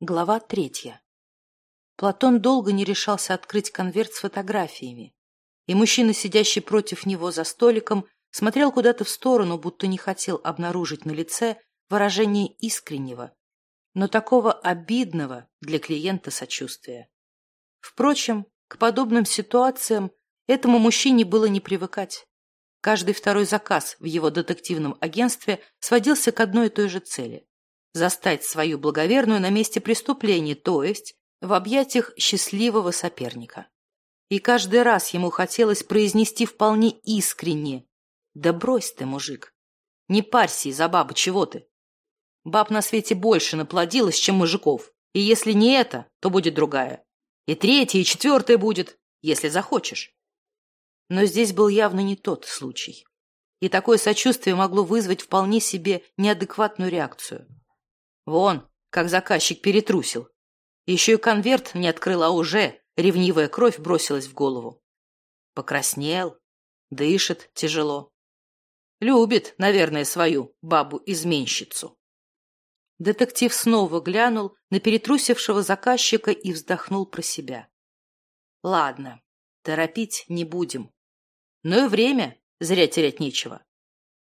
Глава третья. Платон долго не решался открыть конверт с фотографиями, и мужчина, сидящий против него за столиком, смотрел куда-то в сторону, будто не хотел обнаружить на лице выражение искреннего, но такого обидного для клиента сочувствия. Впрочем, к подобным ситуациям этому мужчине было не привыкать. Каждый второй заказ в его детективном агентстве сводился к одной и той же цели застать свою благоверную на месте преступления, то есть в объятиях счастливого соперника. И каждый раз ему хотелось произнести вполне искренне «Да брось ты, мужик! Не парься из-за бабы, чего ты? Баб на свете больше наплодилось, чем мужиков, и если не это, то будет другая. И третья, и четвертая будет, если захочешь». Но здесь был явно не тот случай. И такое сочувствие могло вызвать вполне себе неадекватную реакцию. Вон, как заказчик перетрусил. Еще и конверт не открыл, а уже ревнивая кровь бросилась в голову. Покраснел, дышит тяжело. Любит, наверное, свою бабу-изменщицу. Детектив снова глянул на перетрусившего заказчика и вздохнул про себя. Ладно, торопить не будем. Но и время зря терять нечего.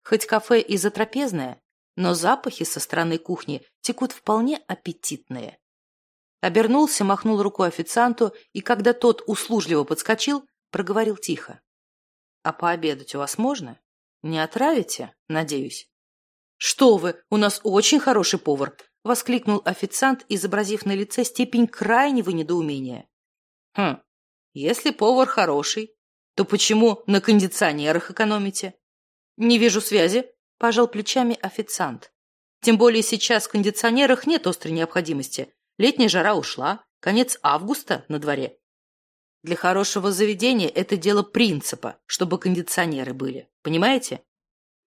Хоть кафе и затрапезное, но запахи со стороны кухни текут вполне аппетитные. Обернулся, махнул рукой официанту, и когда тот услужливо подскочил, проговорил тихо. «А пообедать у вас можно? Не отравите, надеюсь?» «Что вы, у нас очень хороший повар!» — воскликнул официант, изобразив на лице степень крайнего недоумения. «Хм, если повар хороший, то почему на кондиционерах экономите?» «Не вижу связи», Пожал плечами официант. Тем более сейчас в кондиционерах нет острой необходимости. Летняя жара ушла, конец августа на дворе. Для хорошего заведения это дело принципа, чтобы кондиционеры были. Понимаете?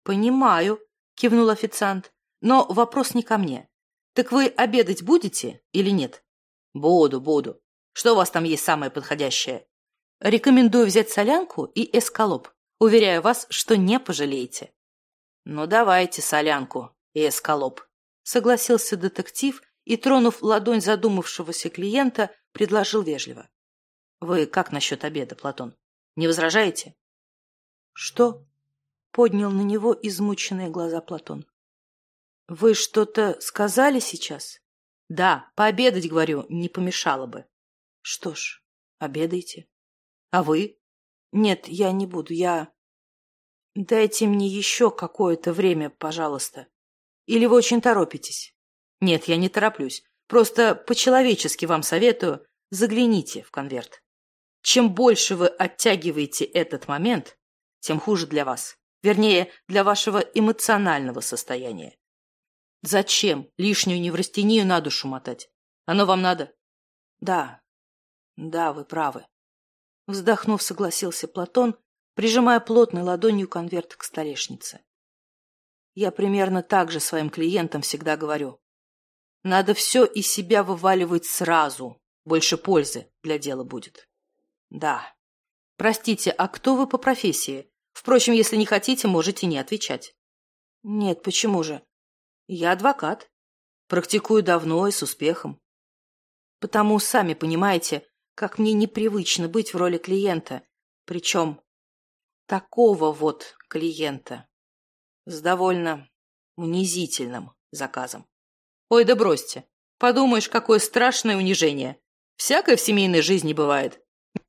Понимаю, кивнул официант. Но вопрос не ко мне. Так вы обедать будете или нет? Буду, буду. Что у вас там есть самое подходящее? Рекомендую взять солянку и эскалоп. Уверяю вас, что не пожалеете. «Ну, давайте солянку и эскалоп», — согласился детектив и, тронув ладонь задумавшегося клиента, предложил вежливо. «Вы как насчет обеда, Платон? Не возражаете?» «Что?» — поднял на него измученные глаза Платон. «Вы что-то сказали сейчас?» «Да, пообедать, говорю, не помешало бы». «Что ж, обедайте». «А вы?» «Нет, я не буду, я...» Дайте мне еще какое-то время, пожалуйста. Или вы очень торопитесь? Нет, я не тороплюсь. Просто по-человечески вам советую, загляните в конверт. Чем больше вы оттягиваете этот момент, тем хуже для вас. Вернее, для вашего эмоционального состояния. Зачем лишнюю неврастению на душу мотать? Оно вам надо? Да, да, вы правы. Вздохнув, согласился Платон прижимая плотной ладонью конверт к столешнице. Я примерно так же своим клиентам всегда говорю. Надо все из себя вываливать сразу. Больше пользы для дела будет. Да. Простите, а кто вы по профессии? Впрочем, если не хотите, можете не отвечать. Нет, почему же? Я адвокат. Практикую давно и с успехом. Потому, сами понимаете, как мне непривычно быть в роли клиента, причем такого вот клиента с довольно унизительным заказом. Ой, да бросьте. Подумаешь, какое страшное унижение. Всякое в семейной жизни бывает.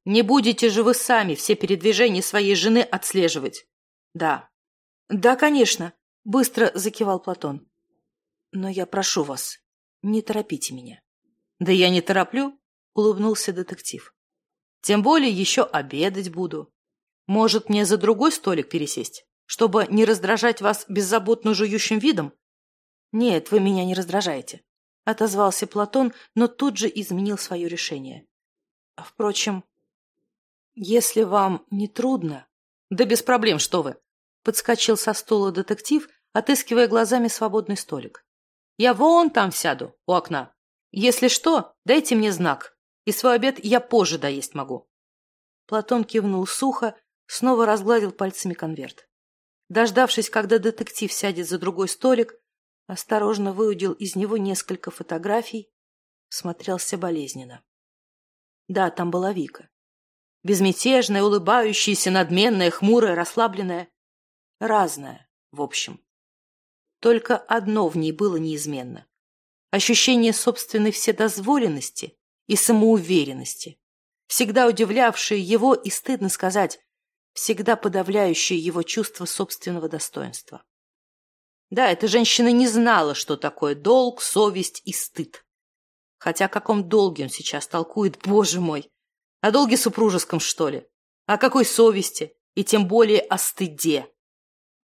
Не будете же вы сами все передвижения своей жены отслеживать? Да. Да, конечно, быстро закивал Платон. Но я прошу вас, не торопите меня. Да я не тороплю, улыбнулся детектив. Тем более еще обедать буду. Может, мне за другой столик пересесть, чтобы не раздражать вас беззаботно жующим видом? Нет, вы меня не раздражаете, — отозвался Платон, но тут же изменил свое решение. Впрочем, если вам не трудно... Да без проблем, что вы! Подскочил со стула детектив, отыскивая глазами свободный столик. Я вон там сяду, у окна. Если что, дайте мне знак, и свой обед я позже доесть могу. Платон кивнул сухо, снова разгладил пальцами конверт. Дождавшись, когда детектив сядет за другой столик, осторожно выудил из него несколько фотографий, смотрелся болезненно. Да, там была Вика. Безмятежная, улыбающаяся, надменная, хмурая, расслабленная. Разная, в общем. Только одно в ней было неизменно. Ощущение собственной вседозволенности и самоуверенности, всегда удивлявшее его и, стыдно сказать, всегда подавляющее его чувство собственного достоинства. Да, эта женщина не знала, что такое долг, совесть и стыд. Хотя о каком долге он сейчас толкует, боже мой! О долге супружеском, что ли? О какой совести? И тем более о стыде.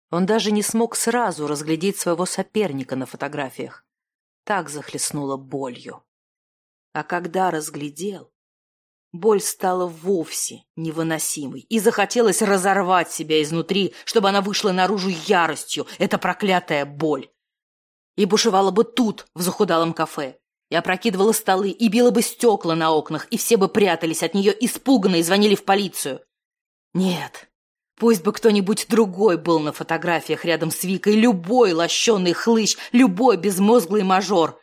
Он даже не смог сразу разглядеть своего соперника на фотографиях. Так захлестнуло болью. А когда разглядел, боль стала вовсе невыносимой, и захотелось разорвать себя изнутри, чтобы она вышла наружу яростью, эта проклятая боль. И бушевала бы тут, в захудалом кафе, и опрокидывала столы, и била бы стекла на окнах, и все бы прятались от нее испуганно и звонили в полицию. Нет, пусть бы кто-нибудь другой был на фотографиях рядом с Викой, любой лощеный хлыщ, любой безмозглый мажор,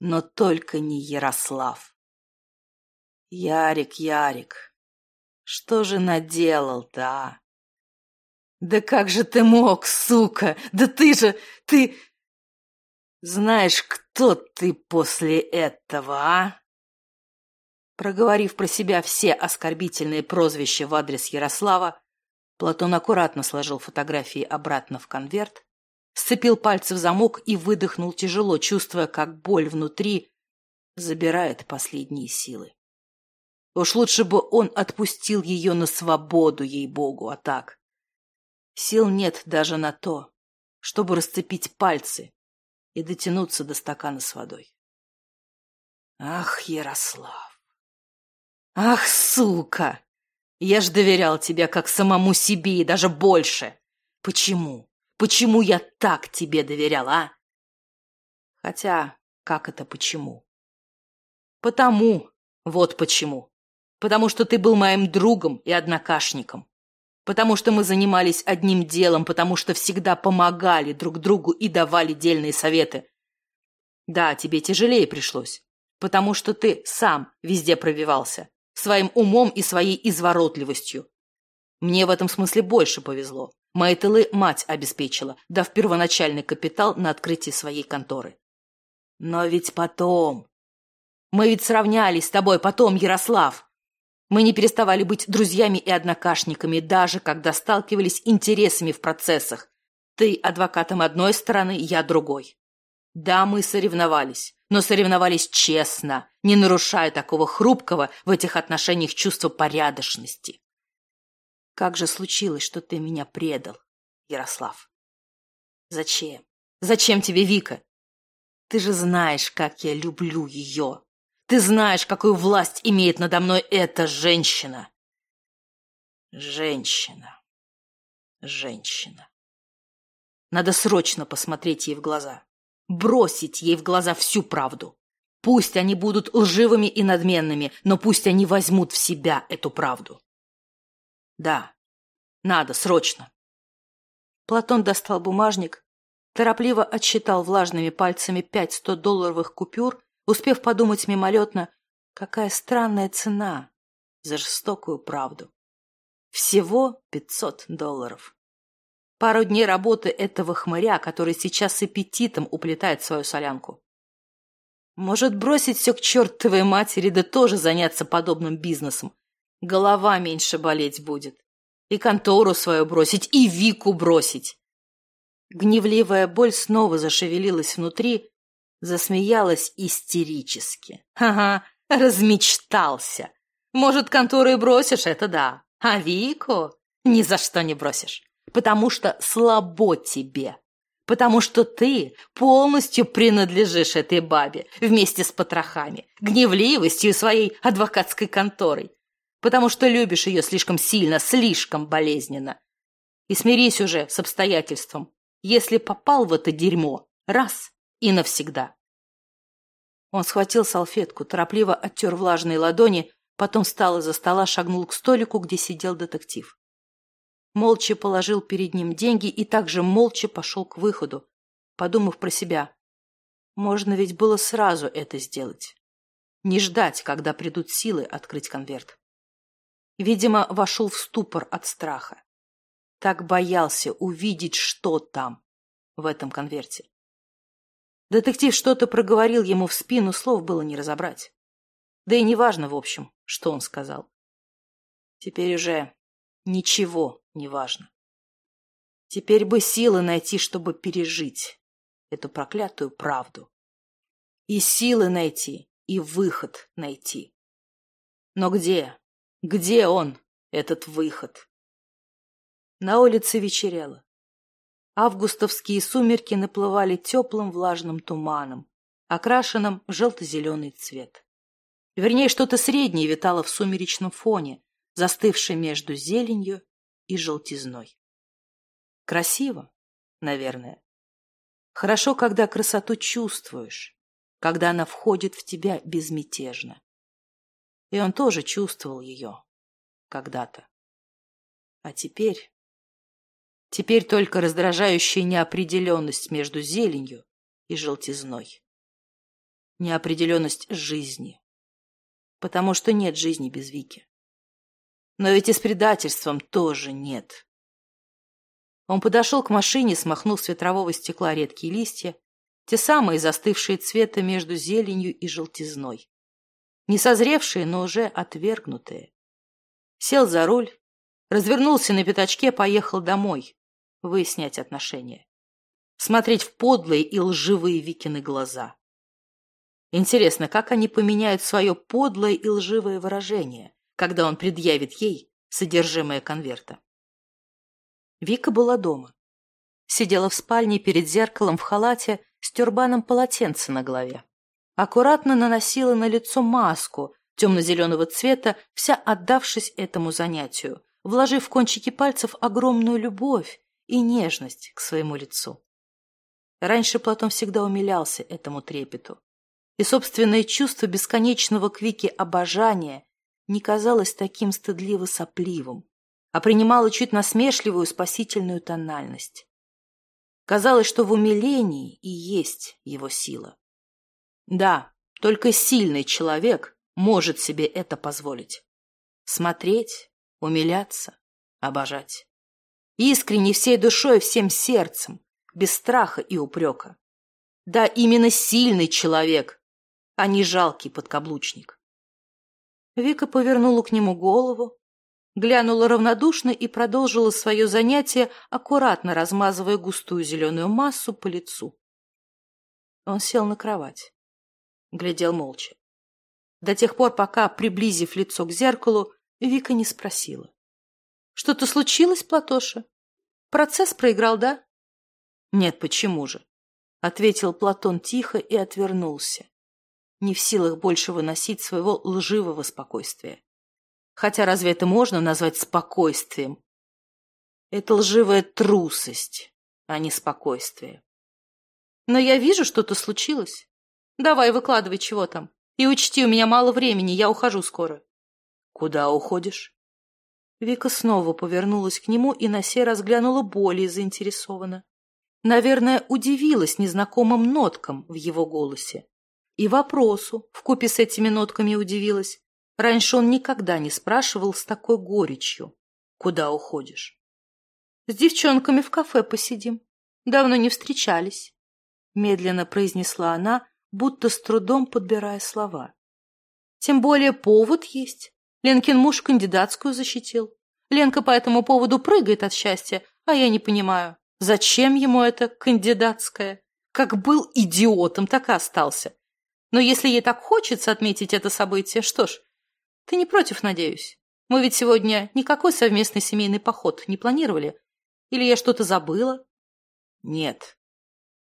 но только не Ярослав. Ярик, Ярик, что же наделал-то, а? Да как же ты мог, сука? Да ты же, ты... Знаешь, кто ты после этого, а? Проговорив про себя все оскорбительные прозвища в адрес Ярослава, Платон аккуратно сложил фотографии обратно в конверт, сцепил пальцы в замок и выдохнул тяжело, чувствуя, как боль внутри забирает последние силы. Уж лучше бы он отпустил ее на свободу, ей-богу, а так. Сил нет даже на то, чтобы расцепить пальцы и дотянуться до стакана с водой. Ах, Ярослав! Ах, сука! Я ж доверял тебе как самому себе и даже больше. Почему? Почему я так тебе доверял, а? Хотя, как это почему? Потому, вот почему потому что ты был моим другом и однокашником, потому что мы занимались одним делом, потому что всегда помогали друг другу и давали дельные советы. Да, тебе тяжелее пришлось, потому что ты сам везде пробивался, своим умом и своей изворотливостью. Мне в этом смысле больше повезло. Мои тылы мать обеспечила, дав первоначальный капитал на открытие своей конторы. Но ведь потом... Мы ведь сравнялись с тобой потом, Ярослав. Мы не переставали быть друзьями и однокашниками, даже когда сталкивались интересами в процессах. Ты адвокатом одной стороны, я другой. Да, мы соревновались, но соревновались честно, не нарушая такого хрупкого в этих отношениях чувства порядочности. Как же случилось, что ты меня предал, Ярослав? Зачем? Зачем тебе Вика? Ты же знаешь, как я люблю ее. Ты знаешь, какую власть имеет надо мной эта женщина. Женщина. Женщина. Надо срочно посмотреть ей в глаза. Бросить ей в глаза всю правду. Пусть они будут лживыми и надменными, но пусть они возьмут в себя эту правду. Да, надо, срочно. Платон достал бумажник, торопливо отсчитал влажными пальцами пять сто-долларовых купюр успев подумать мимолетно, какая странная цена за жестокую правду. Всего пятьсот долларов. Пару дней работы этого хмыря, который сейчас с аппетитом уплетает свою солянку. Может, бросить все к чертовой матери, да тоже заняться подобным бизнесом. Голова меньше болеть будет. И контору свою бросить, и Вику бросить. Гневливая боль снова зашевелилась внутри, Засмеялась истерически. Ага, размечтался. Может, контору и бросишь, это да. А Вику ни за что не бросишь. Потому что слабо тебе. Потому что ты полностью принадлежишь этой бабе вместе с потрохами, гневливостью своей адвокатской конторой. Потому что любишь ее слишком сильно, слишком болезненно. И смирись уже с обстоятельством. Если попал в это дерьмо, раз и навсегда. Он схватил салфетку, торопливо оттер влажные ладони, потом встал из-за стола, шагнул к столику, где сидел детектив. Молча положил перед ним деньги и также молча пошел к выходу, подумав про себя. Можно ведь было сразу это сделать. Не ждать, когда придут силы открыть конверт. Видимо, вошел в ступор от страха. Так боялся увидеть, что там, в этом конверте. Детектив что-то проговорил ему в спину, слов было не разобрать. Да и неважно, в общем, что он сказал. Теперь уже ничего не важно. Теперь бы силы найти, чтобы пережить эту проклятую правду. И силы найти, и выход найти. Но где? Где он, этот выход? На улице вечерело. Августовские сумерки наплывали теплым влажным туманом, окрашенным в желто-зеленый цвет. Вернее, что-то среднее витало в сумеречном фоне, застывшее между зеленью и желтизной. Красиво, наверное. Хорошо, когда красоту чувствуешь, когда она входит в тебя безмятежно. И он тоже чувствовал ее когда-то. А теперь... Теперь только раздражающая неопределенность между зеленью и желтизной. Неопределенность жизни. Потому что нет жизни без Вики. Но ведь и с предательством тоже нет. Он подошел к машине, смахнул с ветрового стекла редкие листья, те самые застывшие цвета между зеленью и желтизной. Не созревшие, но уже отвергнутые. Сел за руль, развернулся на пятачке, поехал домой, выяснять отношения. Смотреть в подлые и лживые Викины глаза. Интересно, как они поменяют свое подлое и лживое выражение, когда он предъявит ей содержимое конверта. Вика была дома. Сидела в спальне перед зеркалом в халате с тюрбаном полотенца на голове. Аккуратно наносила на лицо маску темно-зеленого цвета, вся отдавшись этому занятию, вложив в кончики пальцев огромную любовь и нежность к своему лицу. Раньше Платон всегда умилялся этому трепету, и собственное чувство бесконечного к Вике обожания не казалось таким стыдливо-сопливым, а принимала чуть насмешливую спасительную тональность. Казалось, что в умилении и есть его сила. Да, только сильный человек может себе это позволить. Смотреть, умиляться, обожать. Искренне, всей душой, всем сердцем, без страха и упрека. Да, именно сильный человек, а не жалкий подкаблучник. Вика повернула к нему голову, глянула равнодушно и продолжила свое занятие, аккуратно размазывая густую зеленую массу по лицу. Он сел на кровать, глядел молча. До тех пор, пока, приблизив лицо к зеркалу, Вика не спросила. — Что-то случилось, Платоша? Процесс проиграл, да? — Нет, почему же? — ответил Платон тихо и отвернулся, не в силах больше выносить своего лживого спокойствия. Хотя разве это можно назвать спокойствием? Это лживая трусость, а не спокойствие. Но я вижу, что-то случилось. Давай, выкладывай, чего там. И учти, у меня мало времени, я ухожу скоро. Куда уходишь? Вика снова повернулась к нему и на сей раз глянула более заинтересованно. Наверное, удивилась незнакомым ноткам в его голосе. И вопросу, вкупе с этими нотками удивилась. Раньше он никогда не спрашивал с такой горечью. Куда уходишь? С девчонками в кафе посидим. Давно не встречались. Медленно произнесла она, будто с трудом подбирая слова. Тем более повод есть. Ленкин муж кандидатскую защитил. Ленка по этому поводу прыгает от счастья, а я не понимаю, зачем ему это кандидатское? Как был идиотом, так и остался. Но если ей так хочется отметить это событие, что ж, ты не против, надеюсь? Мы ведь сегодня никакой совместный семейный поход не планировали. Или я что-то забыла? Нет,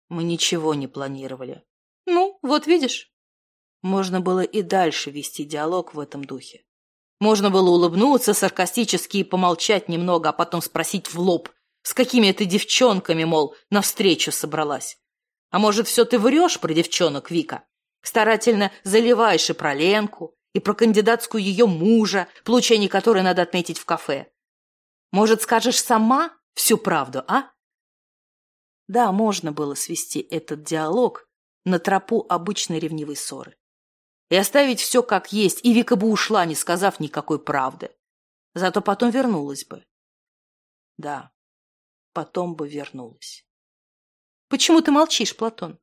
мы ничего не планировали. Ну, вот видишь. Можно было и дальше вести диалог в этом духе. Можно было улыбнуться саркастически и помолчать немного, а потом спросить в лоб, с какими ты девчонками, мол, навстречу собралась. А может, все ты врешь про девчонок, Вика? Старательно заливаешь и про Ленку, и про кандидатскую ее мужа, получение которой надо отметить в кафе. Может, скажешь сама всю правду, а? Да, можно было свести этот диалог на тропу обычной ревнивой ссоры. И оставить все как есть, и Вика бы ушла, не сказав никакой правды. Зато потом вернулась бы. Да, потом бы вернулась. Почему ты молчишь, Платон?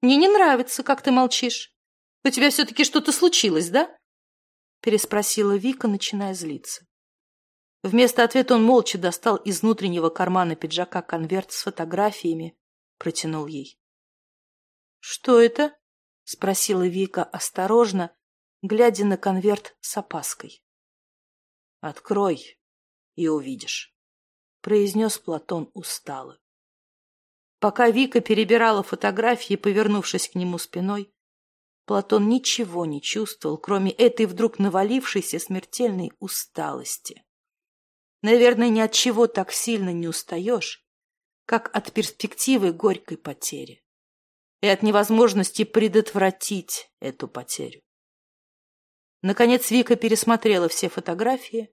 Мне не нравится, как ты молчишь. У тебя все-таки что-то случилось, да? Переспросила Вика, начиная злиться. Вместо ответа он молча достал из внутреннего кармана пиджака конверт с фотографиями, протянул ей. «Что это?» — спросила Вика осторожно, глядя на конверт с опаской. «Открой и увидишь», — произнес Платон устало. Пока Вика перебирала фотографии, повернувшись к нему спиной, Платон ничего не чувствовал, кроме этой вдруг навалившейся смертельной усталости. Наверное, ни от чего так сильно не устаешь, как от перспективы горькой потери и от невозможности предотвратить эту потерю. Наконец Вика пересмотрела все фотографии,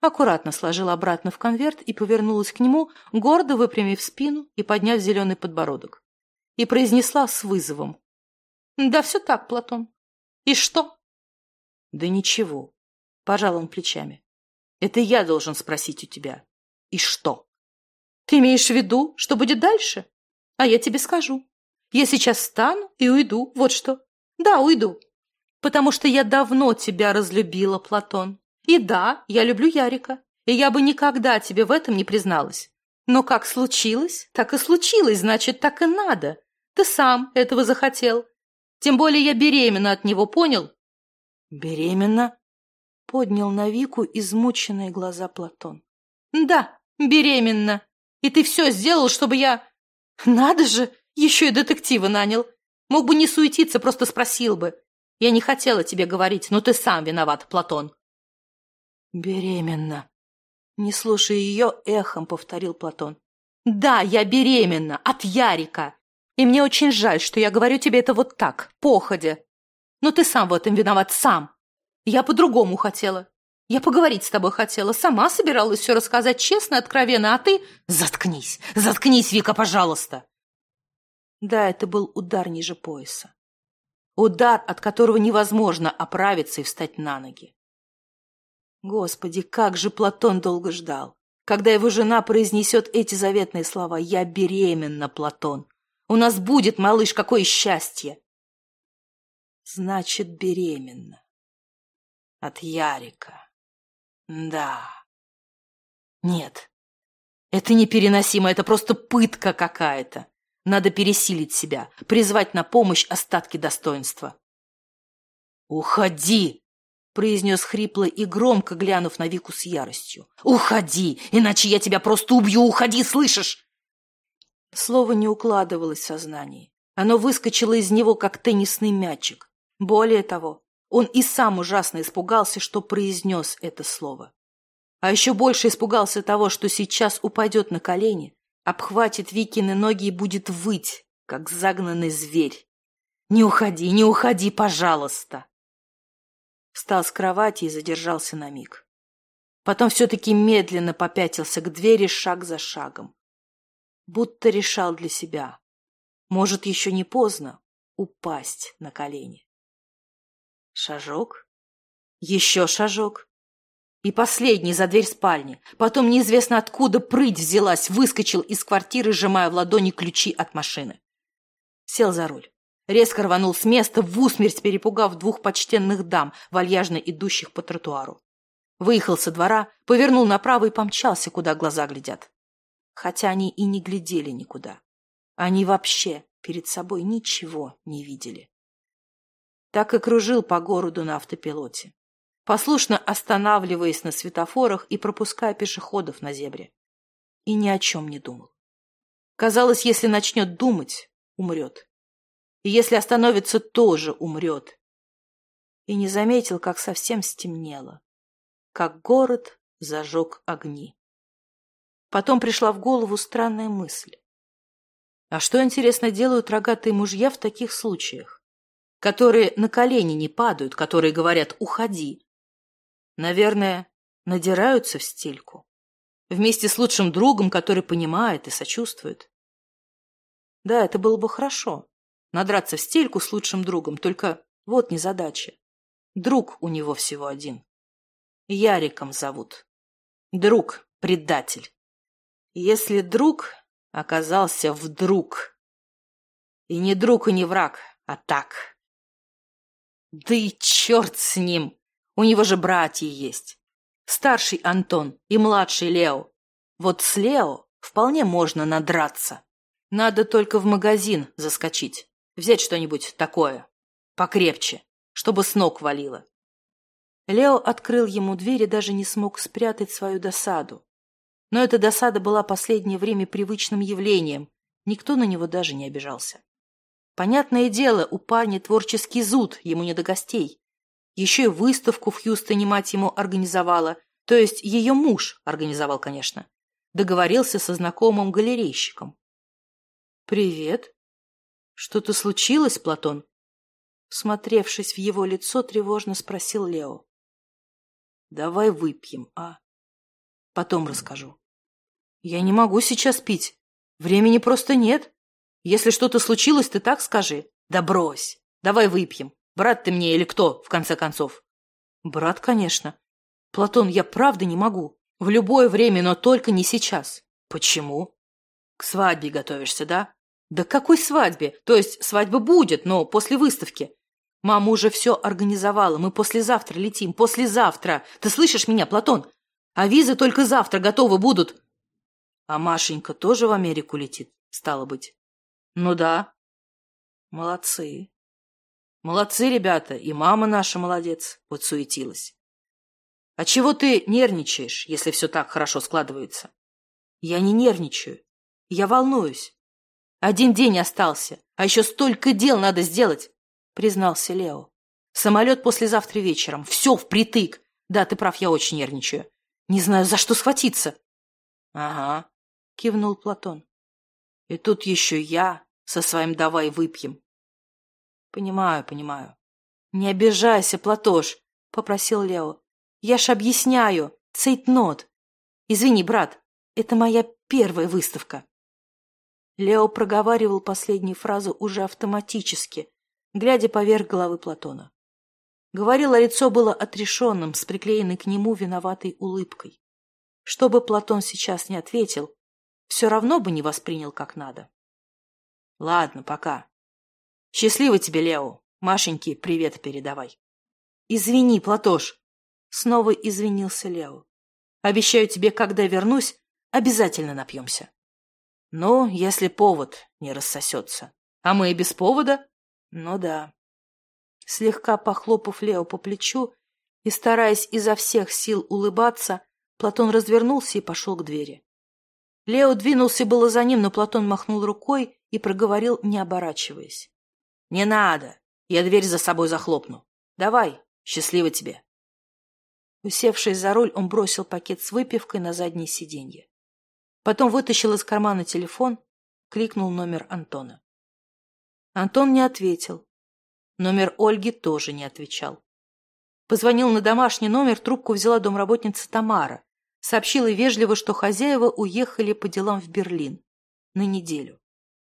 аккуратно сложила обратно в конверт и повернулась к нему, гордо выпрямив спину и подняв зеленый подбородок. И произнесла с вызовом. «Да все так, Платон. И что?» «Да ничего», — пожал он плечами. «Это я должен спросить у тебя. И что?» «Ты имеешь в виду, что будет дальше? А я тебе скажу. Я сейчас встану и уйду, вот что. Да, уйду. Потому что я давно тебя разлюбила, Платон. И да, я люблю Ярика, и я бы никогда тебе в этом не призналась. Но как случилось, так и случилось, значит, так и надо. Ты сам этого захотел. Тем более я беременна от него, понял? Беременна? Поднял на Вику измученные глаза Платон. Да, беременна. И ты все сделал, чтобы я... Надо же, еще и детектива нанял. Мог бы не суетиться, просто спросил бы. Я не хотела тебе говорить, но ты сам виноват, Платон. Беременна. Не слушая ее, эхом повторил Платон. Да, я беременна, от Ярика. И мне очень жаль, что я говорю тебе это вот так, походя. Но ты сам в этом виноват, сам. Я по-другому хотела. Я поговорить с тобой хотела, сама собиралась все рассказать честно, откровенно, а ты... Заткнись, заткнись, Вика, пожалуйста. Да, это был удар ниже пояса. Удар, от которого невозможно оправиться и встать на ноги. Господи, как же Платон долго ждал, когда его жена произнесет эти заветные слова «Я беременна, Платон! У нас будет, малыш, какое счастье!» Значит, беременна. От Ярика. Да. Нет, это непереносимо, это просто пытка какая-то. Надо пересилить себя, призвать на помощь остатки достоинства. «Уходи!» — произнес хрипло и громко, глянув на Вику с яростью. «Уходи, иначе я тебя просто убью! Уходи, слышишь?» Слово не укладывалось в сознании. Оно выскочило из него, как теннисный мячик. Более того, он и сам ужасно испугался, что произнес это слово. А еще больше испугался того, что сейчас упадет на колени, обхватит Викины ноги и будет выть, как загнанный зверь. «Не уходи, не уходи, пожалуйста!» Встал с кровати и задержался на миг. Потом все-таки медленно попятился к двери шаг за шагом. Будто решал для себя. Может, еще не поздно упасть на колени. Шажок. Еще шажок. И последний за дверь спальни. Потом неизвестно откуда прыть взялась, выскочил из квартиры, сжимая в ладони ключи от машины. Сел за руль. Резко рванул с места, в усмерть перепугав двух почтенных дам, вальяжно идущих по тротуару. Выехал со двора, повернул направо и помчался, куда глаза глядят. Хотя они и не глядели никуда. Они вообще перед собой ничего не видели. Так и кружил по городу на автопилоте послушно останавливаясь на светофорах и пропуская пешеходов на зебре. И ни о чем не думал. Казалось, если начнет думать, умрет. И если остановится, тоже умрет. И не заметил, как совсем стемнело. Как город зажег огни. Потом пришла в голову странная мысль. А что, интересно, делают рогатые мужья в таких случаях? Которые на колени не падают, которые говорят «уходи», Наверное, надираются в стельку. Вместе с лучшим другом, который понимает и сочувствует. Да, это было бы хорошо. Надраться в стельку с лучшим другом, только Вот незадача. Друг у него всего один. Яриком зовут. Друг, предатель. Если друг оказался вдруг. И не друг и не враг, а так. Да и черт с ним! У него же братья есть. Старший Антон и младший Лео. Вот с Лео вполне можно надраться. Надо только в магазин заскочить, взять что-нибудь такое, покрепче, чтобы с ног валило. Лео открыл ему дверь и даже не смог спрятать свою досаду. Но эта досада была последнее время привычным явлением, никто на него даже не обижался. Понятное дело, у парня творческий зуд, ему не до гостей. Еще и выставку в Хьюстоне мать ему организовала, то есть ее муж организовал, конечно. Договорился со знакомым галерейщиком. «Привет. Что-то случилось, Платон?» Смотревшись в его лицо, тревожно спросил Лео. «Давай выпьем, а? Потом расскажу». «Я не могу сейчас пить. Времени просто нет. Если что-то случилось, ты так скажи. Да брось. Давай выпьем. Брат ты мне или кто, в конце концов?» «Брат, конечно. Платон, я правда не могу. В любое время, но только не сейчас». «Почему?» «К свадьбе готовишься, да?» «Да какой свадьбе? То есть свадьба будет, но после выставки. Мама уже все организовала. Мы послезавтра летим. Послезавтра. Ты слышишь меня, Платон? А визы только завтра готовы будут. А Машенька тоже в Америку летит, стало быть. Ну да. Молодцы. Молодцы, ребята. И мама наша молодец. Вот суетилась. А чего ты нервничаешь, если все так хорошо складывается? Я не нервничаю. Я волнуюсь. Один день остался, а еще столько дел надо сделать признался Лео. Самолет послезавтра вечером. Все впритык. Да, ты прав, я очень нервничаю. Не знаю, за что схватиться. Ага, кивнул Платон. И тут еще я со своим «давай выпьем». Понимаю, понимаю. Не обижайся, Платош, попросил Лео. Я ж объясняю. Цейтнот. Извини, брат, это моя первая выставка. Лео проговаривал последнюю фразу уже автоматически, глядя поверх головы Платона. Говорил, а лицо было отрешенным, с приклеенной к нему виноватой улыбкой. Что бы Платон сейчас не ответил, все равно бы не воспринял как надо. Ладно, пока. Счастливо тебе, Лео. Машеньке привет передавай. Извини, Платош. Снова извинился Лео. Обещаю тебе, когда вернусь, обязательно напьемся. Ну, если повод не рассосется. А мы и без повода ну да. Слегка похлопав Лео по плечу и стараясь изо всех сил улыбаться, Платон развернулся и пошел к двери. Лео двинулся было за ним, но Платон махнул рукой и проговорил, не оборачиваясь. — Не надо, я дверь за собой захлопну. Давай, счастливо тебе. Усевшись за руль, он бросил пакет с выпивкой на заднее сиденье. Потом вытащил из кармана телефон, кликнул номер Антона. Антон не ответил. Номер Ольги тоже не отвечал. Позвонил на домашний номер, трубку взяла домработница Тамара. Сообщила вежливо, что хозяева уехали по делам в Берлин. На неделю.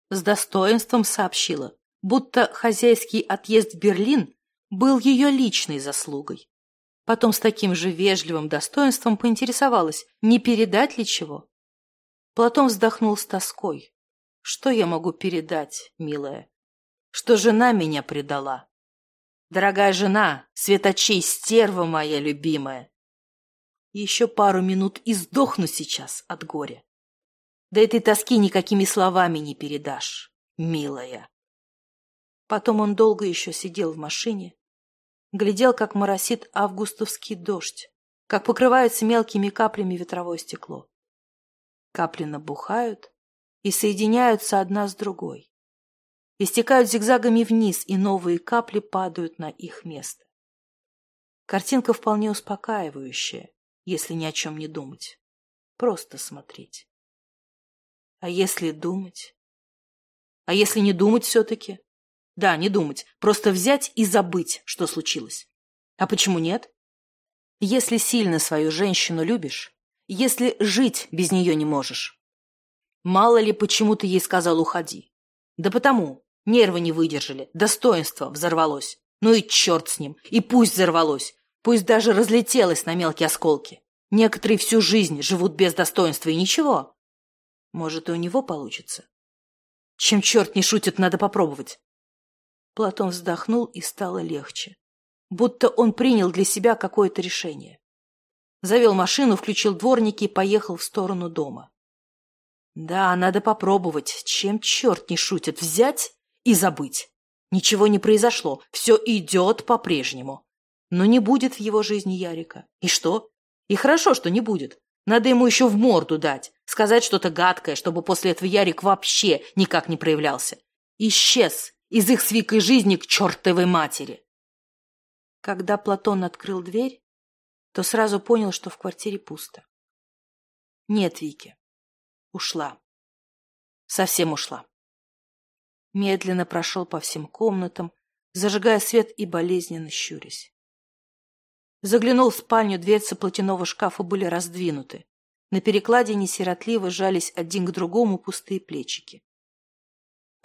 С достоинством сообщила, будто хозяйский отъезд в Берлин был ее личной заслугой. Потом с таким же вежливым достоинством поинтересовалась, не передать ли чего. Платон вздохнул с тоской. Что я могу передать, милая? что жена меня предала. Дорогая жена, светочей стерва моя любимая. Еще пару минут и сдохну сейчас от горя. Да этой тоски никакими словами не передашь, милая. Потом он долго еще сидел в машине, глядел, как моросит августовский дождь, как покрывается мелкими каплями ветровое стекло. Капли набухают и соединяются одна с другой истекают зигзагами вниз, и новые капли падают на их место. Картинка вполне успокаивающая, если ни о чем не думать. Просто смотреть. А если думать? А если не думать все-таки? Да, не думать, просто взять и забыть, что случилось. А почему нет? Если сильно свою женщину любишь, если жить без нее не можешь. Мало ли, почему ты ей сказал «уходи». Да потому, Нервы не выдержали, достоинство взорвалось. Ну и черт с ним, и пусть взорвалось, пусть даже разлетелось на мелкие осколки. Некоторые всю жизнь живут без достоинства и ничего. Может, и у него получится. Чем черт не шутит, надо попробовать. Платон вздохнул, и стало легче. Будто он принял для себя какое-то решение. Завел машину, включил дворники и поехал в сторону дома. Да, надо попробовать. Чем черт не шутит, взять и забыть. Ничего не произошло, все идет по-прежнему. Но не будет в его жизни Ярика. И что? И хорошо, что не будет. Надо ему еще в морду дать, сказать что-то гадкое, чтобы после этого Ярик вообще никак не проявлялся. Исчез из их с Викой жизни к чертовой матери. Когда Платон открыл дверь, то сразу понял, что в квартире пусто. Нет Вики. Ушла. Совсем ушла. Медленно прошел по всем комнатам, зажигая свет и болезненно щурясь. Заглянул в спальню, дверцы платяного шкафа были раздвинуты. На перекладине сиротливо жались один к другому пустые плечики.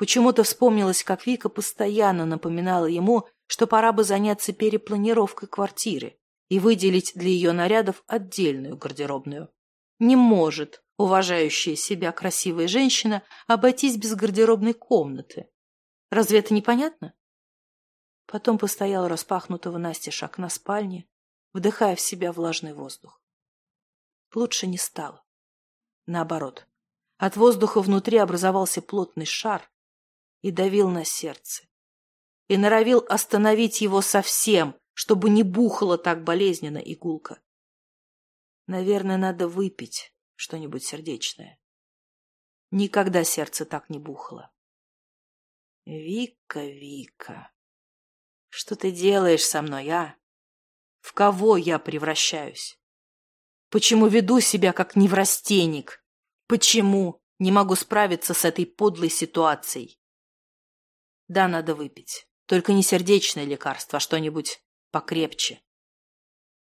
Почему-то вспомнилось, как Вика постоянно напоминала ему, что пора бы заняться перепланировкой квартиры и выделить для ее нарядов отдельную гардеробную. Не может уважающая себя красивая женщина обойтись без гардеробной комнаты. Разве это непонятно? Потом постоял распахнутого настежь окна спальни, вдыхая в себя влажный воздух. Лучше не стало. Наоборот, от воздуха внутри образовался плотный шар и давил на сердце. И норовил остановить его совсем, чтобы не бухало так болезненно игулка. Наверное, надо выпить что-нибудь сердечное. Никогда сердце так не бухало. Вика, Вика, что ты делаешь со мной, а? В кого я превращаюсь? Почему веду себя как неврастенник? Почему не могу справиться с этой подлой ситуацией? Да, надо выпить. Только не сердечное лекарство, а что-нибудь покрепче.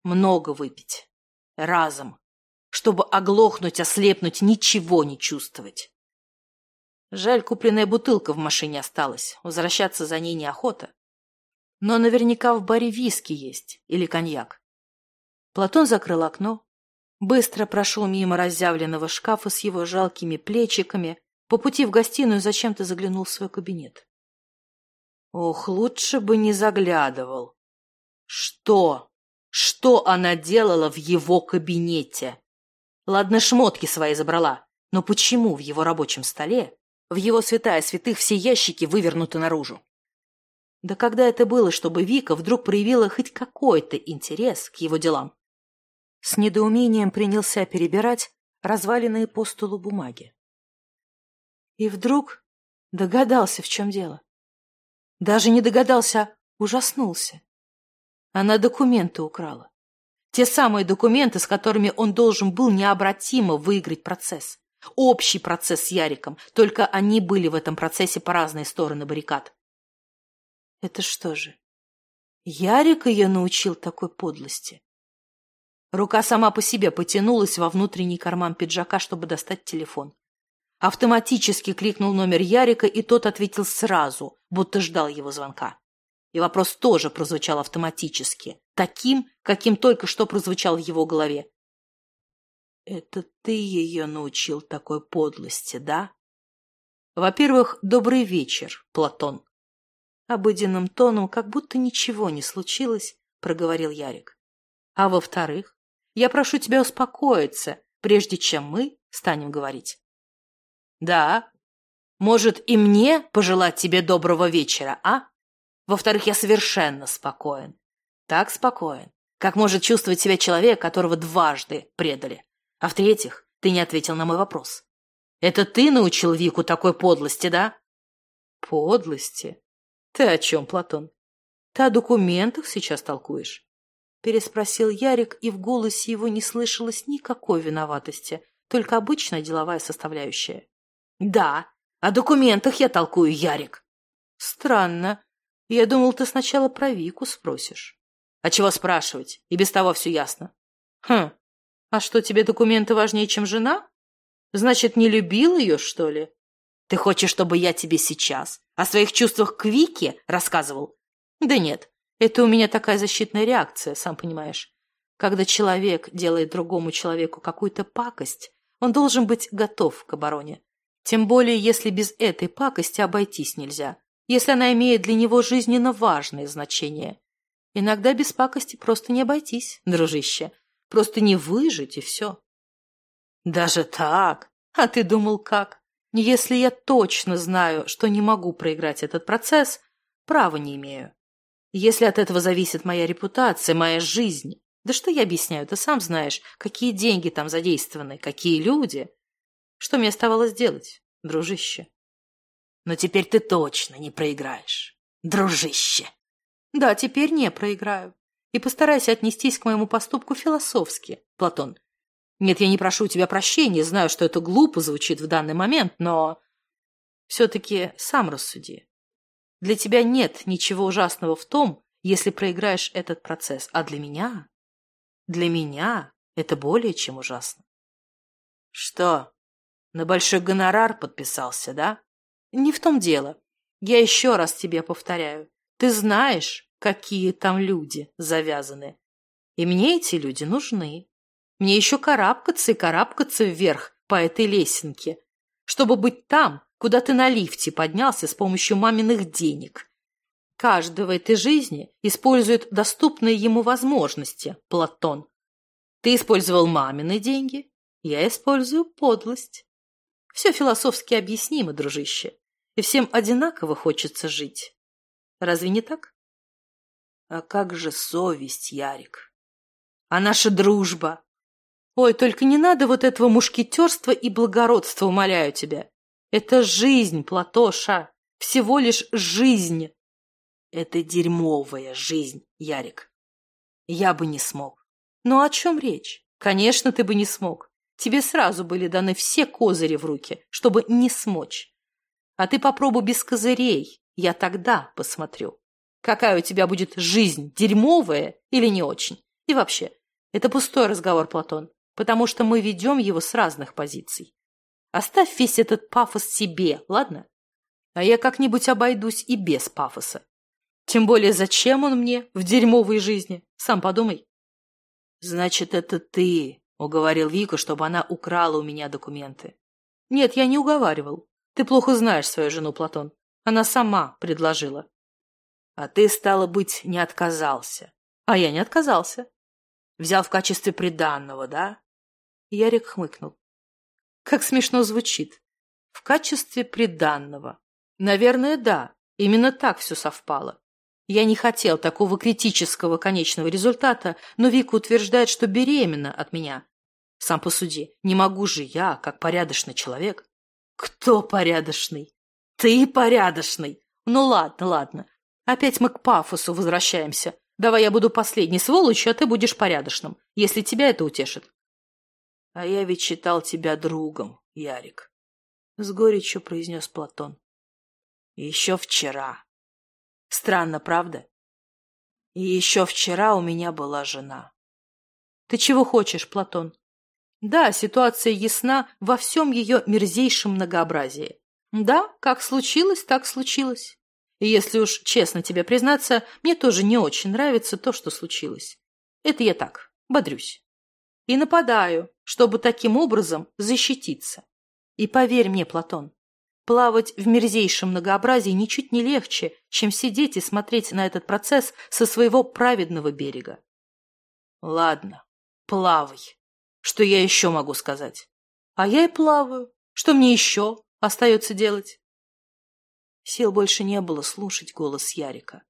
Много выпить. Разом. Чтобы оглохнуть, ослепнуть, ничего не чувствовать. Жаль, купленная бутылка в машине осталась. Возвращаться за ней неохота. Но наверняка в баре виски есть или коньяк. Платон закрыл окно, быстро прошел мимо разъявленного шкафа с его жалкими плечиками, по пути в гостиную зачем-то заглянул в свой кабинет. Ох, лучше бы не заглядывал. Что? Что она делала в его кабинете? Ладно, шмотки свои забрала, но почему в его рабочем столе, в его святая святых все ящики вывернуты наружу? Да когда это было, чтобы Вика вдруг проявила хоть какой-то интерес к его делам? С недоумением принялся перебирать разваленные по столу бумаги. И вдруг догадался, в чем дело. Даже не догадался, ужаснулся. Она документы украла. Те самые документы, с которыми он должен был необратимо выиграть процесс. Общий процесс с Яриком, только они были в этом процессе по разные стороны баррикад. Это что же, Ярик ее научил такой подлости? Рука сама по себе потянулась во внутренний карман пиджака, чтобы достать телефон. Автоматически кликнул номер Ярика, и тот ответил сразу, будто ждал его звонка. И вопрос тоже прозвучал автоматически, таким, каким только что прозвучал в его голове. «Это ты ее научил такой подлости, да?» «Во-первых, добрый вечер, Платон», Обыденным тоном, как будто ничего не случилось, проговорил Ярик. А во-вторых, я прошу тебя успокоиться, прежде чем мы станем говорить. Да, может и мне пожелать тебе доброго вечера, а? Во-вторых, я совершенно спокоен. Так спокоен, как может чувствовать себя человек, которого дважды предали. А в-третьих, ты не ответил на мой вопрос. Это ты научил Вику такой подлости, да? Подлости? Ты о чем, Платон? Ты о документах сейчас толкуешь? Переспросил Ярик, и в голосе его не слышалось никакой виноватости, только обычная деловая составляющая. Да, о документах я толкую, Ярик. Странно. Я думал, ты сначала про Вику спросишь. А чего спрашивать? И без того все ясно. Хм, а что, тебе документы важнее, чем жена? Значит, не любил ее, что ли? Ты хочешь, чтобы я тебе сейчас о своих чувствах к Вике рассказывал? Да нет, Это у меня такая защитная реакция, сам понимаешь. Когда человек делает другому человеку какую-то пакость, он должен быть готов к обороне. Тем более, если без этой пакости обойтись нельзя, если она имеет для него жизненно важное значение. Иногда без пакости просто не обойтись, дружище. Просто не выжить, и все. Даже так? А ты думал, как? Если я точно знаю, что не могу проиграть этот процесс, права не имею. Если от этого зависит моя репутация, моя жизнь, да что я объясняю, ты сам знаешь, какие деньги там задействованы, какие люди. Что мне оставалось делать, дружище? Но теперь ты точно не проиграешь, дружище. Да, теперь не проиграю. И постарайся отнестись к моему поступку философски, Платон. Нет, я не прошу у тебя прощения, знаю, что это глупо звучит в данный момент, но все-таки сам рассуди. Для тебя нет ничего ужасного в том, если проиграешь этот процесс, а для меня... Для меня это более чем ужасно. Что, на большой гонорар подписался, да? Не в том дело. Я еще раз тебе повторяю. Ты знаешь, какие там люди завязаны. И мне эти люди нужны. Мне еще карабкаться и карабкаться вверх по этой лесенке, чтобы быть там, куда ты на лифте поднялся с помощью маминых денег. Каждый в этой жизни использует доступные ему возможности, Платон. Ты использовал мамины деньги, я использую подлость. Все философски объяснимо, дружище, и всем одинаково хочется жить. Разве не так? А как же совесть, Ярик? А наша дружба? Ой, только не надо вот этого мушкетерства и благородства, умоляю тебя. Это жизнь, Платоша, всего лишь жизнь. Это дерьмовая жизнь, Ярик. Я бы не смог. Но о чем речь? Конечно, ты бы не смог. Тебе сразу были даны все козыри в руки, чтобы не смочь. А ты попробуй без козырей, я тогда посмотрю. Какая у тебя будет жизнь, дерьмовая или не очень? И вообще, это пустой разговор, Платон, потому что мы ведем его с разных позиций. Оставь весь этот пафос себе, ладно? А я как-нибудь обойдусь и без пафоса. Тем более, зачем он мне в дерьмовой жизни? Сам подумай. Значит, это ты уговорил Вику, чтобы она украла у меня документы. Нет, я не уговаривал. Ты плохо знаешь свою жену, Платон. Она сама предложила. А ты, стало быть, не отказался. А я не отказался. Взял в качестве приданного, да? Ярик хмыкнул. Как смешно звучит. В качестве приданного. Наверное, да. Именно так все совпало. Я не хотел такого критического конечного результата, но Вика утверждает, что беременна от меня. Сам посуди, не могу же я, как порядочный человек. Кто порядочный? Ты порядочный. Ну ладно, ладно. Опять мы к пафосу возвращаемся. Давай я буду последней сволочью, а ты будешь порядочным, если тебя это утешит. А я ведь считал тебя другом, Ярик. С горечью произнес Платон. Еще вчера. Странно, правда? И еще вчера у меня была жена. Ты чего хочешь, Платон? Да, ситуация ясна во всем ее мерзейшем многообразии. Да, как случилось, так случилось. И если уж честно тебе признаться, мне тоже не очень нравится то, что случилось. Это я так, бодрюсь и нападаю, чтобы таким образом защититься. И поверь мне, Платон, плавать в мерзейшем многообразии ничуть не легче, чем сидеть и смотреть на этот процесс со своего праведного берега. Ладно, плавай. Что я еще могу сказать? А я и плаваю. Что мне еще остается делать? Сил больше не было слушать голос Ярика.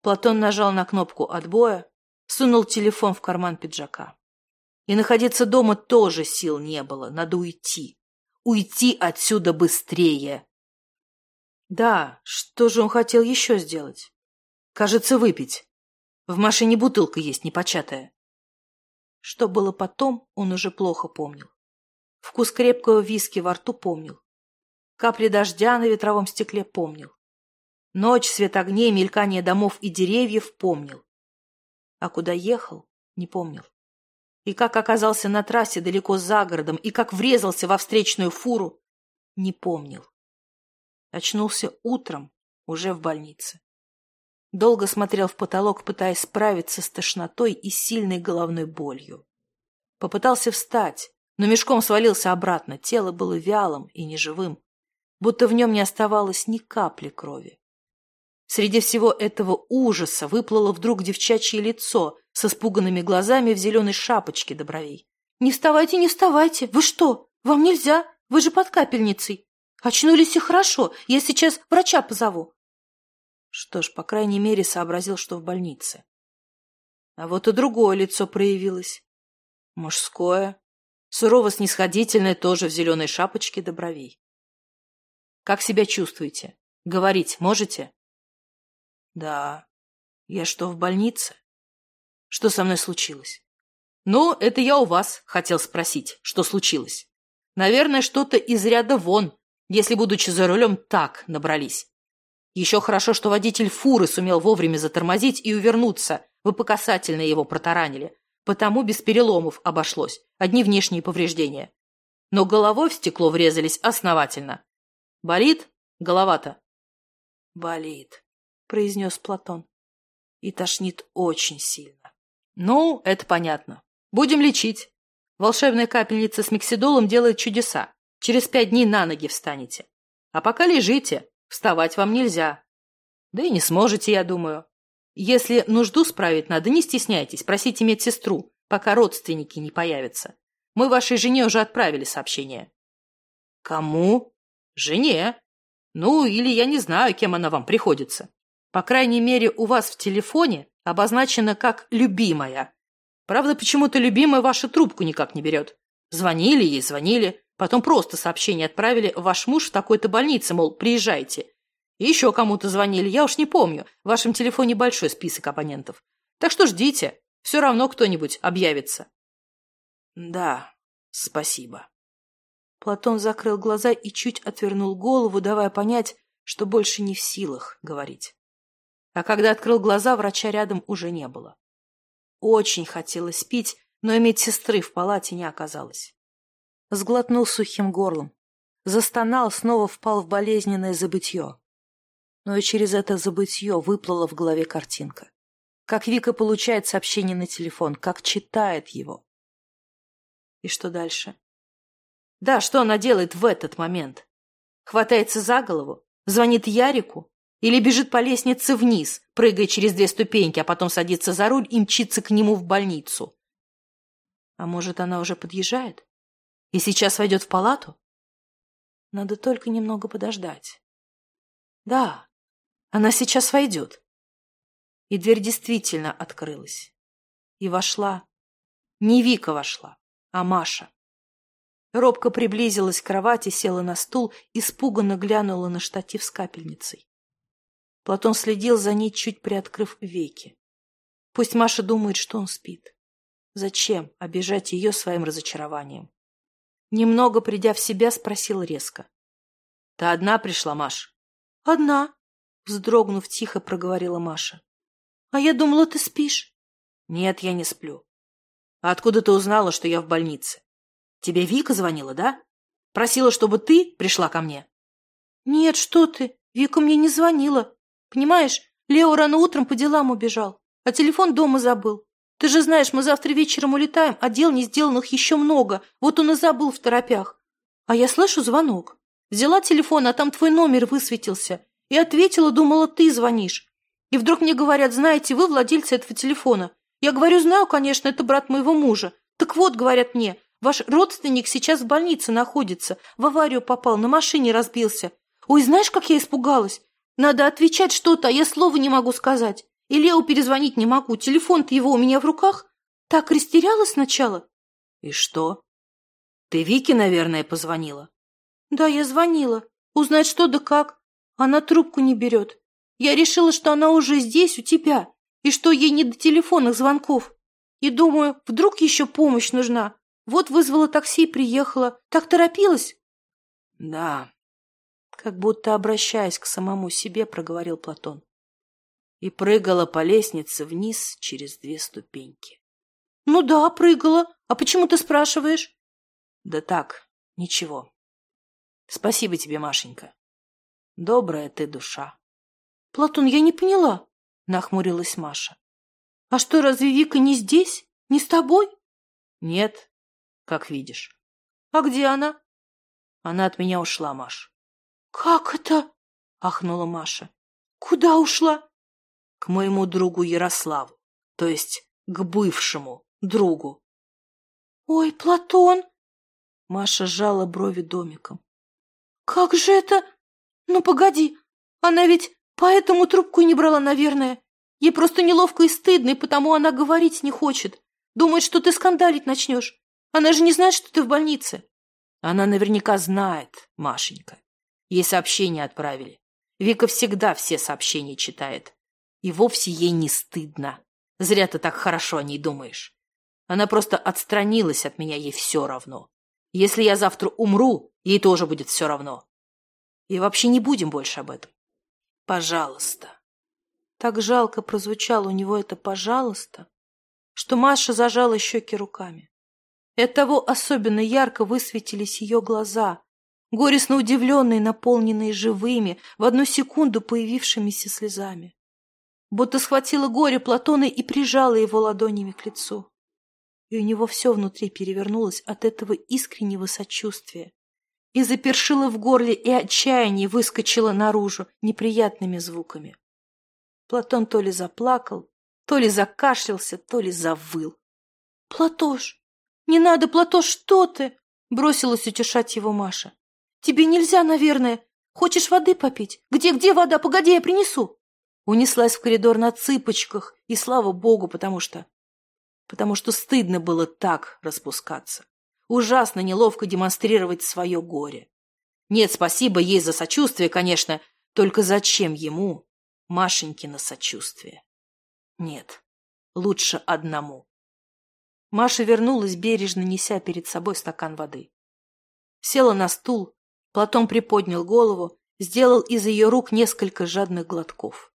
Платон нажал на кнопку отбоя, сунул телефон в карман пиджака. И находиться дома тоже сил не было, надо уйти. Уйти отсюда быстрее. Да, что же он хотел еще сделать? Кажется, выпить. В машине бутылка есть непочатая. Что было потом, он уже плохо помнил. Вкус крепкого виски во рту помнил. Капли дождя на ветровом стекле помнил. Ночь, свет огней, мелькание домов и деревьев помнил. А куда ехал, не помнил и как оказался на трассе далеко за городом, и как врезался во встречную фуру, не помнил. Очнулся утром уже в больнице. Долго смотрел в потолок, пытаясь справиться с тошнотой и сильной головной болью. Попытался встать, но мешком свалился обратно. Тело было вялым и неживым, будто в нем не оставалось ни капли крови. Среди всего этого ужаса выплыло вдруг девчачье лицо с испуганными глазами в зеленой шапочке до бровей. «Не вставайте, не вставайте! Вы что? Вам нельзя! Вы же под капельницей! Очнулись и хорошо, я сейчас врача позову!» Что ж, по крайней мере, сообразил, что в больнице. А вот и другое лицо проявилось. Мужское, сурово-снисходительное, тоже в зеленой шапочке до бровей. «Как себя чувствуете? Говорить можете?» «Да. Я что, в больнице? Что со мной случилось?» «Ну, это я у вас хотел спросить, что случилось. Наверное, что-то из ряда вон, если, будучи за рулем, так набрались. Еще хорошо, что водитель фуры сумел вовремя затормозить и увернуться. Вы по касательной его протаранили. Потому без переломов обошлось. Одни внешние повреждения. Но головой в стекло врезались основательно. Болит? Голова-то? Болит, произнес Платон. И тошнит очень сильно. Ну, это понятно. Будем лечить. Волшебная капельница с миксидолом делает чудеса. Через пять дней на ноги встанете. А пока лежите, Вставать вам нельзя. Да и не сможете, я думаю. Если нужду справить надо, не стесняйтесь, просите медсестру, пока родственники не появятся. Мы вашей жене уже отправили сообщение. Кому? Жене. Ну, или я не знаю, кем она вам приходится. По крайней мере, у вас в телефоне обозначена как «любимая». Правда, почему-то любимая вашу трубку никак не берет. Звонили ей, звонили. Потом просто сообщение отправили «Ваш муж в такой-то больнице, мол, приезжайте». И еще кому-то звонили, я уж не помню. В вашем телефоне большой список абонентов. Так что ждите, все равно кто-нибудь объявится. Да, спасибо. Платон закрыл глаза и чуть отвернул голову, давая понять, что больше не в силах говорить. А когда открыл глаза, врача рядом уже не было. Очень хотелось пить, но и медсестры в палате не оказалось сглотнул сухим горлом, застонал, снова впал в болезненное забытье. Но и через это забытье выплыла в голове картинка. Как Вика получает сообщение на телефон, как читает его. И что дальше? Да, что она делает в этот момент? Хватается за голову, звонит Ярику или бежит по лестнице вниз, прыгая через две ступеньки, а потом садится за руль и мчится к нему в больницу. А может, она уже подъезжает? И сейчас войдет в палату? Надо только немного подождать. Да, она сейчас войдет. И дверь действительно открылась. И вошла. Не Вика вошла, а Маша. Робко приблизилась к кровати, села на стул, испуганно глянула на штатив с капельницей. Платон следил за ней, чуть приоткрыв веки. Пусть Маша думает, что он спит. Зачем обижать ее своим разочарованием? Немного придя в себя, спросил резко. — Ты одна пришла, Маш? — Одна, — вздрогнув, тихо проговорила Маша. — А я думала, ты спишь. — Нет, я не сплю. — А откуда ты узнала, что я в больнице? Тебе Вика звонила, да? Просила, чтобы ты пришла ко мне? — Нет, что ты, Вика мне не звонила. Понимаешь, Лео рано утром по делам убежал, а телефон дома забыл. Ты же знаешь, мы завтра вечером улетаем, а дел не сделанных еще много. Вот он и забыл в торопях. А я слышу звонок. Взяла телефон, а там твой номер высветился. И ответила, думала, ты звонишь. И вдруг мне говорят, знаете, вы владельцы этого телефона. Я говорю, знаю, конечно, это брат моего мужа. Так вот, говорят мне, ваш родственник сейчас в больнице находится. В аварию попал, на машине разбился. Ой, знаешь, как я испугалась? Надо отвечать что-то, а я слова не могу сказать. И Лео перезвонить не могу. Телефон-то его у меня в руках. Так растерялась сначала. И что? Ты Вике, наверное, позвонила? Да, я звонила. Узнать что да как. Она трубку не берет. Я решила, что она уже здесь, у тебя, и что ей не до телефонных звонков. И думаю, вдруг еще помощь нужна. Вот вызвала такси и приехала. Так торопилась? Да. Как будто обращаясь к самому себе, проговорил Платон и прыгала по лестнице вниз через две ступеньки. — Ну да, прыгала. А почему ты спрашиваешь? — Да так, ничего. Спасибо тебе, Машенька. Добрая ты душа. — Платон, я не поняла. — нахмурилась Маша. «А что, разве Вика не здесь? Не с тобой?» «Нет, как видишь». «А где она?» «Она от меня ушла, Маш». «Как это?» — ахнула Маша. «Куда ушла?» «К моему другу Ярославу, то есть к бывшему другу». «Ой, Платон!» Маша сжала брови домиком. «Как же это? Ну, погоди, она ведь поэтому трубку не брала, наверное. Ей просто неловко и стыдно, и потому она говорить не хочет. Думает, что ты скандалить начнешь. Она же не знает, что ты в больнице». Она наверняка знает, Машенька. Ей сообщение отправили. Вика всегда все сообщения читает. И вовсе ей не стыдно. Зря ты так хорошо о ней думаешь. Она просто отстранилась от меня, ей все равно. Если я завтра умру, ей тоже будет все равно. И вообще не будем больше об этом. Пожалуйста. Так жалко прозвучало у него это «пожалуйста», что Маша зажала щеки руками. И оттого особенно ярко высветились ее глаза, горестно удивленные, наполненные живыми, в одну секунду появившимися слезами. Будто схватила горе Платона и прижала его ладонями к лицу и у него все внутри перевернулось от этого искреннего сочувствия. И запершило в горле, и отчаяние выскочило наружу неприятными звуками. Платон то ли заплакал, то ли закашлялся, то ли завыл. — Платош! Не надо, Платош, что ты? — бросилась утешать его Маша. — Тебе нельзя, наверное. Хочешь воды попить? Где, где вода? Погоди, я принесу. Унеслась в коридор на цыпочках, и слава богу, потому что потому что стыдно было так распускаться. Ужасно неловко демонстрировать свое горе. Нет, спасибо ей за сочувствие, конечно, только зачем ему Машенькино сочувствие? Нет, лучше одному. Маша вернулась, бережно неся перед собой стакан воды. Села на стул, Платон приподнял голову, сделал из ее рук несколько жадных глотков.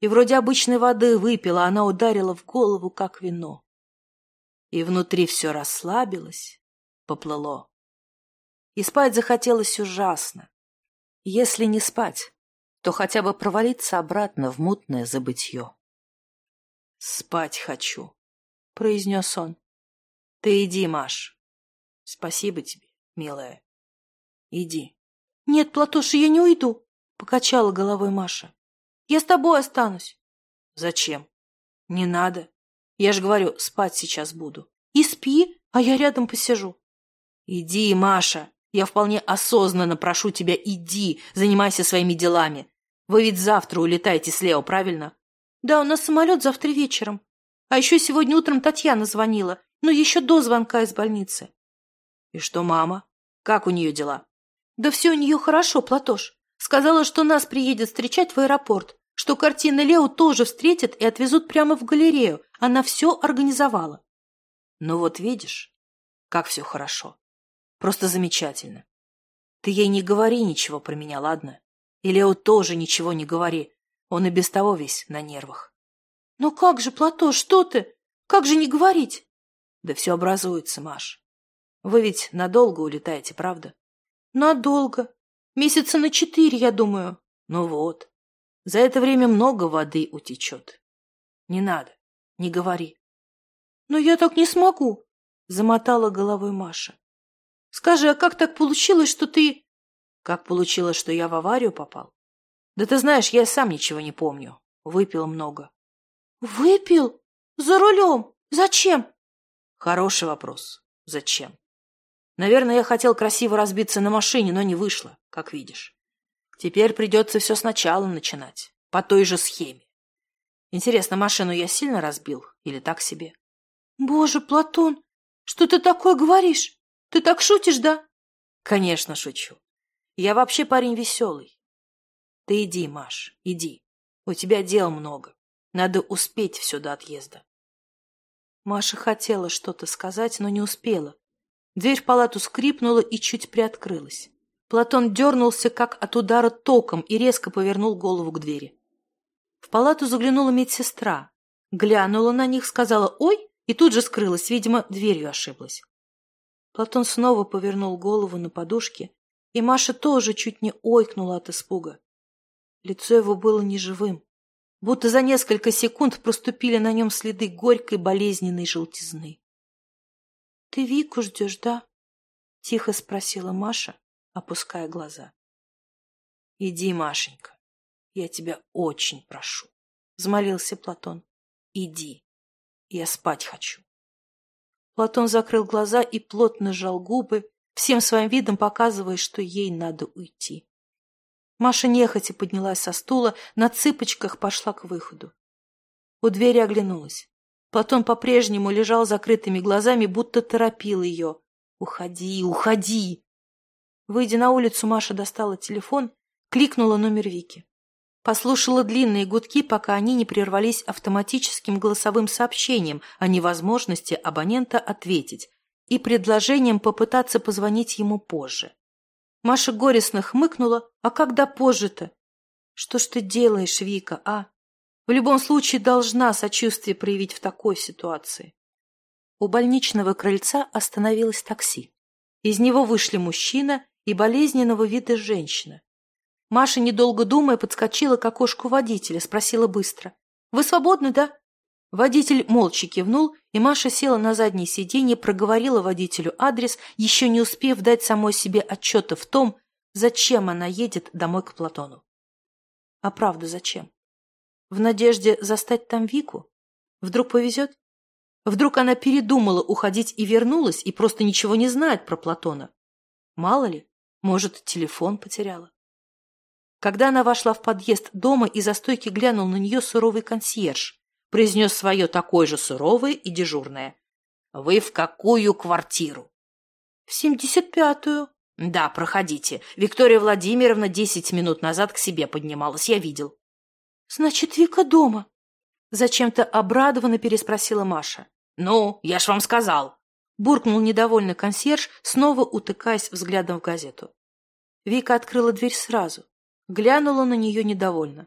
И вроде обычной воды выпила, она ударила в голову, как вино и внутри все расслабилось, поплыло. И спать захотелось ужасно. Если не спать, то хотя бы провалиться обратно в мутное забытье. «Спать хочу», — произнес он. «Ты иди, Маш. Спасибо тебе, милая. Иди». «Нет, Платоша, я не уйду», — покачала головой Маша. «Я с тобой останусь». «Зачем? Не надо. Я же говорю, спать сейчас буду. И спи, а я рядом посижу. Иди, Маша. Я вполне осознанно прошу тебя, иди, занимайся своими делами. Вы ведь завтра улетаете с Лео, правильно? Да, у нас самолет завтра вечером. А еще сегодня утром Татьяна звонила, но еще до звонка из больницы. И что, мама? Как у нее дела? Да все у нее хорошо, Платош. Сказала, что нас приедет встречать в аэропорт что картины Лео тоже встретят и отвезут прямо в галерею. Она все организовала. Ну вот видишь, как все хорошо. Просто замечательно. Ты ей не говори ничего про меня, ладно? И Лео тоже ничего не говори. Он и без того весь на нервах. Ну как же, Плато, что ты? Как же не говорить? Да все образуется, Маш. Вы ведь надолго улетаете, правда? Надолго. Месяца на четыре, я думаю. Ну вот. За это время много воды утечет. Не надо, не говори. Но я так не смогу, замотала головой Маша. Скажи, а как так получилось, что ты... Как получилось, что я в аварию попал? Да ты знаешь, я сам ничего не помню. Выпил много. Выпил? За рулем? Зачем? Хороший вопрос. Зачем? Наверное, я хотел красиво разбиться на машине, но не вышло, как видишь. Теперь придется все сначала начинать, по той же схеме. Интересно, машину я сильно разбил или так себе? Боже, Платон, что ты такое говоришь? Ты так шутишь, да? Конечно, шучу. Я вообще парень веселый. Ты иди, Маш, иди. У тебя дел много. Надо успеть все до отъезда. Маша хотела что-то сказать, но не успела. Дверь в палату скрипнула и чуть приоткрылась. Платон дернулся, как от удара током, и резко повернул голову к двери. В палату заглянула медсестра. Глянула на них, сказала «Ой!» и тут же скрылась, видимо, дверью ошиблась. Платон снова повернул голову на подушке, и Маша тоже чуть не ойкнула от испуга. Лицо его было неживым, будто за несколько секунд проступили на нем следы горькой болезненной желтизны. — Ты Вику ждешь, да? — тихо спросила Маша, опуская глаза. — Иди, Машенька, я тебя очень прошу, — взмолился Платон. — Иди, я спать хочу. Платон закрыл глаза и плотно сжал губы, всем своим видом показывая, что ей надо уйти. Маша нехотя поднялась со стула, на цыпочках пошла к выходу. У двери оглянулась. Платон по-прежнему лежал закрытыми глазами, будто торопил ее. «Уходи, уходи!» Выйдя на улицу, Маша достала телефон, кликнула номер Вики. Послушала длинные гудки, пока они не прервались автоматическим голосовым сообщением о невозможности абонента ответить и предложением попытаться позвонить ему позже. Маша горестно хмыкнула. А когда позже-то? Что ж ты делаешь, Вика, а? В любом случае должна сочувствие проявить в такой ситуации. У больничного крыльца остановилось такси. Из него вышли мужчина и болезненного вида женщина. Маша, недолго думая, подскочила к окошку водителя, спросила быстро. «Вы свободны, да?» Водитель молча кивнул, и Маша села на заднее сиденье, проговорила водителю адрес, еще не успев дать самой себе отчета в том, зачем она едет домой к Платону. А правда, зачем? В надежде застать там Вику? Вдруг повезет? Вдруг она передумала уходить и вернулась, и просто ничего не знает про Платона? Мало ли, может, телефон потеряла. Когда она вошла в подъезд дома, и за стойки глянул на нее суровый консьерж произнес свое такое же суровое и дежурное. «Вы в какую квартиру?» «В семьдесят пятую». «Да, проходите. Виктория Владимировна десять минут назад к себе поднималась, я видел». «Значит, Вика дома?» Зачем-то обрадованно переспросила Маша. «Ну, я ж вам сказал!» Буркнул недовольный консьерж, снова утыкаясь взглядом в газету. Вика открыла дверь сразу. Глянула на нее недовольно.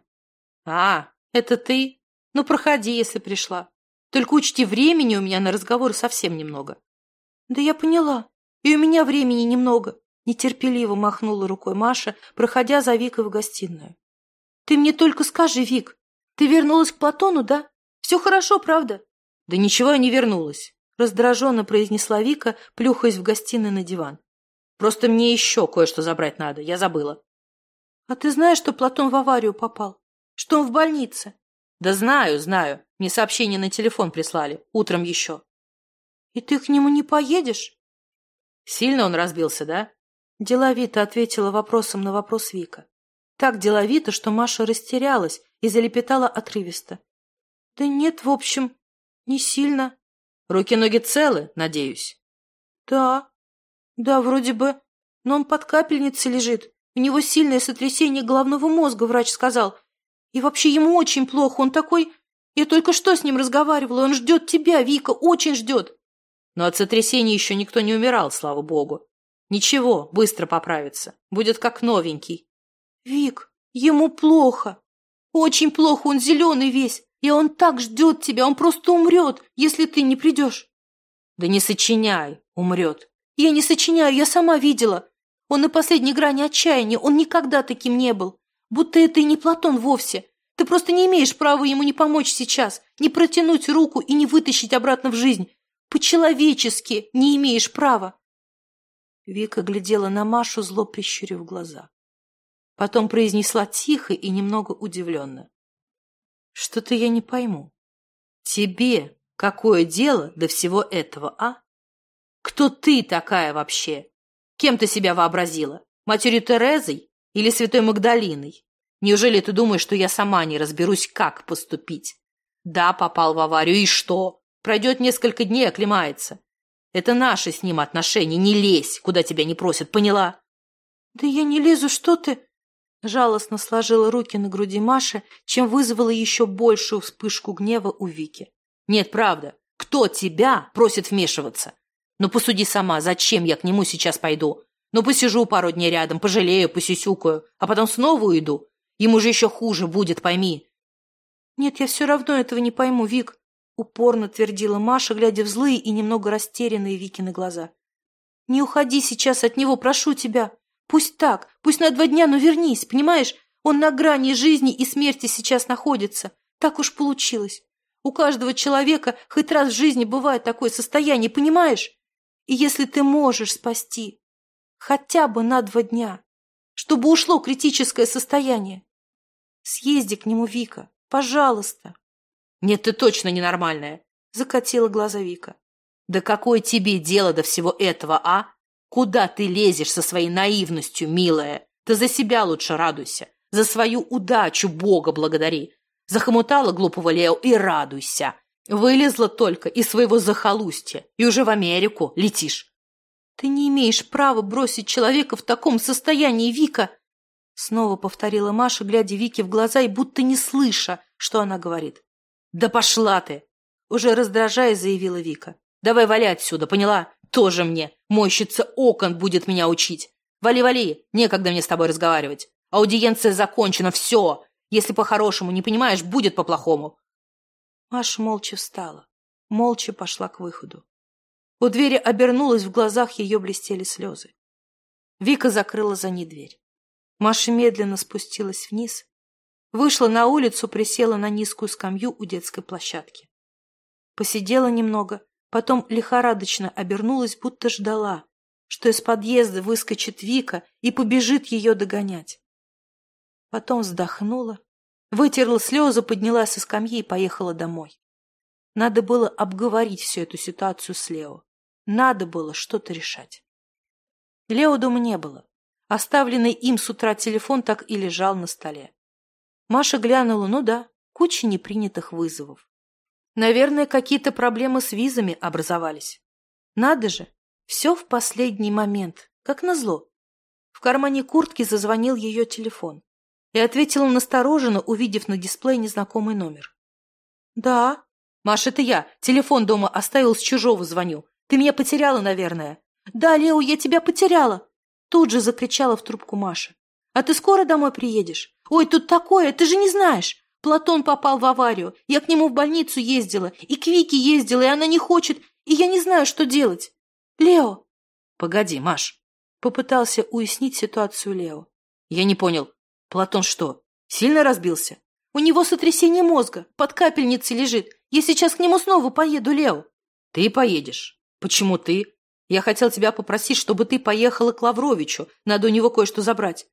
«А, это ты?» Ну, проходи, если пришла. Только учти, времени у меня на разговор совсем немного. Да я поняла. И у меня времени немного. Нетерпеливо махнула рукой Маша, проходя за Викой в гостиную. Ты мне только скажи, Вик, ты вернулась к Платону, да? Все хорошо, правда? Да ничего я не вернулась, раздраженно произнесла Вика, плюхаясь в гостиной на диван. Просто мне еще кое-что забрать надо, я забыла. А ты знаешь, что Платон в аварию попал? Что он в больнице? Да знаю, знаю. Мне сообщение на телефон прислали. Утром еще. И ты к нему не поедешь? Сильно он разбился, да? Деловито ответила вопросом на вопрос Вика. Так деловито, что Маша растерялась и залепетала отрывисто. Да нет, в общем, не сильно. Руки-ноги целы, надеюсь? Да. Да, вроде бы. Но он под капельницей лежит. У него сильное сотрясение головного мозга, врач сказал. И вообще ему очень плохо, он такой... Я только что с ним разговаривала, он ждет тебя, Вика, очень ждет. Но от сотрясения еще никто не умирал, слава богу. Ничего, быстро поправится, будет как новенький. Вик, ему плохо, очень плохо, он зеленый весь, и он так ждет тебя, он просто умрет, если ты не придешь. Да не сочиняй, умрет. Я не сочиняю, я сама видела. Он на последней грани отчаяния, он никогда таким не был. Будто это и не Платон вовсе. Ты просто не имеешь права ему не помочь сейчас, не протянуть руку и не вытащить обратно в жизнь. По-человечески не имеешь права. Вика глядела на Машу, зло прищурив глаза. Потом произнесла тихо и немного удивленно. Что-то я не пойму. Тебе какое дело до всего этого, а? Кто ты такая вообще? Кем ты себя вообразила? Матерью Терезой? Или святой Магдалиной? Неужели ты думаешь, что я сама не разберусь, как поступить? Да, попал в аварию, и что? Пройдет несколько дней, оклемается. Это наши с ним отношения, не лезь, куда тебя не просят, поняла? Да я не лезу, что ты... Жалостно сложила руки на груди Маши, чем вызвала еще большую вспышку гнева у Вики. Нет, правда, кто тебя просит вмешиваться? Но посуди сама, зачем я к нему сейчас пойду? Ну, посижу пару дней рядом, пожалею, посюсюкаю, а потом снова уйду. Ему же еще хуже будет, пойми. Нет, я все равно этого не пойму, Вик, упорно твердила Маша, глядя в злые и немного растерянные Викины глаза. Не уходи сейчас от него, прошу тебя. Пусть так, пусть на два дня, но вернись, понимаешь? Он на грани жизни и смерти сейчас находится. Так уж получилось. У каждого человека хоть раз в жизни бывает такое состояние, понимаешь? И если ты можешь спасти хотя бы на два дня, чтобы ушло критическое состояние, съезди к нему, Вика, пожалуйста. Нет, ты точно ненормальная, закатила глаза Вика. Да какое тебе дело до всего этого, а? Куда ты лезешь со своей наивностью, милая? Ты за себя лучше радуйся, за свою удачу Бога благодари. Захомутала глупого Лео и радуйся. Вылезла только из своего захолустья и уже в Америку летишь. Ты не имеешь права бросить человека в таком состоянии, Вика. Снова повторила Маша, глядя Вике в глаза и будто не слыша, что она говорит. Да пошла ты! Уже раздражая, заявила Вика. Давай вали отсюда, поняла? Тоже мне. Мойщица окон будет меня учить. Вали, вали, некогда мне с тобой разговаривать. Аудиенция закончена, все. Если по-хорошему не понимаешь, будет по-плохому. Маша молча встала, молча пошла к выходу. У двери обернулась, в глазах ее блестели слезы. Вика закрыла за ней дверь. Маша медленно спустилась вниз, вышла на улицу, присела на низкую скамью у детской площадки. Посидела немного, потом лихорадочно обернулась, будто ждала, что из подъезда выскочит Вика и побежит ее догонять. Потом вздохнула, вытерла слезы, поднялась со скамьи и поехала домой. Надо было обговорить всю эту ситуацию с Лео. Надо было что-то решать. Лео дома не было. Оставленный им с утра телефон так и лежал на столе. Маша глянула, ну да, куча непринятых вызовов. Наверное, какие-то проблемы с визами образовались. Надо же, все в последний момент, как назло. В кармане куртки зазвонил ее телефон и ответила настороженно, увидев на дисплее незнакомый номер. «Да». «Маш, это я. Телефон дома оставил, с чужого звоню. Ты меня потеряла, наверное». «Да, Лео, я тебя потеряла!» Тут же закричала в трубку Маша. «А ты скоро домой приедешь? Ой, тут такое, ты же не знаешь! Платон попал в аварию, я к нему в больницу ездила, и к Вике ездила, и она не хочет, и я не знаю, что делать. Лео!» «Погоди, Маш!» Попытался уяснить ситуацию Лео. «Я не понял. Платон что, сильно разбился? У него сотрясение мозга, под капельницей лежит. Я сейчас к нему снова поеду, Лео. Ты поедешь. Почему ты? Я хотел тебя попросить, чтобы ты поехала к Лавровичу. Надо у него кое-что забрать.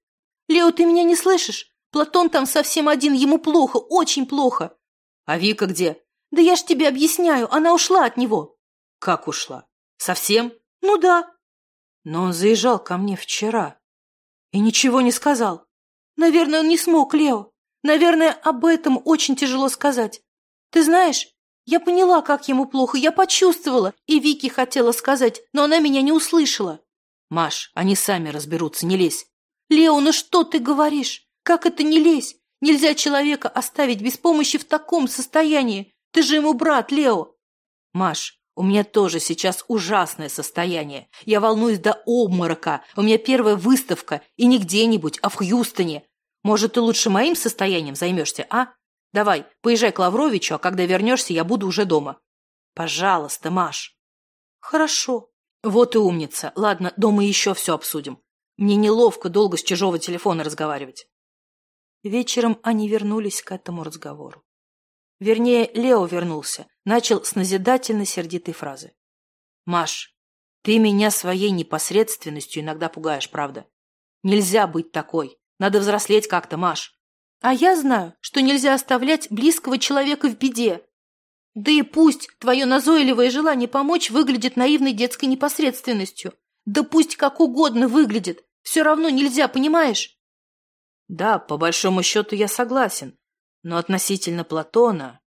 Лео, ты меня не слышишь? Платон там совсем один, ему плохо, очень плохо. А Вика где? Да я ж тебе объясняю, она ушла от него. Как ушла? Совсем? Ну да. Но он заезжал ко мне вчера и ничего не сказал. Наверное, он не смог, Лео. Наверное, об этом очень тяжело сказать. Ты знаешь, я поняла, как ему плохо, я почувствовала, и Вики хотела сказать, но она меня не услышала. Маш, они сами разберутся, не лезь. Лео, ну что ты говоришь? Как это не лезь? Нельзя человека оставить без помощи в таком состоянии. Ты же ему брат, Лео. Маш, у меня тоже сейчас ужасное состояние. Я волнуюсь до обморока. У меня первая выставка, и не где-нибудь, а в Хьюстоне. Может, ты лучше моим состоянием займешься, а? Давай, поезжай к Лавровичу, а когда вернешься, я буду уже дома. Пожалуйста, Маш. Хорошо. Вот и умница. Ладно, дома еще все обсудим. Мне неловко долго с чужого телефона разговаривать. Вечером они вернулись к этому разговору. Вернее, Лео вернулся, начал с назидательно сердитой фразы. «Маш, ты меня своей непосредственностью иногда пугаешь, правда? Нельзя быть такой. Надо взрослеть как-то, Маш. А я знаю, что нельзя оставлять близкого человека в беде. Да и пусть твое назойливое желание помочь выглядит наивной детской непосредственностью. Да пусть как угодно выглядит. Все равно нельзя, понимаешь? Да, по большому счету я согласен. Но относительно Платона...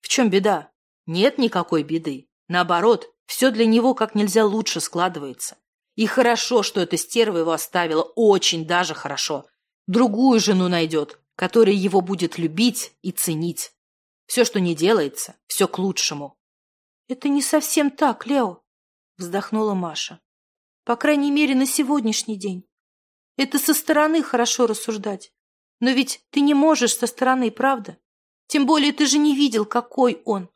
В чем беда? Нет никакой беды. Наоборот, все для него как нельзя лучше складывается. И хорошо, что эта стерва его оставила, очень даже хорошо другую жену найдет, которая его будет любить и ценить. Все, что не делается, все к лучшему. — Это не совсем так, Лео, — вздохнула Маша. — По крайней мере, на сегодняшний день. Это со стороны хорошо рассуждать. Но ведь ты не можешь со стороны, правда? Тем более ты же не видел, какой он.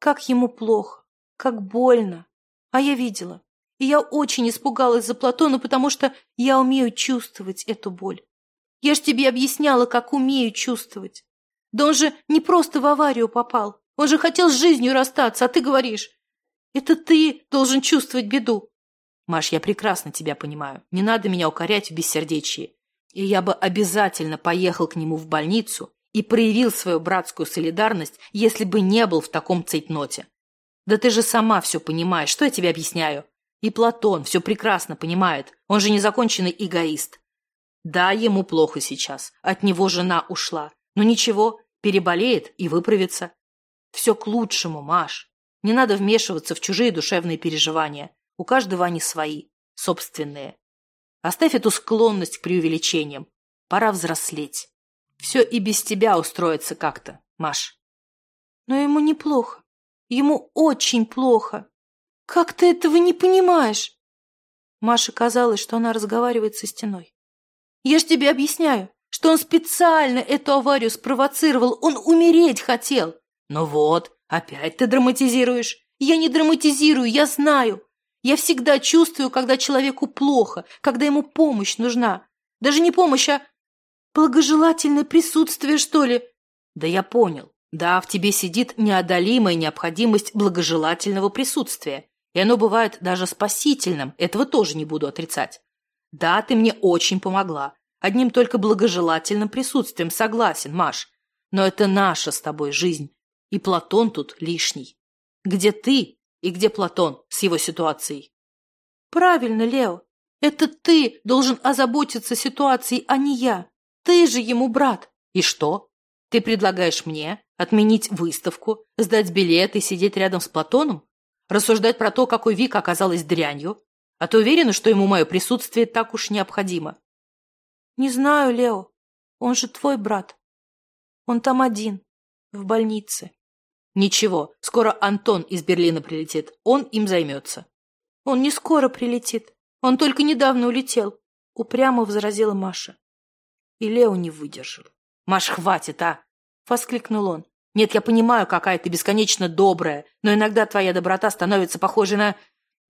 Как ему плохо, как больно. А я видела. И я очень испугалась за Платона, потому что я умею чувствовать эту боль. Я ж тебе объясняла, как умею чувствовать. Да он же не просто в аварию попал. Он же хотел с жизнью расстаться, а ты говоришь. Это ты должен чувствовать беду. Маш, я прекрасно тебя понимаю. Не надо меня укорять в бессердечии. И я бы обязательно поехал к нему в больницу и проявил свою братскую солидарность, если бы не был в таком цейтноте. Да ты же сама все понимаешь, что я тебе объясняю? И Платон все прекрасно понимает, он же незаконченный эгоист. Да, ему плохо сейчас, от него жена ушла. Но ничего, переболеет и выправится. Все к лучшему, Маш. Не надо вмешиваться в чужие душевные переживания. У каждого они свои, собственные. Оставь эту склонность к преувеличениям. Пора взрослеть. Все и без тебя устроится как-то, Маш. Но ему неплохо. Ему очень плохо. Как ты этого не понимаешь? Маше казалось, что она разговаривает со стеной. Я ж тебе объясняю, что он специально эту аварию спровоцировал. Он умереть хотел. Ну вот, опять ты драматизируешь. Я не драматизирую, я знаю. Я всегда чувствую, когда человеку плохо, когда ему помощь нужна. Даже не помощь, а благожелательное присутствие, что ли. Да я понял. Да, в тебе сидит неодолимая необходимость благожелательного присутствия. И оно бывает даже спасительным, этого тоже не буду отрицать. Да, ты мне очень помогла. Одним только благожелательным присутствием согласен, Маш. Но это наша с тобой жизнь. И Платон тут лишний. Где ты и где Платон с его ситуацией? Правильно, Лео. Это ты должен озаботиться ситуацией, а не я. Ты же ему брат. И что? Ты предлагаешь мне отменить выставку, сдать билет и сидеть рядом с Платоном? Рассуждать про то, какой Вика оказалась дрянью? А ты уверена, что ему мое присутствие так уж необходимо? Не знаю, Лео. Он же твой брат. Он там один, в больнице. Ничего, скоро Антон из Берлина прилетит. Он им займется. Он не скоро прилетит. Он только недавно улетел. Упрямо возразила Маша. И Лео не выдержал. «Маш, хватит, а!» — воскликнул он. «Нет, я понимаю, какая ты бесконечно добрая, но иногда твоя доброта становится похожей на...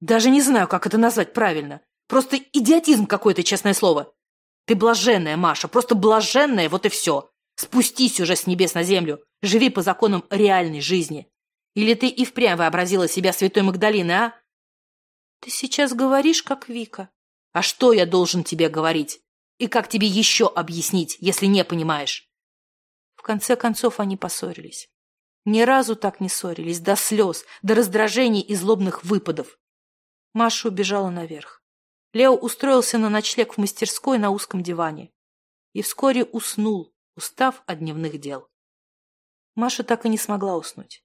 Даже не знаю, как это назвать правильно. Просто идиотизм какой-то, честное слово. Ты блаженная, Маша, просто блаженная, вот и все. Спустись уже с небес на землю, живи по законам реальной жизни. Или ты и впрямь вообразила себя святой Магдалины, а? Ты сейчас говоришь, как Вика. А что я должен тебе говорить? И как тебе еще объяснить, если не понимаешь? В конце концов они поссорились. Ни разу так не ссорились, до слез, до раздражений и злобных выпадов. Маша убежала наверх. Лео устроился на ночлег в мастерской на узком диване. И вскоре уснул, устав от дневных дел. Маша так и не смогла уснуть.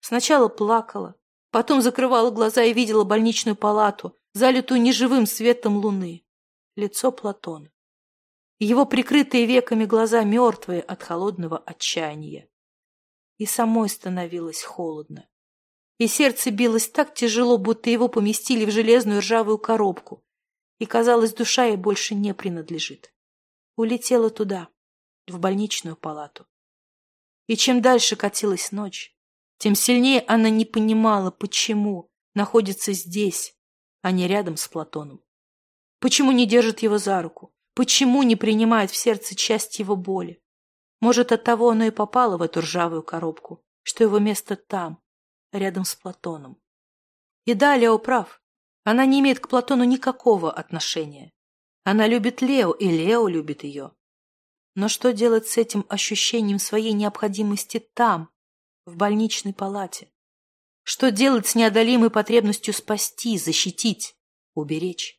Сначала плакала, потом закрывала глаза и видела больничную палату, залитую неживым светом луны. Лицо Платона его прикрытые веками глаза мертвые от холодного отчаяния. И самой становилось холодно. И сердце билось так тяжело, будто его поместили в железную ржавую коробку. И, казалось, душа ей больше не принадлежит. Улетела туда, в больничную палату. И чем дальше катилась ночь, тем сильнее она не понимала, почему находится здесь, а не рядом с Платоном. Почему не держит его за руку? Почему не принимает в сердце часть его боли? Может, от того оно и попало в эту ржавую коробку, что его место там, рядом с Платоном. И да, Лео прав. Она не имеет к Платону никакого отношения. Она любит Лео, и Лео любит ее. Но что делать с этим ощущением своей необходимости там, в больничной палате? Что делать с неодолимой потребностью спасти, защитить, уберечь?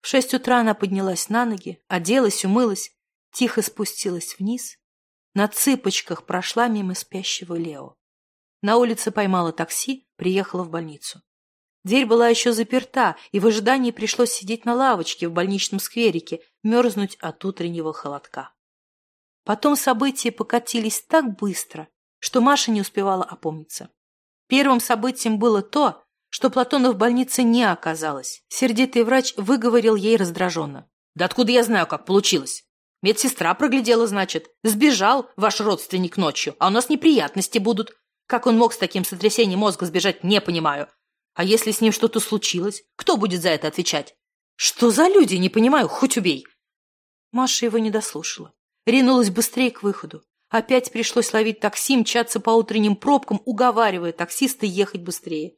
В шесть утра она поднялась на ноги, оделась, умылась, тихо спустилась вниз, на цыпочках прошла мимо спящего Лео. На улице поймала такси, приехала в больницу. Дверь была еще заперта, и в ожидании пришлось сидеть на лавочке в больничном скверике, мерзнуть от утреннего холодка. Потом события покатились так быстро, что Маша не успевала опомниться. Первым событием было то, что Платона в больнице не оказалось. Сердитый врач выговорил ей раздраженно. «Да откуда я знаю, как получилось? Медсестра проглядела, значит. Сбежал ваш родственник ночью, а у нас неприятности будут. Как он мог с таким сотрясением мозга сбежать, не понимаю. А если с ним что-то случилось, кто будет за это отвечать? Что за люди, не понимаю, хоть убей!» Маша его не дослушала. Ринулась быстрее к выходу. Опять пришлось ловить такси, мчаться по утренним пробкам, уговаривая таксиста ехать быстрее.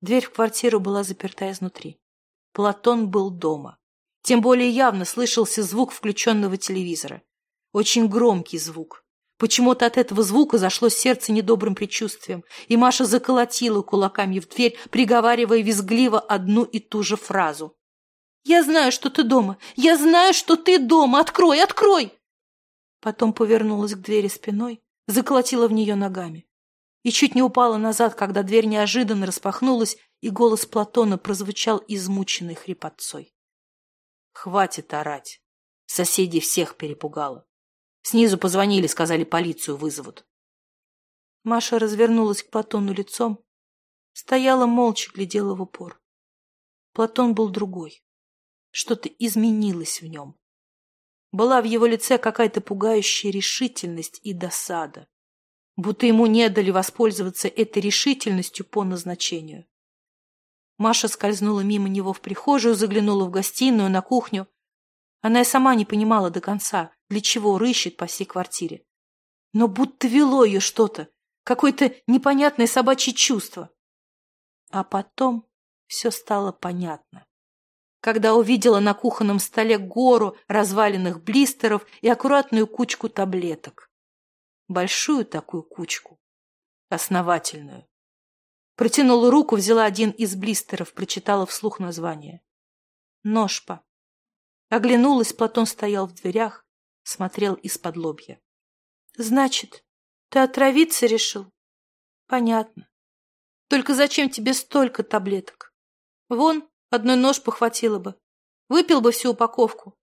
Дверь в квартиру была заперта изнутри. Платон был дома. Тем более явно слышался звук включенного телевизора. Очень громкий звук. Почему-то от этого звука зашло сердце недобрым предчувствием, и Маша заколотила кулаками в дверь, приговаривая визгливо одну и ту же фразу. «Я знаю, что ты дома! Я знаю, что ты дома! Открой, открой!» Потом повернулась к двери спиной, заколотила в нее ногами. И чуть не упала назад, когда дверь неожиданно распахнулась, и голос Платона прозвучал измученной хрипотцой. «Хватит орать! Соседей всех перепугало. Снизу позвонили, сказали, полицию вызовут. Маша развернулась к Платону лицом, стояла молча, глядела в упор. Платон был другой. Что-то изменилось в нем. Была в его лице какая-то пугающая решительность и досада, будто ему не дали воспользоваться этой решительностью по назначению. Маша скользнула мимо него в прихожую, заглянула в гостиную, на кухню. Она и сама не понимала до конца, для чего рыщет по всей квартире. Но будто вело ее что-то, какое-то непонятное собачье чувство. А потом все стало понятно. Когда увидела на кухонном столе гору разваленных блистеров и аккуратную кучку таблеток. Большую такую кучку. Основательную. Протянула руку, взяла один из блистеров, прочитала вслух название. Ножпа. Оглянулась, Платон стоял в дверях, смотрел из-под лобья. Значит, ты отравиться решил? Понятно. Только зачем тебе столько таблеток? Вон, одной нож похватило бы. Выпил бы всю упаковку.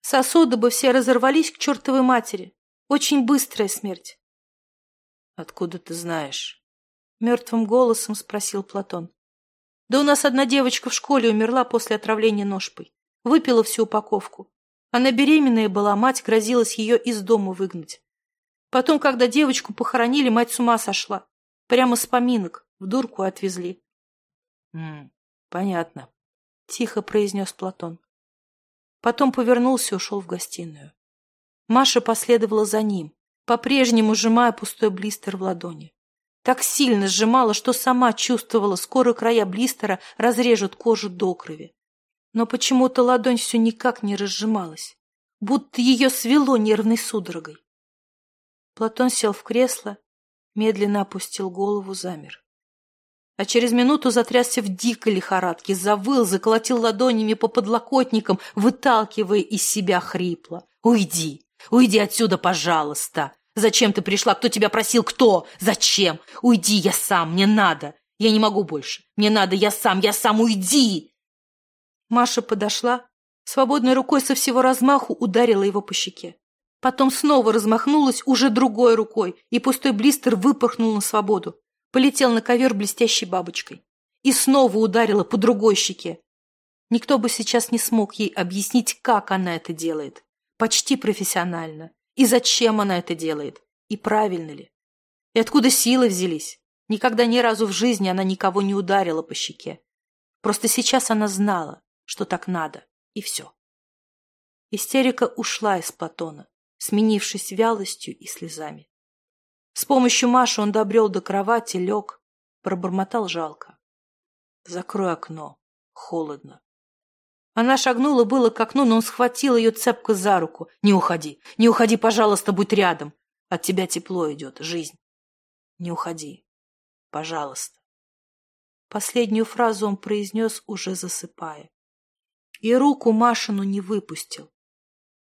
Сосуды бы все разорвались к чертовой матери. Очень быстрая смерть. Откуда ты знаешь? Мертвым голосом спросил Платон. Да у нас одна девочка в школе умерла после отравления ножпой. Выпила всю упаковку. Она беременная была, мать грозилась ее из дома выгнать. Потом, когда девочку похоронили, мать с ума сошла. Прямо с поминок в дурку отвезли. «М понятно», — тихо произнес Платон. Потом повернулся и ушел в гостиную. Маша последовала за ним, по-прежнему сжимая пустой блистер в ладони. Так сильно сжимала, что сама чувствовала, скоро края блистера разрежут кожу до крови но почему-то ладонь все никак не разжималась, будто ее свело нервной судорогой. Платон сел в кресло, медленно опустил голову, замер. А через минуту затрясся в дикой лихорадке, завыл, заколотил ладонями по подлокотникам, выталкивая из себя хрипло. «Уйди! Уйди отсюда, пожалуйста! Зачем ты пришла? Кто тебя просил? Кто? Зачем? Уйди, я сам, мне надо! Я не могу больше! Мне надо, я сам, я сам, уйди!» Маша подошла, свободной рукой со всего размаху ударила его по щеке. Потом снова размахнулась уже другой рукой, и пустой блистер выпорхнул на свободу. Полетел на ковер блестящей бабочкой. И снова ударила по другой щеке. Никто бы сейчас не смог ей объяснить, как она это делает. Почти профессионально. И зачем она это делает. И правильно ли. И откуда силы взялись. Никогда ни разу в жизни она никого не ударила по щеке. Просто сейчас она знала, что так надо, и все. Истерика ушла из Платона, сменившись вялостью и слезами. С помощью Маши он добрел до кровати, лег, пробормотал жалко. «Закрой окно. Холодно». Она шагнула было к окну, но он схватил ее цепко за руку. «Не уходи, не уходи, пожалуйста, будь рядом. От тебя тепло идет, жизнь. Не уходи, пожалуйста». Последнюю фразу он произнес, уже засыпая и руку Машину не выпустил.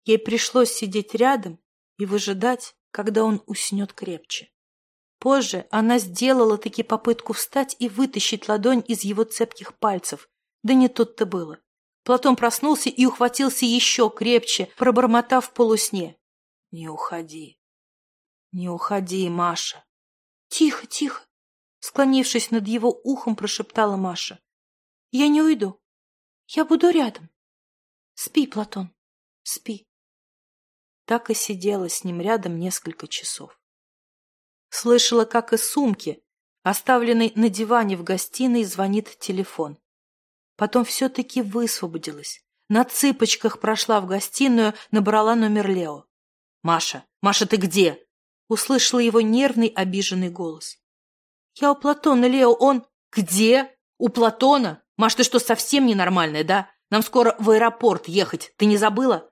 Ей пришлось сидеть рядом и выжидать, когда он уснет крепче. Позже она сделала таки попытку встать и вытащить ладонь из его цепких пальцев. Да не тут-то было. Платон проснулся и ухватился еще крепче, пробормотав полусне. «Не уходи, не уходи, Маша!» «Тихо, тихо!» Склонившись над его ухом, прошептала Маша. «Я не уйду. Я буду рядом. Спи, Платон, спи. Так и сидела с ним рядом несколько часов. Слышала, как из сумки, оставленной на диване в гостиной, звонит телефон. Потом все-таки высвободилась. На цыпочках прошла в гостиную, набрала номер Лео. «Маша! Маша, ты где?» услышала его нервный, обиженный голос. «Я у Платона, Лео, он...» «Где? У Платона? Маш, ты что, совсем ненормальная, да? Нам скоро в аэропорт ехать. Ты не забыла?»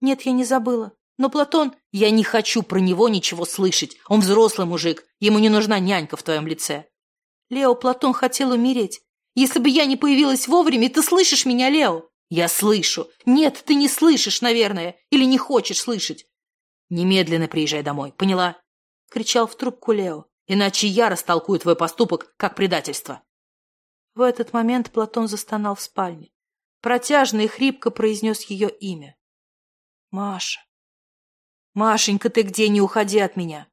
«Нет, я не забыла. Но Платон...» «Я не хочу про него ничего слышать. Он взрослый мужик. Ему не нужна нянька в твоем лице». «Лео, Платон хотел умереть. Если бы я не появилась вовремя, ты слышишь меня, Лео?» «Я слышу. Нет, ты не слышишь, наверное. Или не хочешь слышать. Немедленно приезжай домой, поняла?» — кричал в трубку Лео. «Иначе я растолкую твой поступок как предательство». В этот момент Платон застонал в спальне. Протяжно и хрипко произнес ее имя. «Маша! Машенька, ты где? Не уходи от меня!»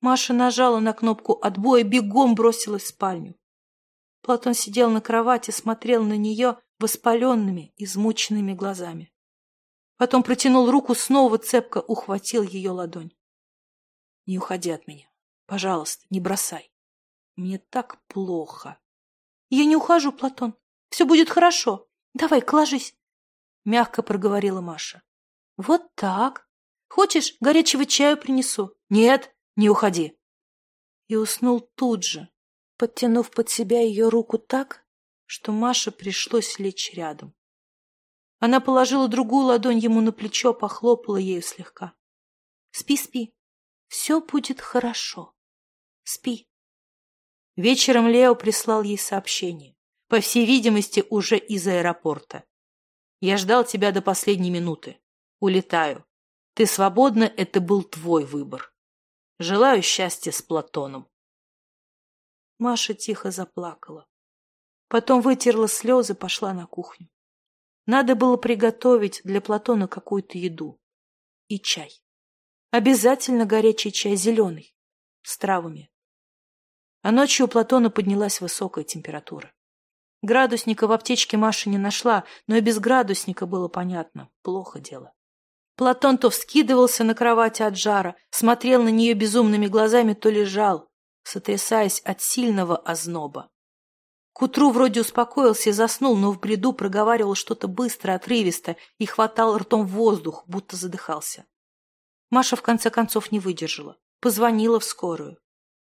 Маша нажала на кнопку отбоя, бегом бросилась в спальню. Платон сидел на кровати, смотрел на нее воспаленными, измученными глазами. Потом протянул руку, снова цепко ухватил ее ладонь. «Не уходи от меня. Пожалуйста, не бросай. Мне так плохо». «Я не ухожу, Платон. Все будет хорошо. Давай, ложись», — мягко проговорила Маша. «Вот так. Хочешь, горячего чаю принесу?» «Нет, не уходи». И уснул тут же, подтянув под себя ее руку так, что Маше пришлось лечь рядом. Она положила другую ладонь ему на плечо, похлопала ею слегка. «Спи, спи. Все будет хорошо. Спи». Вечером Лео прислал ей сообщение, по всей видимости, уже из аэропорта. «Я ждал тебя до последней минуты. Улетаю. Ты свободна, это был твой выбор. Желаю счастья с Платоном». Маша тихо заплакала. Потом вытерла слезы, пошла на кухню. Надо было приготовить для Платона какую-то еду. И чай. Обязательно горячий чай, зеленый, с травами. А ночью у Платона поднялась высокая температура. Градусника в аптечке Маша не нашла, но и без градусника было понятно. Плохо дело. Платон то вскидывался на кровати от жара, смотрел на нее безумными глазами, то лежал, сотрясаясь от сильного озноба. К утру вроде успокоился и заснул, но в бреду проговаривал что-то быстро, отрывисто и хватал ртом воздух, будто задыхался. Маша в конце концов не выдержала. Позвонила в скорую.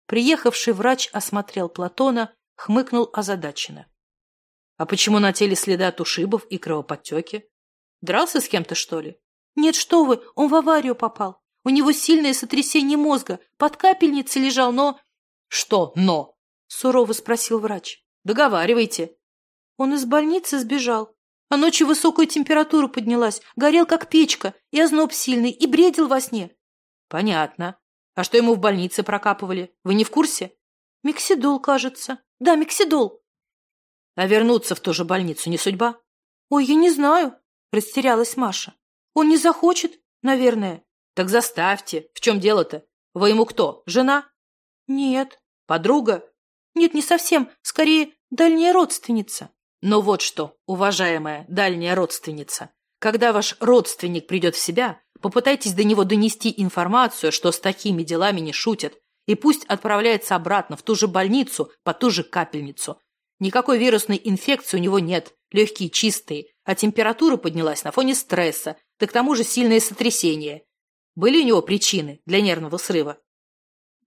Приехавший врач осмотрел Платона, хмыкнул озадаченно. — А почему на теле следы от ушибов и кровоподтеки? Дрался с кем-то, что ли? — Нет, что вы, он в аварию попал. У него сильное сотрясение мозга, под капельницей лежал, но... — Что «но»? — сурово спросил врач. Договаривайте. Он из больницы сбежал. А ночью высокая температура поднялась, горел как печка, и озноб сильный, и бредил во сне. Понятно. А что ему в больнице прокапывали? Вы не в курсе? Мексидол, кажется. Да, мексидол. А вернуться в ту же больницу не судьба? Ой, я не знаю, растерялась Маша. Он не захочет, наверное. Так заставьте. В чем дело-то? Вы ему кто, жена? Нет. Подруга? Нет, не совсем. Скорее, дальняя родственница. Но вот что, уважаемая дальняя родственница. Когда ваш родственник придет в себя, попытайтесь до него донести информацию, что с такими делами не шутят, и пусть отправляется обратно в ту же больницу, по ту же капельницу. Никакой вирусной инфекции у него нет, легкие чистые, а температура поднялась на фоне стресса, да к тому же сильное сотрясение. Были у него причины для нервного срыва?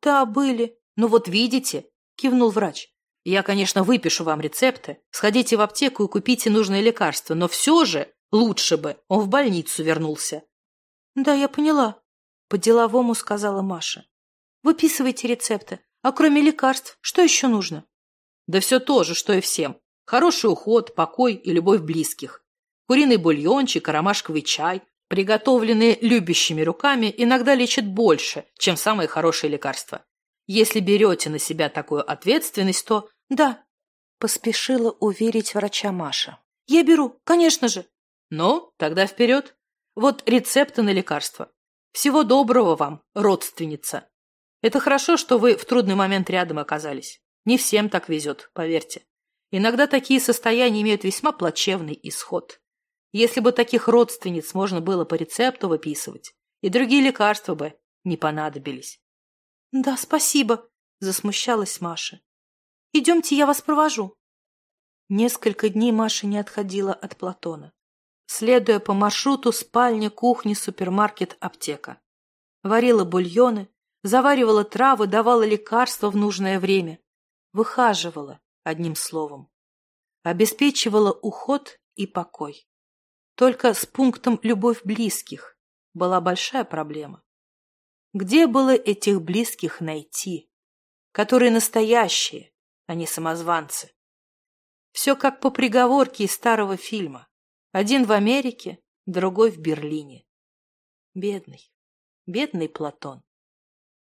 Да, были. Ну вот видите, кивнул врач. Я, конечно, выпишу вам рецепты, сходите в аптеку и купите нужное лекарство, но все же лучше бы он в больницу вернулся. Да, я поняла, по-деловому сказала Маша. Выписывайте рецепты, а кроме лекарств, что еще нужно? Да все то же, что и всем. Хороший уход, покой и любовь близких. Куриный бульончик, ромашковый чай, приготовленные любящими руками, иногда лечат больше, чем самые хорошие лекарства. Если берете на себя такую ответственность, то... Да, поспешила уверить врача Маша. Я беру, конечно же. Ну, тогда вперед. Вот рецепты на лекарства. Всего доброго вам, родственница. Это хорошо, что вы в трудный момент рядом оказались. Не всем так везет, поверьте. Иногда такие состояния имеют весьма плачевный исход. Если бы таких родственниц можно было по рецепту выписывать, и другие лекарства бы не понадобились. Да, спасибо, засмущалась Маша. Идемте, я вас провожу. Несколько дней Маша не отходила от Платона, следуя по маршруту спальня, кухня, супермаркет, аптека. Варила бульоны, заваривала травы, давала лекарства в нужное время. Выхаживала, одним словом. Обеспечивала уход и покой. Только с пунктом «любовь близких» была большая проблема. Где было этих близких найти, которые настоящие, а не самозванцы? Все как по приговорке из старого фильма. Один в Америке, другой в Берлине. Бедный, бедный Платон.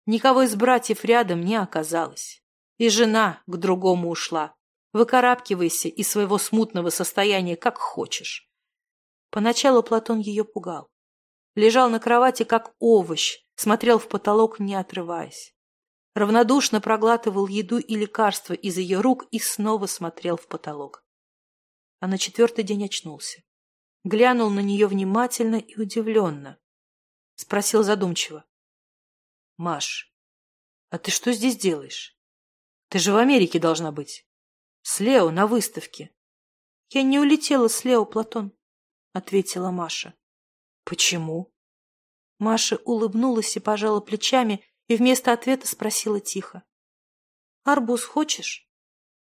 Никого из братьев рядом не оказалось. И жена к другому ушла. Выкарабкивайся из своего смутного состояния как хочешь. Поначалу Платон ее пугал. Лежал на кровати как овощ, смотрел в потолок, не отрываясь. Равнодушно проглатывал еду и лекарства из ее рук и снова смотрел в потолок. А на четвертый день очнулся. Глянул на нее внимательно и удивленно. Спросил задумчиво. — Маш, а ты что здесь делаешь? Ты же в Америке должна быть. С Лео на выставке. — Я не улетела с Лео, Платон, — ответила Маша. — Почему? Маша улыбнулась и пожала плечами, и вместо ответа спросила тихо. «Арбуз хочешь?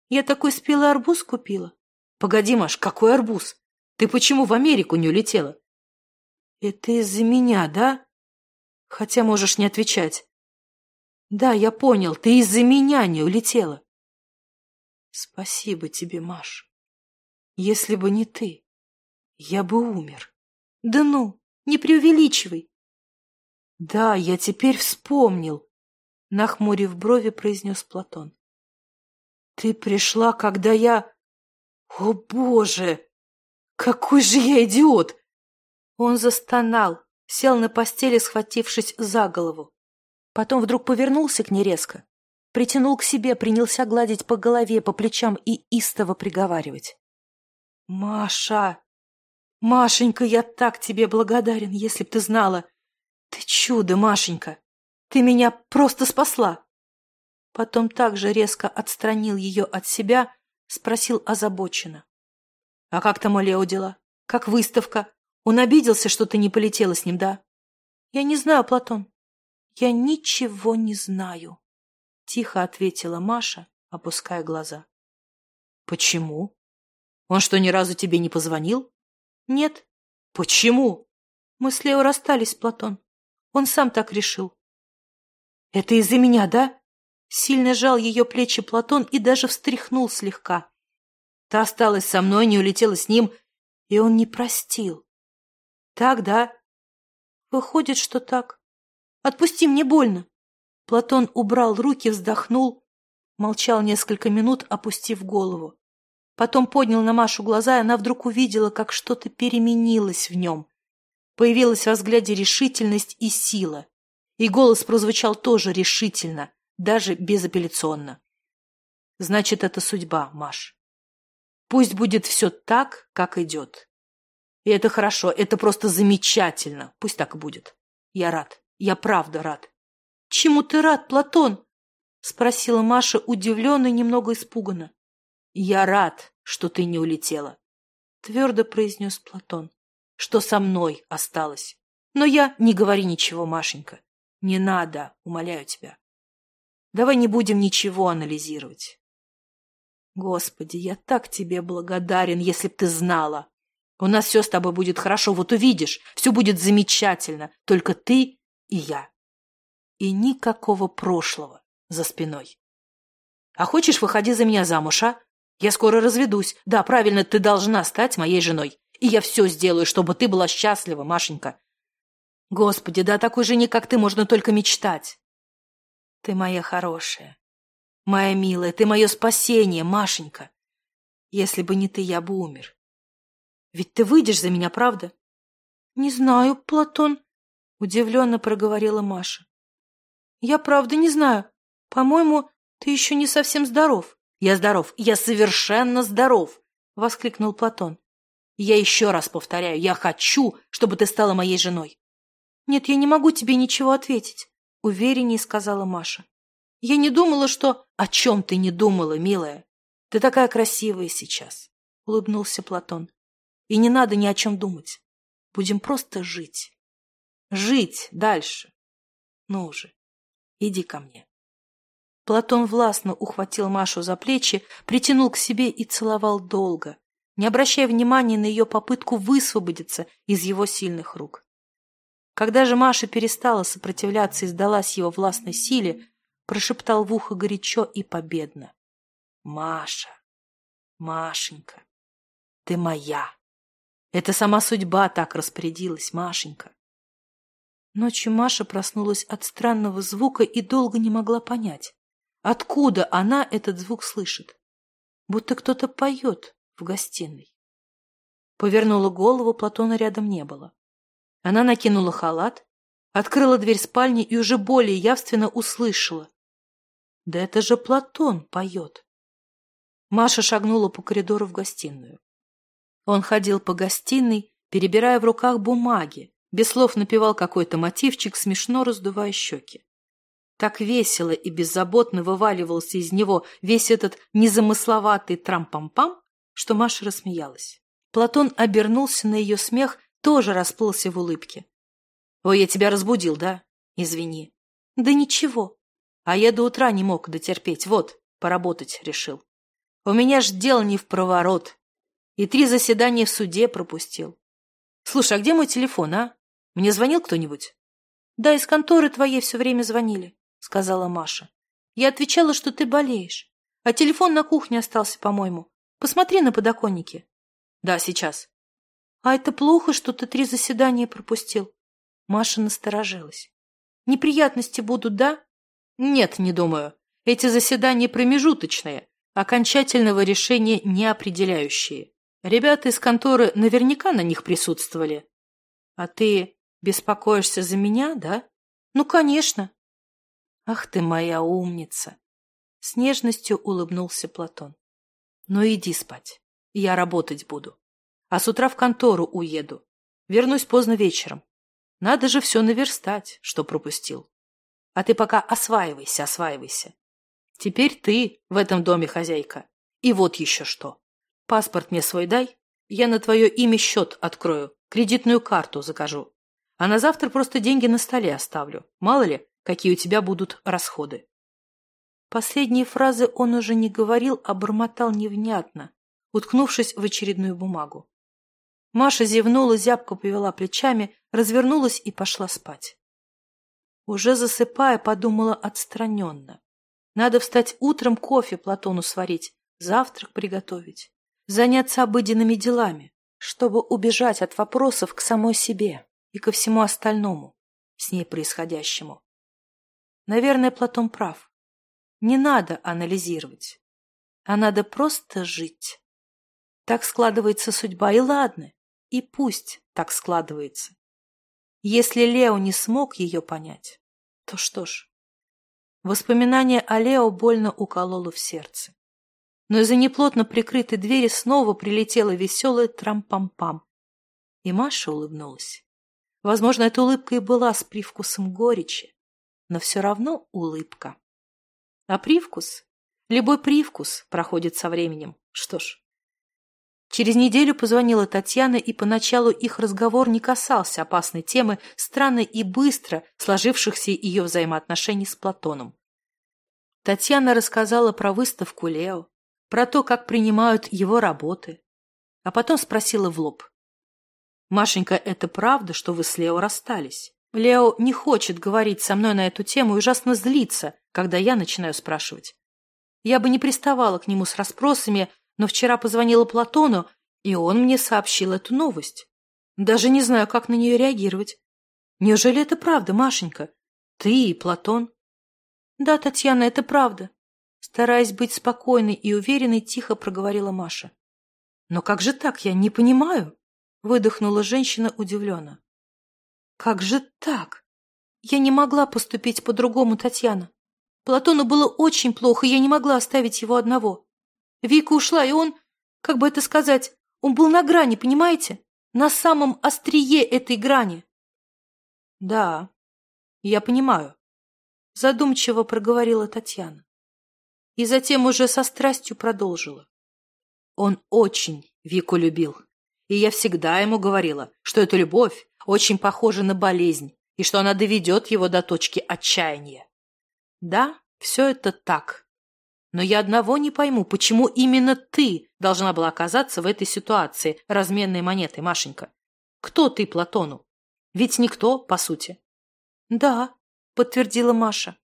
Я такой спелый арбуз купила». «Погоди, Маш, какой арбуз? Ты почему в Америку не улетела?» «Это из-за меня, да?» «Хотя можешь не отвечать». «Да, я понял, ты из-за меня не улетела». «Спасибо тебе, Маш. Если бы не ты, я бы умер». «Да ну, не преувеличивай. Да, я теперь вспомнил, нахмурив брови, произнес Платон. Ты пришла, когда я... О, Боже! Какой же я идиот! Он застонал, сел на постели, схватившись за голову. Потом вдруг повернулся к ней резко, притянул к себе, принялся гладить по голове, по плечам и истово приговаривать. «Маша! Машенька, я так тебе благодарен, если б ты знала! Ты чудо, Машенька! Ты меня просто спасла!» Потом также резко отстранил ее от себя, спросил озабоченно. «А как там у Лео дела? Как выставка? Он обиделся, что ты не полетела с ним, да?» «Я не знаю, Платон. Я ничего не знаю», — тихо ответила Маша, опуская глаза. «Почему? Он что, ни разу тебе не позвонил?» «Нет». «Почему?» «Мы с Лео расстались, Платон. Он сам так решил. «Это из-за меня, да?» Сильно жал ее плечи Платон и даже встряхнул слегка. Та осталась со мной, не улетела с ним, и он не простил. «Так, да?» «Выходит, что так. Отпусти, мне больно». Платон убрал руки, вздохнул, молчал несколько минут, опустив голову. Потом поднял на Машу глаза, и она вдруг увидела, как что-то переменилось в нем. Появилась во взгляде решительность и сила. И голос прозвучал тоже решительно, даже безапелляционно. Значит, это судьба, Маш. Пусть будет все так, как идет. И это хорошо, это просто замечательно. Пусть так и будет. Я рад. Я правда рад. Чему ты рад, Платон? Спросила Маша, удивленно и немного испуганно. Я рад, что ты не улетела. Твердо произнес Платон что со мной осталось. Но я... Не говори ничего, Машенька. Не надо, умоляю тебя. Давай не будем ничего анализировать. Господи, я так тебе благодарен, если б ты знала. У нас все с тобой будет хорошо, вот увидишь, все будет замечательно, только ты и я. И никакого прошлого за спиной. А хочешь, выходи за меня замуж, а? Я скоро разведусь. Да, правильно, ты должна стать моей женой. И я все сделаю, чтобы ты была счастлива, Машенька. Господи, да о такой жене, как ты, можно только мечтать. Ты моя хорошая, моя милая, ты мое спасение, Машенька. Если бы не ты, я бы умер. Ведь ты выйдешь за меня, правда? Не знаю, Платон, удивленно проговорила Маша. Я правда не знаю. По-моему, ты еще не совсем здоров. Я здоров, я совершенно здоров, воскликнул Платон. Я еще раз повторяю, я хочу, чтобы ты стала моей женой. Нет, я не могу тебе ничего ответить, увереннее сказала Маша. Я не думала, что... О чем ты не думала, милая? Ты такая красивая сейчас, улыбнулся Платон. И не надо ни о чем думать. Будем просто жить. Жить дальше. Ну же, иди ко мне. Платон властно ухватил Машу за плечи, притянул к себе и целовал долго, не обращая внимания на ее попытку высвободиться из его сильных рук. Когда же Маша перестала сопротивляться и сдалась его властной силе, прошептал в ухо горячо и победно. «Маша, Машенька, ты моя. Это сама судьба так распорядилась, Машенька». Ночью Маша проснулась от странного звука и долго не могла понять, откуда она этот звук слышит. Будто кто-то поет в гостиной. Повернула голову, Платона рядом не было. Она накинула халат, открыла дверь спальни и уже более явственно услышала. Да это же Платон поет. Маша шагнула по коридору в гостиную. Он ходил по гостиной, перебирая в руках бумаги, без слов напевал какой-то мотивчик, смешно раздувая щеки. Так весело и беззаботно вываливался из него весь этот незамысловатый трам-пам-пам, что Маша рассмеялась. Платон обернулся на ее смех, тоже расплылся в улыбке. «Ой, я тебя разбудил, да? Извини». «Да ничего». А я до утра не мог дотерпеть. Вот, поработать решил. У меня ж дело не в проворот. И три заседания в суде пропустил. Слушай, а где мой телефон, а? Мне звонил кто-нибудь? Да, из конторы твоей все время звонили, сказала Маша. Я отвечала, что ты болеешь. А телефон на кухне остался, по-моему. Посмотри на подоконнике. Да, сейчас. А это плохо, что ты три заседания пропустил. Маша насторожилась. Неприятности будут, да? Нет, не думаю. Эти заседания промежуточные, окончательного решения не определяющие. Ребята из конторы наверняка на них присутствовали. А ты беспокоишься за меня, да? Ну, конечно. Ах ты моя умница. С нежностью улыбнулся Платон. Ну, иди спать. Я работать буду. А с утра в контору уеду. Вернусь поздно вечером. Надо же все наверстать, что пропустил. А ты пока осваивайся, осваивайся. Теперь ты в этом доме хозяйка. И вот еще что. Паспорт мне свой дай, я на твое имя счет открою, кредитную карту закажу. А на завтра просто деньги на столе оставлю. Мало ли, какие у тебя будут расходы. Последние фразы он уже не говорил, а бормотал невнятно, уткнувшись в очередную бумагу. Маша зевнула, зябко повела плечами, развернулась и пошла спать. Уже засыпая, подумала отстраненно. Надо встать утром кофе Платону сварить, завтрак приготовить, заняться обыденными делами, чтобы убежать от вопросов к самой себе и ко всему остальному, с ней происходящему. Наверное, Платон прав. Не надо анализировать, а надо просто жить. Так складывается судьба, и ладно, и пусть так складывается. Если Лео не смог ее понять, то что ж. Воспоминание о Лео больно укололо в сердце. Но из-за неплотно прикрытой двери снова прилетела веселая трам-пам-пам. И Маша улыбнулась. Возможно, эта улыбка и была с привкусом горечи, но все равно улыбка. А привкус? Любой привкус проходит со временем. Что ж, Через неделю позвонила Татьяна, и поначалу их разговор не касался опасной темы странной и быстро сложившихся ее взаимоотношений с Платоном. Татьяна рассказала про выставку Лео, про то, как принимают его работы, а потом спросила в лоб. «Машенька, это правда, что вы с Лео расстались? Лео не хочет говорить со мной на эту тему и ужасно злится, когда я начинаю спрашивать. Я бы не приставала к нему с расспросами, но вчера позвонила Платону, и он мне сообщил эту новость. Даже не знаю, как на нее реагировать. Неужели это правда, Машенька? Ты и Платон? Да, Татьяна, это правда. Стараясь быть спокойной и уверенной, тихо проговорила Маша. Но как же так? Я не понимаю. Выдохнула женщина удивленно. Как же так? Я не могла поступить по-другому, Татьяна. Платону было очень плохо, я не могла оставить его одного. Вика ушла, и он, как бы это сказать, он был на грани, понимаете? На самом острие этой грани. Да, я понимаю. Задумчиво проговорила Татьяна. И затем уже со страстью продолжила. Он очень Вику любил. И я всегда ему говорила, что эта любовь очень похожа на болезнь, и что она доведет его до точки отчаяния. Да, все это так. Но я одного не пойму, почему именно ты должна была оказаться в этой ситуации разменной монетой, Машенька? Кто ты Платону? Ведь никто, по сути. Да, подтвердила Маша.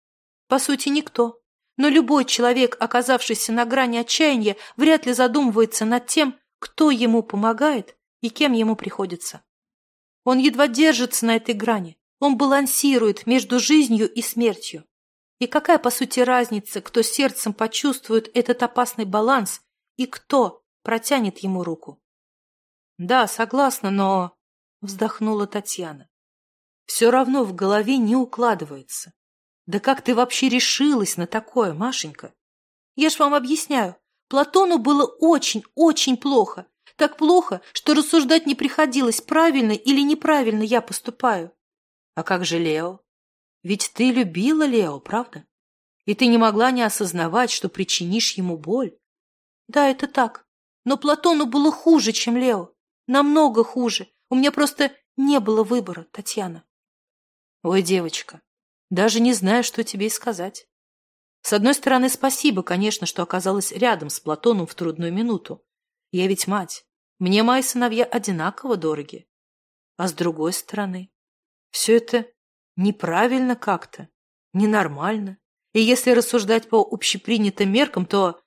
По сути, никто. Но любой человек, оказавшийся на грани отчаяния, вряд ли задумывается над тем, кто ему помогает и кем ему приходится. Он едва держится на этой грани. Он балансирует между жизнью и смертью. И какая, по сути, разница, кто сердцем почувствует этот опасный баланс и кто протянет ему руку? Да, согласна, но... Вздохнула Татьяна. Все равно в голове не укладывается. Да как ты вообще решилась на такое, Машенька? Я ж вам объясняю. Платону было очень-очень плохо. Так плохо, что рассуждать не приходилось, правильно или неправильно я поступаю. А как же Лео? Ведь ты любила Лео, правда? И ты не могла не осознавать, что причинишь ему боль. Да, это так. Но Платону было хуже, чем Лео. Намного хуже. У меня просто не было выбора, Татьяна. Ой, девочка, даже не знаю, что тебе и сказать. С одной стороны, спасибо, конечно, что оказалась рядом с Платоном в трудную минуту. Я ведь мать. Мне мои сыновья одинаково дороги. А с другой стороны, все это неправильно как-то, ненормально. И если рассуждать по общепринятым меркам, то...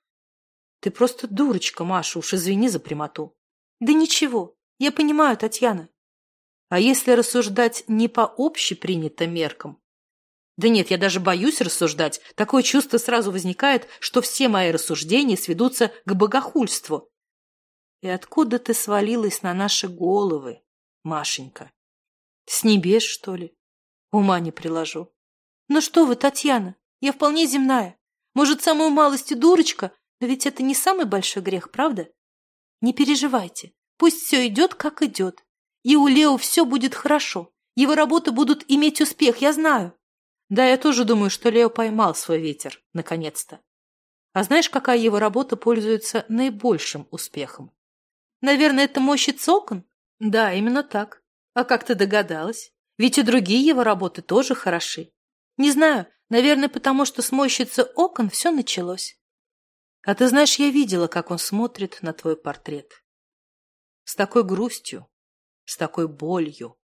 Ты просто дурочка, Маша, уж извини за прямоту. Да ничего, я понимаю, Татьяна. А если рассуждать не по общепринятым меркам? Да нет, я даже боюсь рассуждать. Такое чувство сразу возникает, что все мои рассуждения сведутся к богохульству. И откуда ты свалилась на наши головы, Машенька? С небес, что ли? Ума не приложу. Ну что вы, Татьяна, я вполне земная. Может, самую малость и дурочка, но ведь это не самый большой грех, правда? Не переживайте, пусть все идет, как идет. И у Лео все будет хорошо. Его работы будут иметь успех, я знаю. Да, я тоже думаю, что Лео поймал свой ветер, наконец-то. А знаешь, какая его работа пользуется наибольшим успехом? Наверное, это мощица окон? Да, именно так. А как ты догадалась? Ведь и другие его работы тоже хороши. Не знаю, наверное, потому что с мойщицы окон все началось. А ты знаешь, я видела, как он смотрит на твой портрет. С такой грустью, с такой болью.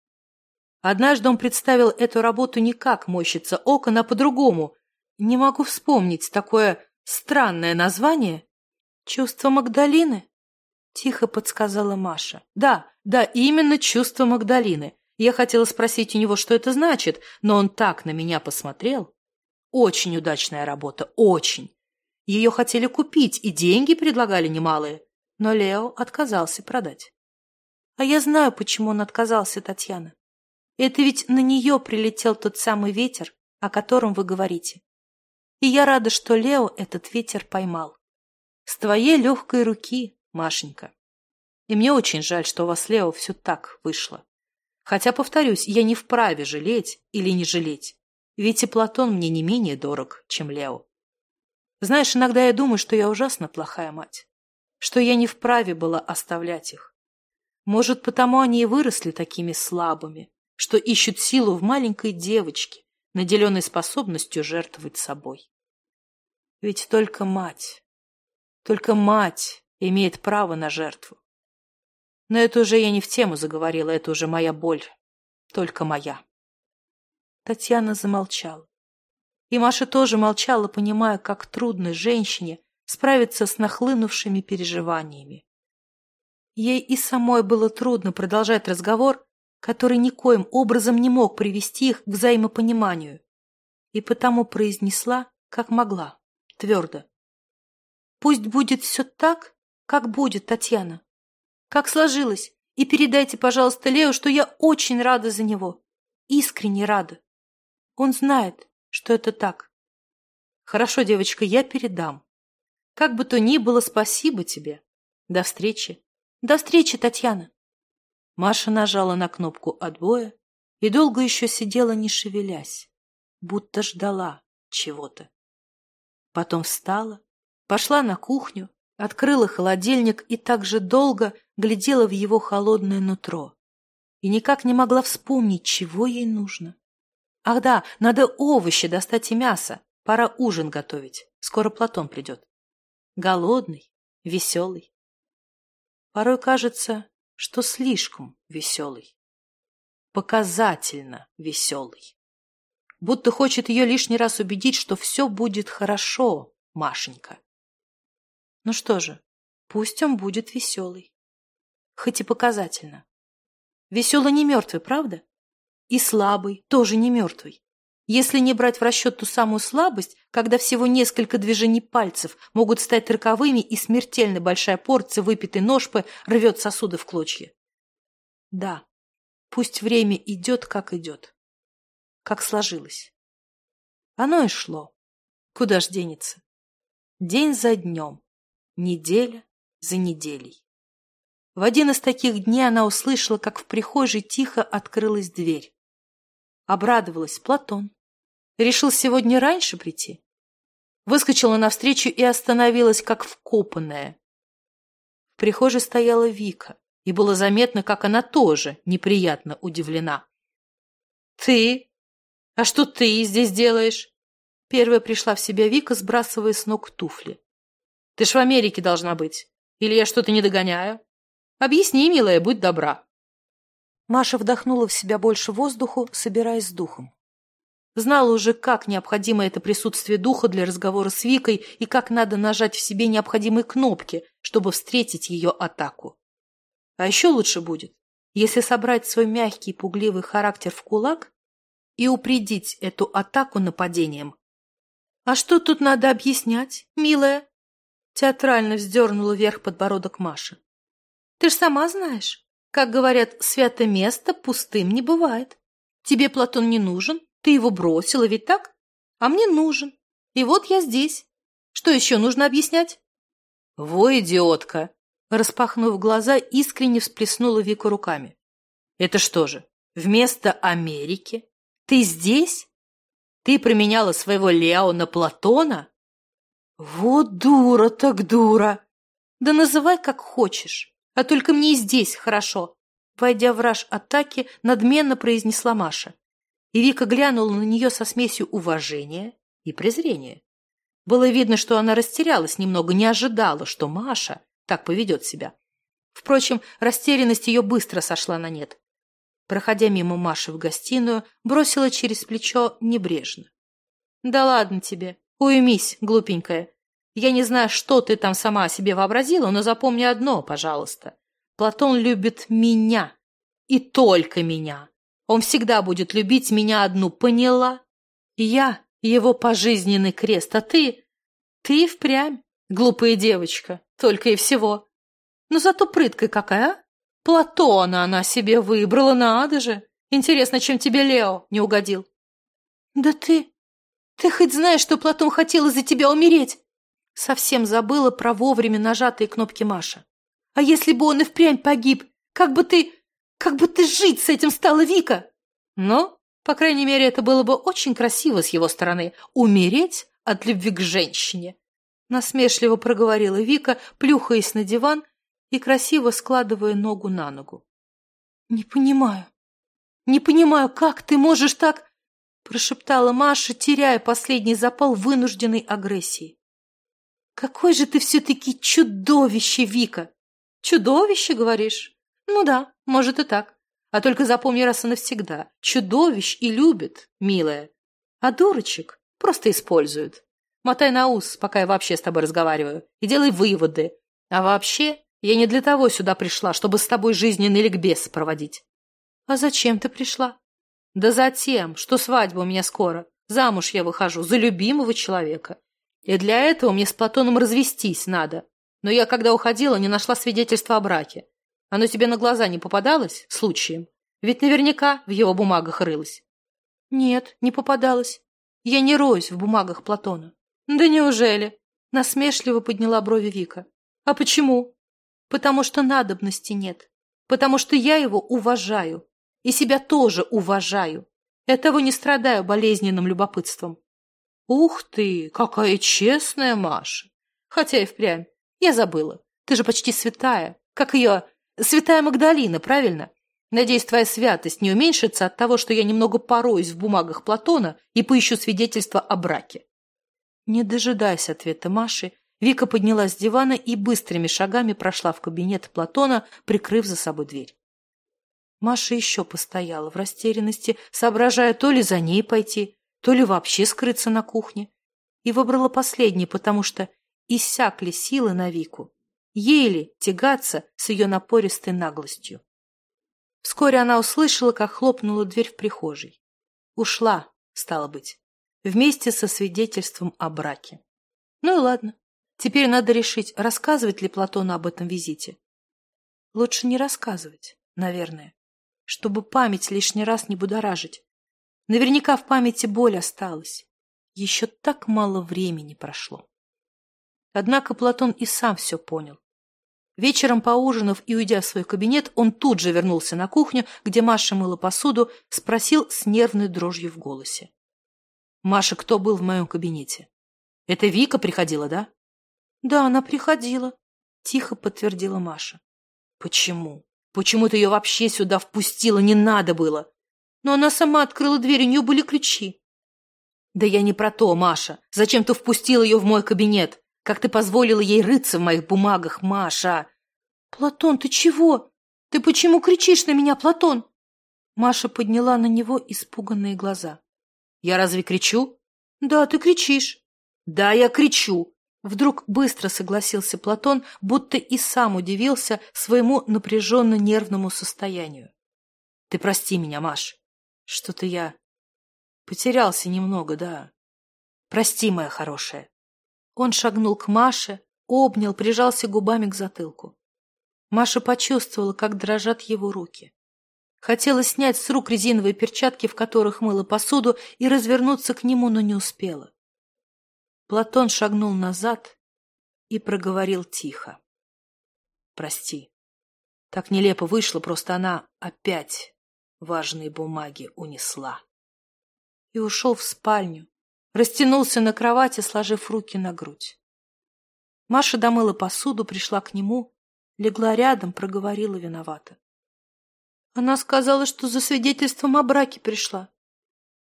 Однажды он представил эту работу не как мойщица окон, а по-другому. Не могу вспомнить такое странное название. «Чувство Магдалины?» — тихо подсказала Маша. «Да, да, именно чувство Магдалины. Я хотела спросить у него, что это значит, но он так на меня посмотрел. Очень удачная работа, очень. Ее хотели купить, и деньги предлагали немалые, но Лео отказался продать. А я знаю, почему он отказался, Татьяна. Это ведь на нее прилетел тот самый ветер, о котором вы говорите. И я рада, что Лео этот ветер поймал. С твоей легкой руки, Машенька. И мне очень жаль, что у вас, Лео, все так вышло. Хотя, повторюсь, я не вправе жалеть или не жалеть. Ведь и Платон мне не менее дорог, чем Лео. Знаешь, иногда я думаю, что я ужасно плохая мать. Что я не вправе была оставлять их. Может, потому они и выросли такими слабыми, что ищут силу в маленькой девочке, наделенной способностью жертвовать собой. Ведь только мать, только мать имеет право на жертву. Но это уже я не в тему заговорила, это уже моя боль. Только моя. Татьяна замолчала. И Маша тоже молчала, понимая, как трудно женщине справиться с нахлынувшими переживаниями. Ей и самой было трудно продолжать разговор, который никоим образом не мог привести их к взаимопониманию, и потому произнесла, как могла, твердо. «Пусть будет все так, как будет, Татьяна как сложилось. И передайте, пожалуйста, Лео, что я очень рада за него. Искренне рада. Он знает, что это так. Хорошо, девочка, я передам. Как бы то ни было, спасибо тебе. До встречи. До встречи, Татьяна. Маша нажала на кнопку отбоя и долго еще сидела, не шевелясь, будто ждала чего-то. Потом встала, пошла на кухню, открыла холодильник и так же долго глядела в его холодное нутро и никак не могла вспомнить, чего ей нужно. Ах да, надо овощи достать и мясо. Пора ужин готовить. Скоро Платон придет. Голодный, веселый. Порой кажется, что слишком веселый. Показательно веселый. Будто хочет ее лишний раз убедить, что все будет хорошо, Машенька. Ну что же, пусть он будет веселый. Хоть и показательно. Веселый не мертвый, правда? И слабый тоже не мертвый. Если не брать в расчет ту самую слабость, когда всего несколько движений пальцев могут стать роковыми и смертельно большая порция выпитой ножпы рвет сосуды в клочья. Да, пусть время идет, как идет. Как сложилось. Оно и шло. Куда ж денется? День за днем, неделя за неделей. В один из таких дней она услышала, как в прихожей тихо открылась дверь. Обрадовалась Платон. Решил сегодня раньше прийти. Выскочила навстречу и остановилась, как вкопанная. В прихожей стояла Вика, и было заметно, как она тоже неприятно удивлена. «Ты? А что ты здесь делаешь?» Первая пришла в себя Вика, сбрасывая с ног туфли. «Ты ж в Америке должна быть. Или я что-то не догоняю? Объясни, милая, будь добра». Маша вдохнула в себя больше воздуху, собираясь с духом. Знала уже, как необходимо это присутствие духа для разговора с Викой и как надо нажать в себе необходимые кнопки, чтобы встретить ее атаку. А еще лучше будет, если собрать свой мягкий пугливый характер в кулак и упредить эту атаку нападением. «А что тут надо объяснять, милая?» Театрально вздернула вверх подбородок Маша. «Ты ж сама знаешь, как говорят, святое место пустым не бывает. Тебе Платон не нужен, ты его бросила, ведь так? А мне нужен. И вот я здесь. Что еще нужно объяснять? Во, идиотка! Распахнув глаза, искренне всплеснула Вика руками. Это что же, вместо Америки? Ты здесь? Ты променяла своего Лео на Платона? Вот дура так дура! Да называй как хочешь, а только мне и здесь хорошо. Войдя в раж атаки, надменно произнесла Маша и Вика глянула на нее со смесью уважения и презрения. Было видно, что она растерялась немного, не ожидала, что Маша так поведет себя. Впрочем, растерянность ее быстро сошла на нет. Проходя мимо Маши в гостиную, бросила через плечо небрежно. «Да ладно тебе, уймись, глупенькая. Я не знаю, что ты там сама о себе вообразила, но запомни одно, пожалуйста. Платон любит меня. И только меня. Он всегда будет любить меня одну, поняла? Я его пожизненный крест, а ты... Ты впрямь, глупая девочка, только и всего. Но зато прыткая какая, а? Платона она себе выбрала, надо же. Интересно, чем тебе Лео не угодил? Да ты... Ты хоть знаешь, что Платон хотел из-за тебя умереть? Совсем забыла про вовремя нажатые кнопки Маша. А если бы он и впрямь погиб, как бы ты... Как бы ты жить с этим стала, Вика? Но, по крайней мере, это было бы очень красиво с его стороны – умереть от любви к женщине. Насмешливо проговорила Вика, плюхаясь на диван и красиво складывая ногу на ногу. «Не понимаю, не понимаю, как ты можешь так...» прошептала Маша, теряя последний запал вынужденной агрессии. «Какой же ты все-таки чудовище, Вика!» «Чудовище, говоришь?» Ну да, может и так. А только запомни раз и навсегда. Чудовищ и любит, милая. А дурочек просто используют. Мотай на ус, пока я вообще с тобой разговариваю, и делай выводы. А вообще, я не для того сюда пришла, чтобы с тобой жизненный ликбез проводить. А зачем ты пришла? Да за тем, что свадьба у меня скоро. Замуж я выхожу за любимого человека. И для этого мне с Платоном развестись надо. Но я, когда уходила, не нашла свидетельства о браке. Оно тебе на глаза не попадалось случаем? Ведь наверняка в его бумагах рылось. Нет, не попадалось. Я не роюсь в бумагах Платона. Да неужели? Насмешливо подняла брови Вика. А почему? Потому что надобности нет. Потому что я его уважаю. И себя тоже уважаю. Этого не страдаю болезненным любопытством. Ух ты, какая честная Маша. Хотя и впрямь. Я забыла. Ты же почти святая. Как ее Святая Магдалина, правильно? Надеюсь, твоя святость не уменьшится от того, что я немного пороюсь в бумагах Платона и поищу свидетельство о браке. Не дожидаясь ответа Маши, Вика поднялась с дивана и быстрыми шагами прошла в кабинет Платона, прикрыв за собой дверь. Маша еще постояла в растерянности, соображая то ли за ней пойти, то ли вообще скрыться на кухне, и выбрала последний, потому что иссякли силы на Вику, еле тягаться с ее напористой наглостью. Вскоре она услышала, как хлопнула дверь в прихожей. Ушла, стало быть, вместе со свидетельством о браке. Ну и ладно, теперь надо решить, рассказывать ли Платону об этом визите. Лучше не рассказывать, наверное, чтобы память лишний раз не будоражить. Наверняка в памяти боль осталась. Еще так мало времени прошло. Однако Платон и сам все понял. Вечером, поужинав и уйдя в свой кабинет, он тут же вернулся на кухню, где Маша мыла посуду, спросил с нервной дрожью в голосе. «Маша, кто был в моем кабинете? Это Вика приходила, да?» «Да, она приходила», — тихо подтвердила Маша. «Почему? Почему ты ее вообще сюда впустила? Не надо было!» «Но она сама открыла дверь, у нее были ключи». «Да я не про то, Маша. Зачем ты впустила ее в мой кабинет? Как ты позволила ей рыться в моих бумагах, Маша? Платон, ты чего? Ты почему кричишь на меня, Платон? Маша подняла на него испуганные глаза. Я разве кричу? Да, ты кричишь. Да, я кричу. Вдруг быстро согласился Платон, будто и сам удивился своему напряженно-нервному состоянию. Ты прости меня, Маш. Что-то я потерялся немного, да. Прости, моя хорошая. Он шагнул к Маше, обнял, прижался губами к затылку. Маша почувствовала, как дрожат его руки. Хотела снять с рук резиновые перчатки, в которых мыла посуду, и развернуться к нему, но не успела. Платон шагнул назад и проговорил тихо. «Прости. Так нелепо вышло, просто она опять важные бумаги унесла». И ушел в спальню, растянулся на кровати, сложив руки на грудь. Маша домыла посуду, пришла к нему, легла рядом, проговорила виновато. Она сказала, что за свидетельством о браке пришла,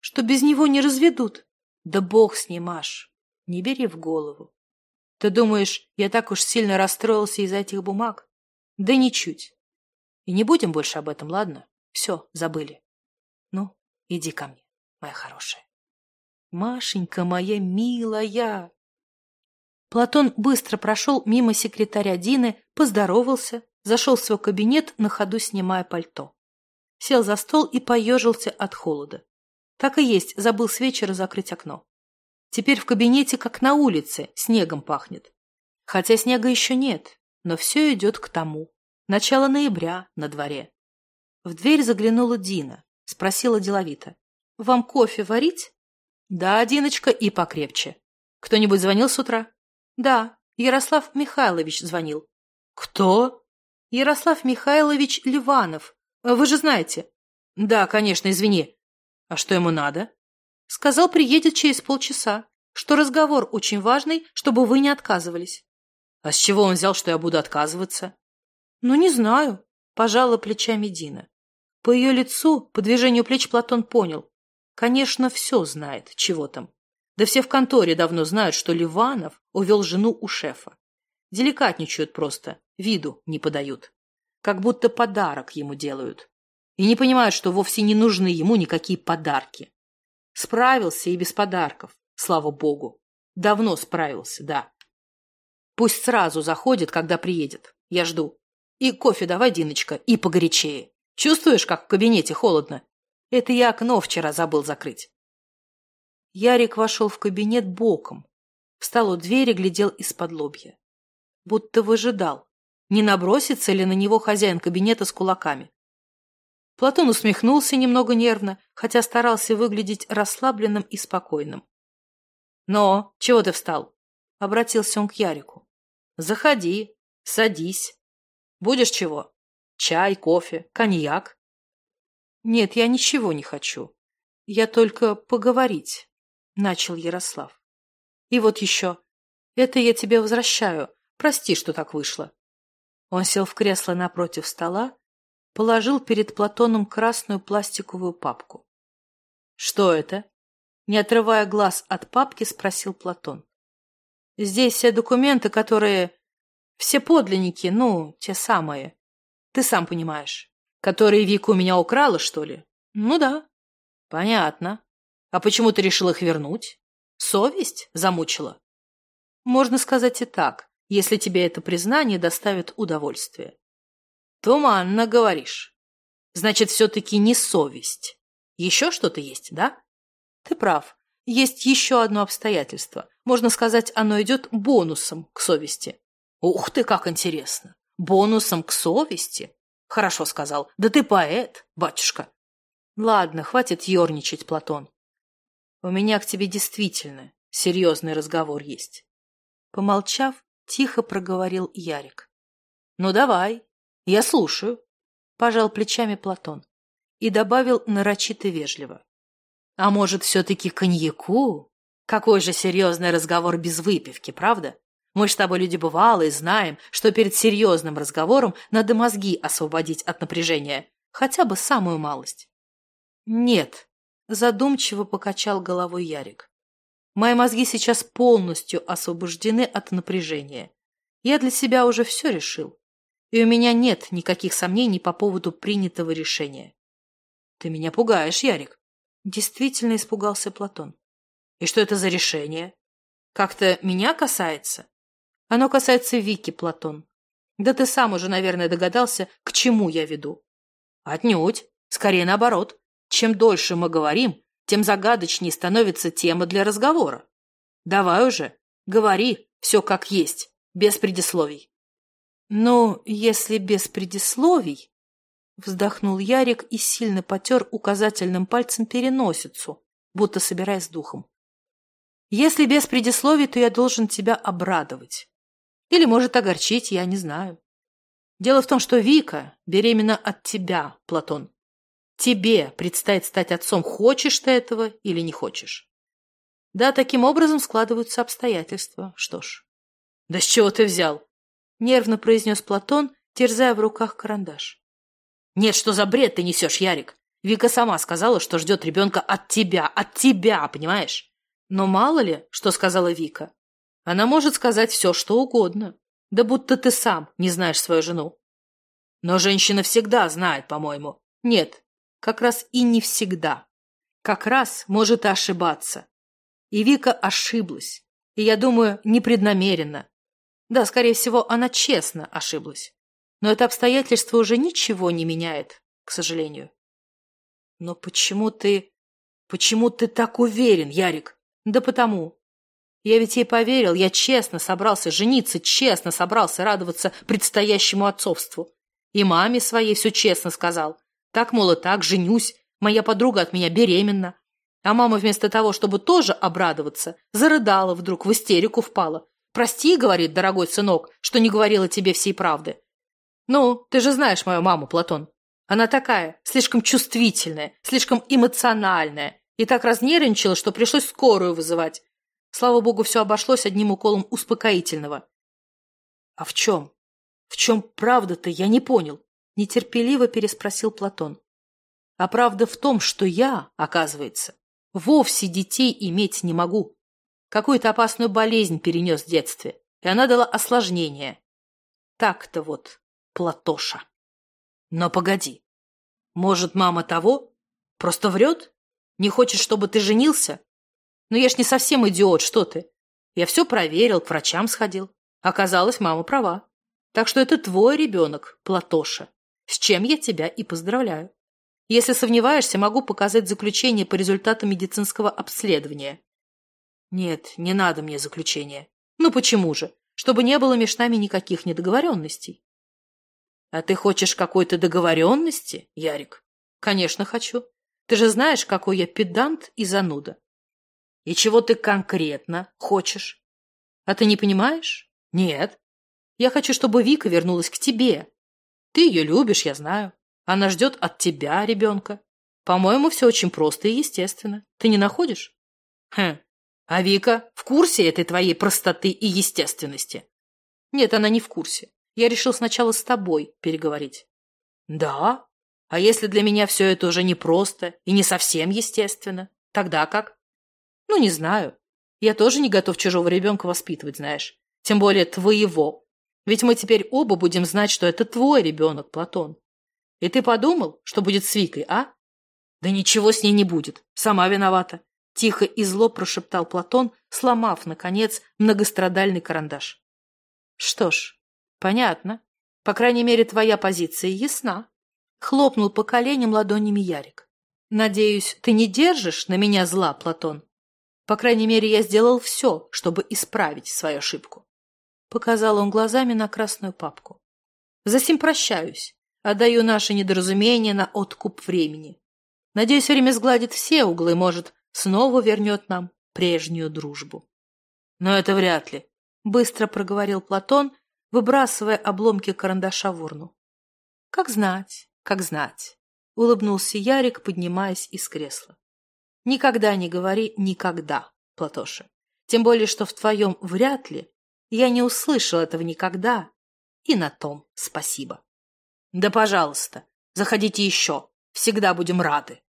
что без него не разведут. Да бог с ней, Маш, не бери в голову. Ты думаешь, я так уж сильно расстроился из-за этих бумаг? Да ничуть. И не будем больше об этом, ладно? Все, забыли. Ну, иди ко мне, моя хорошая. Машенька моя милая!» Платон быстро прошел мимо секретаря Дины, поздоровался, зашел в свой кабинет, на ходу снимая пальто. Сел за стол и поежился от холода. Так и есть, забыл с вечера закрыть окно. Теперь в кабинете, как на улице, снегом пахнет. Хотя снега еще нет, но все идет к тому. Начало ноября на дворе. В дверь заглянула Дина, спросила деловито. «Вам кофе варить?» Да, Диночка, и покрепче. Кто-нибудь звонил с утра? Да, Ярослав Михайлович звонил. Кто? Ярослав Михайлович Ливанов. Вы же знаете. Да, конечно, извини. А что ему надо? Сказал, приедет через полчаса, что разговор очень важный, чтобы вы не отказывались. А с чего он взял, что я буду отказываться? Ну, не знаю, пожала плечами Дина. По ее лицу, по движению плеч Платон понял. Конечно, все знает, чего там. Да все в конторе давно знают, что Ливанов увел жену у шефа. Деликатничают просто, виду не подают. Как будто подарок ему делают. И не понимают, что вовсе не нужны ему никакие подарки. Справился и без подарков, слава богу. Давно справился, да. Пусть сразу заходит, когда приедет. Я жду. И кофе давай, Диночка, и погорячее. Чувствуешь, как в кабинете холодно? Это я окно вчера забыл закрыть. Ярик вошел в кабинет боком, встал у двери, глядел из-под лобья. Будто выжидал, не набросится ли на него хозяин кабинета с кулаками. Платон усмехнулся немного нервно, хотя старался выглядеть расслабленным и спокойным. «Но, чего ты встал?» — обратился он к Ярику. «Заходи, садись. Будешь чего? Чай, кофе, коньяк?» Нет, я ничего не хочу. Я только поговорить, начал Ярослав. И вот еще. Это я тебе возвращаю. Прости, что так вышло. Он сел в кресло напротив стола, положил перед Платоном красную пластиковую папку. «Что это?» Не отрывая глаз от папки, спросил Платон. «Здесь все документы, которые... Все подлинники, ну, те самые. Ты сам понимаешь. Которые Вика у меня украла, что ли? Ну да. Понятно. А почему ты решил их вернуть? Совесть замучила? Можно сказать и так, если тебе это признание доставит удовольствие. Туманно говоришь. Значит, все-таки не совесть. Еще что-то есть, да? Ты прав. Есть еще одно обстоятельство. Можно сказать, оно идет бонусом к совести. Ух ты, как интересно. Бонусом к совести? Хорошо сказал. Да ты поэт, батюшка. Ладно, хватит ерничать, Платон. У меня к тебе действительно серьезный разговор есть. Помолчав, тихо проговорил Ярик. Ну давай, я слушаю. Пожал плечами Платон и добавил нарочито вежливо. А может, все-таки коньяку? Какой же серьезный разговор без выпивки, правда? Мы с тобой люди бывалые, знаем, что перед серьезным разговором надо мозги освободить от напряжения, хотя бы самую малость. Нет, задумчиво покачал головой Ярик. Мои мозги сейчас полностью освобождены от напряжения. Я для себя уже все решил, и у меня нет никаких сомнений по поводу принятого решения. Ты меня пугаешь, Ярик. Действительно испугался Платон. И что это за решение? Как-то меня касается? Оно касается Вики, Платон. Да ты сам уже, наверное, догадался, к чему я веду. Отнюдь. Скорее наоборот. Чем дольше мы говорим, тем загадочнее становится тема для разговора. Давай уже, говори все как есть, без предисловий. Ну, если без предисловий, вздохнул Ярик и сильно потер указательным пальцем переносицу, будто собираясь духом. Если без предисловий, то я должен тебя обрадовать. Или, может, огорчить, я не знаю. Дело в том, что Вика беременна от тебя, Платон. Тебе предстоит стать отцом, хочешь ты этого или не хочешь. Да, таким образом складываются обстоятельства. Что ж. Да с чего ты взял? Нервно произнес Платон, терзая в руках карандаш. Нет, что за бред ты несешь, Ярик? Вика сама сказала, что ждет ребенка от тебя, от тебя, понимаешь? Но мало ли, что сказала Вика. Она может сказать все, что угодно. Да будто ты сам не знаешь свою жену. Но женщина всегда знает, по-моему. Нет, как раз и не всегда. Как раз может и ошибаться. И Вика ошиблась. И, я думаю, непреднамеренно. Да, скорее всего, она честно ошиблась. Но это обстоятельство уже ничего не меняет, к сожалению. Но почему ты... Почему ты так уверен, Ярик? Да потому, я ведь ей поверил, я честно собрался жениться, честно собрался радоваться предстоящему отцовству. И маме своей все честно сказал. Так, мол, и так, женюсь, моя подруга от меня беременна. А мама вместо того, чтобы тоже обрадоваться, зарыдала вдруг, в истерику впала. «Прости, — говорит, дорогой сынок, — что не говорила тебе всей правды». «Ну, ты же знаешь мою маму, Платон. Она такая, слишком чувствительная, слишком эмоциональная, и так разнервничала, что пришлось скорую вызывать. Слава богу, все обошлось одним уколом успокоительного. А в чем? В чем правда-то, я не понял. Нетерпеливо переспросил Платон. А правда в том, что я, оказывается, вовсе детей иметь не могу. Какую-то опасную болезнь перенес в детстве, и она дала осложнение. Так-то вот, Платоша. Но погоди, может, мама того? Просто врет? Не хочет, чтобы ты женился? Но я ж не совсем идиот, что ты. Я все проверил, к врачам сходил. Оказалось, мама права. Так что это твой ребенок, Платоша. С чем я тебя и поздравляю. Если сомневаешься, могу показать заключение по результатам медицинского обследования. Нет, не надо мне заключения. Ну почему же? Чтобы не было между нами никаких недоговоренностей. А ты хочешь какой-то договоренности, Ярик? Конечно, хочу. Ты же знаешь, какой я педант и зануда. И чего ты конкретно хочешь? А ты не понимаешь? Нет. Я хочу, чтобы Вика вернулась к тебе. Ты ее любишь, я знаю. Она ждет от тебя ребенка. По-моему, все очень просто и естественно. Ты не находишь? Хм. А Вика в курсе этой твоей простоты и естественности? Нет, она не в курсе. Я решил сначала с тобой переговорить. Да. А если для меня все это уже непросто и не совсем естественно, тогда как? Ну, не знаю. Я тоже не готов чужого ребенка воспитывать, знаешь. Тем более твоего. Ведь мы теперь оба будем знать, что это твой ребенок, Платон. И ты подумал, что будет с Викой, а? Да ничего с ней не будет. Сама виновата. Тихо и зло прошептал Платон, сломав, наконец, многострадальный карандаш. Что ж, понятно. По крайней мере, твоя позиция ясна. Хлопнул по коленям ладонями Ярик. Надеюсь, ты не держишь на меня зла, Платон? По крайней мере, я сделал все, чтобы исправить свою ошибку. Показал он глазами на красную папку. Засим прощаюсь. Отдаю наше недоразумение на откуп времени. Надеюсь, время сгладит все углы, может, снова вернет нам прежнюю дружбу. Но это вряд ли, — быстро проговорил Платон, выбрасывая обломки карандаша в урну. Как знать, как знать, — улыбнулся Ярик, поднимаясь из кресла. Никогда не говори «никогда», Платоша. Тем более, что в твоем «вряд ли» я не услышал этого никогда, и на том спасибо. Да, пожалуйста, заходите еще, всегда будем рады.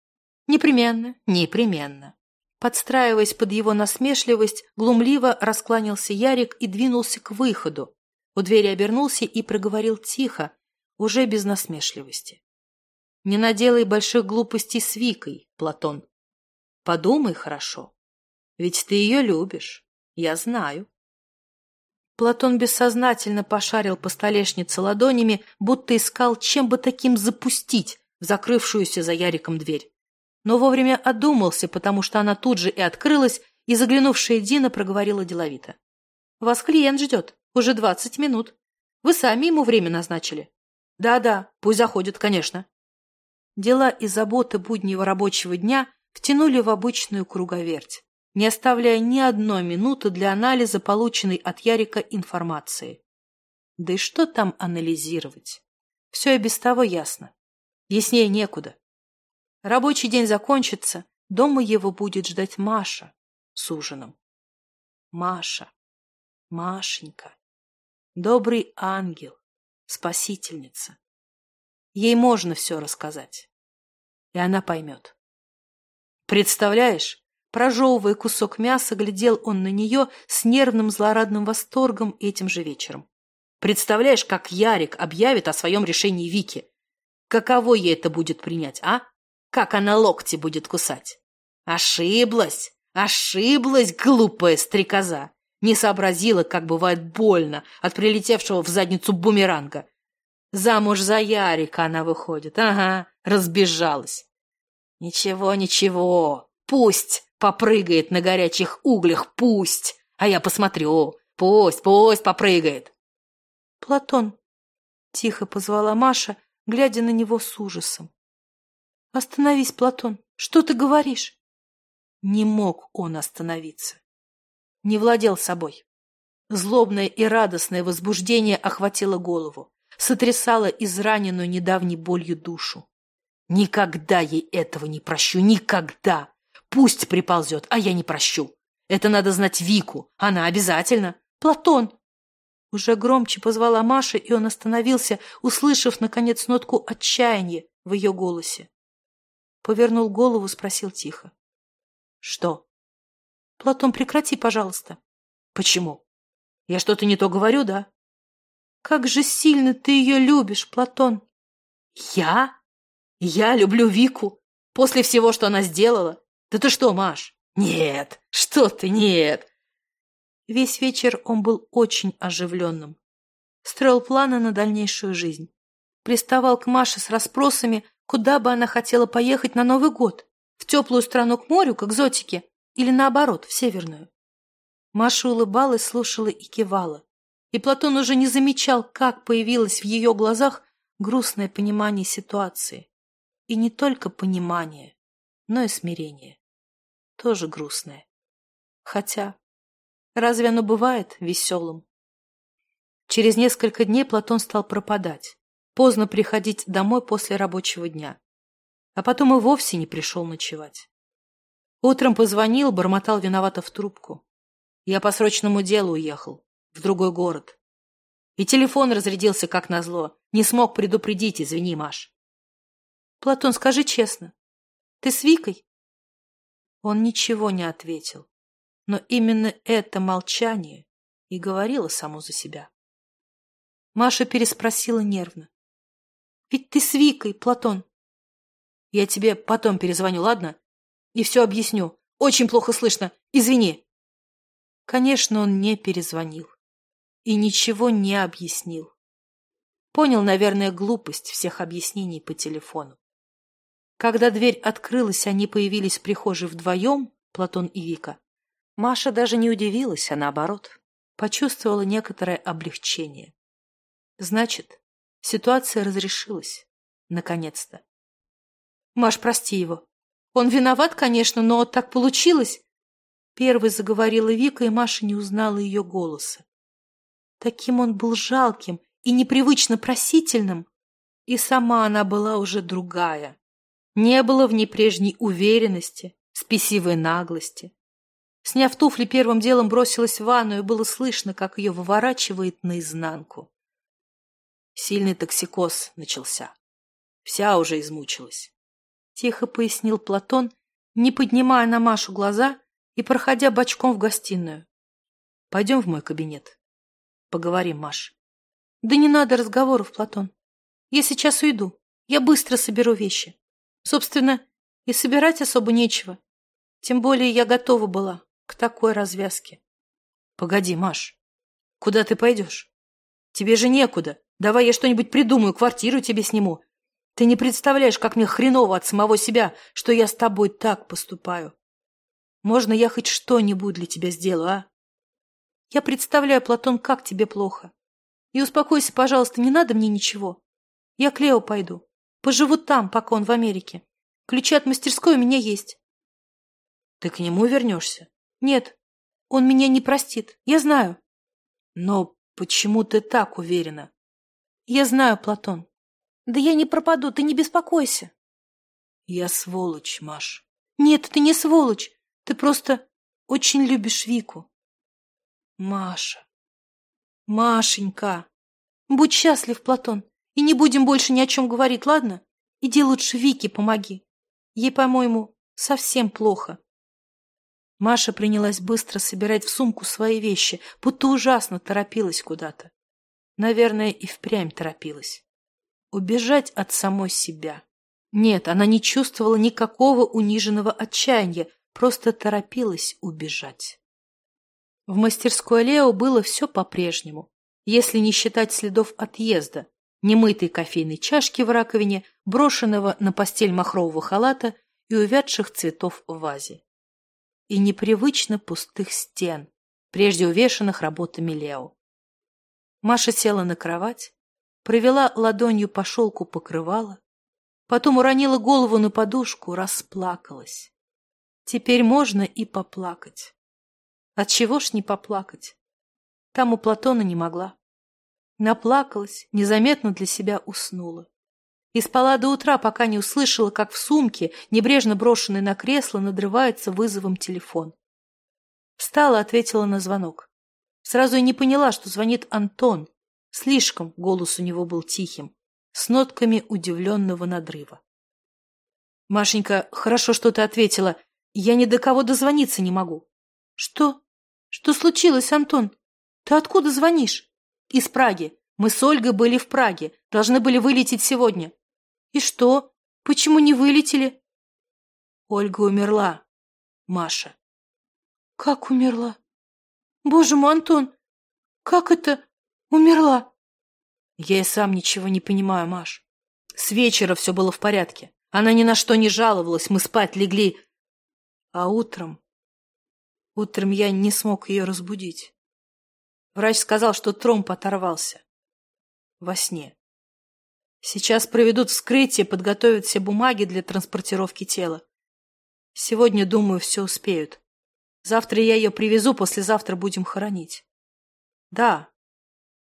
Непременно, непременно. Подстраиваясь под его насмешливость, глумливо раскланялся Ярик и двинулся к выходу. У двери обернулся и проговорил тихо, уже без насмешливости. «Не наделай больших глупостей с Викой, Платон. Подумай хорошо. Ведь ты ее любишь, я знаю». Платон бессознательно пошарил по столешнице ладонями, будто искал чем бы таким запустить в закрывшуюся за Яриком дверь но вовремя одумался, потому что она тут же и открылась, и заглянувшая Дина проговорила деловито. «Вас клиент ждет. Уже двадцать минут. Вы сами ему время назначили». «Да-да, пусть заходит, конечно». Дела и заботы буднего рабочего дня втянули в обычную круговерть, не оставляя ни одной минуты для анализа полученной от Ярика информации. Да и что там анализировать? Все и без того ясно. Яснее некуда. Рабочий день закончится, дома его будет ждать Маша с ужином. Маша, Машенька, добрый ангел, спасительница. Ей можно все рассказать, и она поймет. Представляешь, прожевывая кусок мяса, глядел он на нее с нервным злорадным восторгом этим же вечером. Представляешь, как Ярик объявит о своем решении Вики? Каково ей это будет принять, а? Как она локти будет кусать. Ошиблась, ошиблась, глупая стрекоза. Не сообразила, как бывает больно от прилетевшего в задницу бумеранга. Замуж за Ярика она выходит. Ага, разбежалась. Ничего, ничего, пусть попрыгает на горячих углях, пусть. А я посмотрю, пусть, пусть попрыгает. Платон, тихо позвала Маша, глядя на него с ужасом. Остановись, Платон. Что ты говоришь? Не мог он остановиться. Не владел собой. Злобное и радостное возбуждение охватило голову, сотрясало израненную недавней болью душу. Никогда ей этого не прощу, никогда. Пусть приползет, а я не прощу. Это надо знать Вику, она обязательно. Платон! Уже громче позвала Маша, и он остановился, услышав, наконец, нотку отчаяния в ее голосе. Повернул голову, спросил тихо. Что? Платон, прекрати, пожалуйста. Почему? Я что-то не то говорю, да? Как же сильно ты ее любишь, Платон. Я? Я люблю Вику? После всего, что она сделала? Да ты что, Маш? Нет, что ты, нет. Весь вечер он был очень оживленным. Строил планы на дальнейшую жизнь. Приставал к Маше с расспросами, Куда бы она хотела поехать на Новый год? В теплую страну к морю, к экзотике? Или наоборот, в северную? Маша улыбалась, слушала и кивала. И Платон уже не замечал, как появилось в ее глазах грустное понимание ситуации. И не только понимание, но и смирение. Тоже грустное. Хотя, разве оно бывает веселым? Через несколько дней Платон стал пропадать поздно приходить домой после рабочего дня. А потом и вовсе не пришел ночевать. Утром позвонил, бормотал виновато в трубку. Я по срочному делу уехал, в другой город. И телефон разрядился как назло. Не смог предупредить, извини, Маш. Платон, скажи честно, ты с Викой? Он ничего не ответил, но именно это молчание и говорило само за себя. Маша переспросила нервно. Ведь ты с Викой, Платон. Я тебе потом перезвоню, ладно? И все объясню. Очень плохо слышно. Извини. Конечно, он не перезвонил и ничего не объяснил. Понял, наверное, глупость всех объяснений по телефону. Когда дверь открылась, они появились в прихожей вдвоем, Платон и Вика. Маша даже не удивилась, а наоборот, почувствовала некоторое облегчение. Значит, ситуация разрешилась. Наконец-то. Маш, прости его. Он виноват, конечно, но так получилось. Первой заговорила Вика, и Маша не узнала ее голоса. Таким он был жалким и непривычно просительным. И сама она была уже другая. Не было в ней прежней уверенности, спесивой наглости. Сняв туфли, первым делом бросилась в ванну, и было слышно, как ее выворачивает наизнанку. Сильный токсикоз начался. Вся уже измучилась. Тихо пояснил Платон, не поднимая на Машу глаза и проходя бочком в гостиную. Пойдем в мой кабинет. Поговорим, Маш. Да не надо разговоров, Платон. Я сейчас уйду. Я быстро соберу вещи. Собственно, и собирать особо нечего. Тем более я готова была к такой развязке. Погоди, Маш. Куда ты пойдешь? Тебе же некуда. Давай я что-нибудь придумаю, квартиру тебе сниму. Ты не представляешь, как мне хреново от самого себя, что я с тобой так поступаю. Можно я хоть что-нибудь для тебя сделаю, а? Я представляю, Платон, как тебе плохо. И успокойся, пожалуйста, не надо мне ничего. Я к Лео пойду. Поживу там, пока он в Америке. Ключи от мастерской у меня есть. Ты к нему вернешься? Нет, он меня не простит. Я знаю. Но почему ты так уверена? Я знаю, Платон. Да я не пропаду, ты не беспокойся. Я сволочь, Маш. Нет, ты не сволочь. Ты просто очень любишь Вику. Маша. Машенька. Будь счастлив, Платон, и не будем больше ни о чем говорить, ладно? Иди лучше Вике помоги. Ей, по-моему, совсем плохо. Маша принялась быстро собирать в сумку свои вещи, будто ужасно торопилась куда-то. Наверное, и впрямь торопилась. Убежать от самой себя. Нет, она не чувствовала никакого униженного отчаяния, просто торопилась убежать. В мастерской Лео было все по-прежнему, если не считать следов отъезда, немытой кофейной чашки в раковине, брошенного на постель махрового халата и увядших цветов в вазе. И непривычно пустых стен, прежде увешанных работами Лео. Маша села на кровать, провела ладонью по шелку покрывала, потом уронила голову на подушку, расплакалась. Теперь можно и поплакать. Отчего ж не поплакать? Там у Платона не могла. Наплакалась, незаметно для уснула. уснула. И спала до утра, пока не услышала, как в сумке, небрежно брошенной на кресло, надрывается вызовом телефон. Встала, ответила на звонок. Сразу и не поняла, что звонит Антон. Слишком голос у него был тихим, с нотками удивленного надрыва. «Машенька, хорошо, что ты ответила. Я ни до кого дозвониться не могу. Что? Что случилось, Антон? Ты откуда звонишь? Из Праги. Мы с Ольгой были в Праге. Должны были вылететь сегодня. И что? Почему не вылетели? Ольга умерла, Маша. Как умерла? Боже мой, Антон, как это умерла? Я и сам ничего не понимаю, Маш. С вечера все было в порядке. Она ни на что не жаловалась, мы спать легли. А утром Утром я не смог ее разбудить. Врач сказал, что тромб оторвался. Во сне. Сейчас проведут вскрытие, подготовят все бумаги для транспортировки тела. Сегодня, думаю, все успеют. Завтра я ее привезу, послезавтра будем хоронить. Да,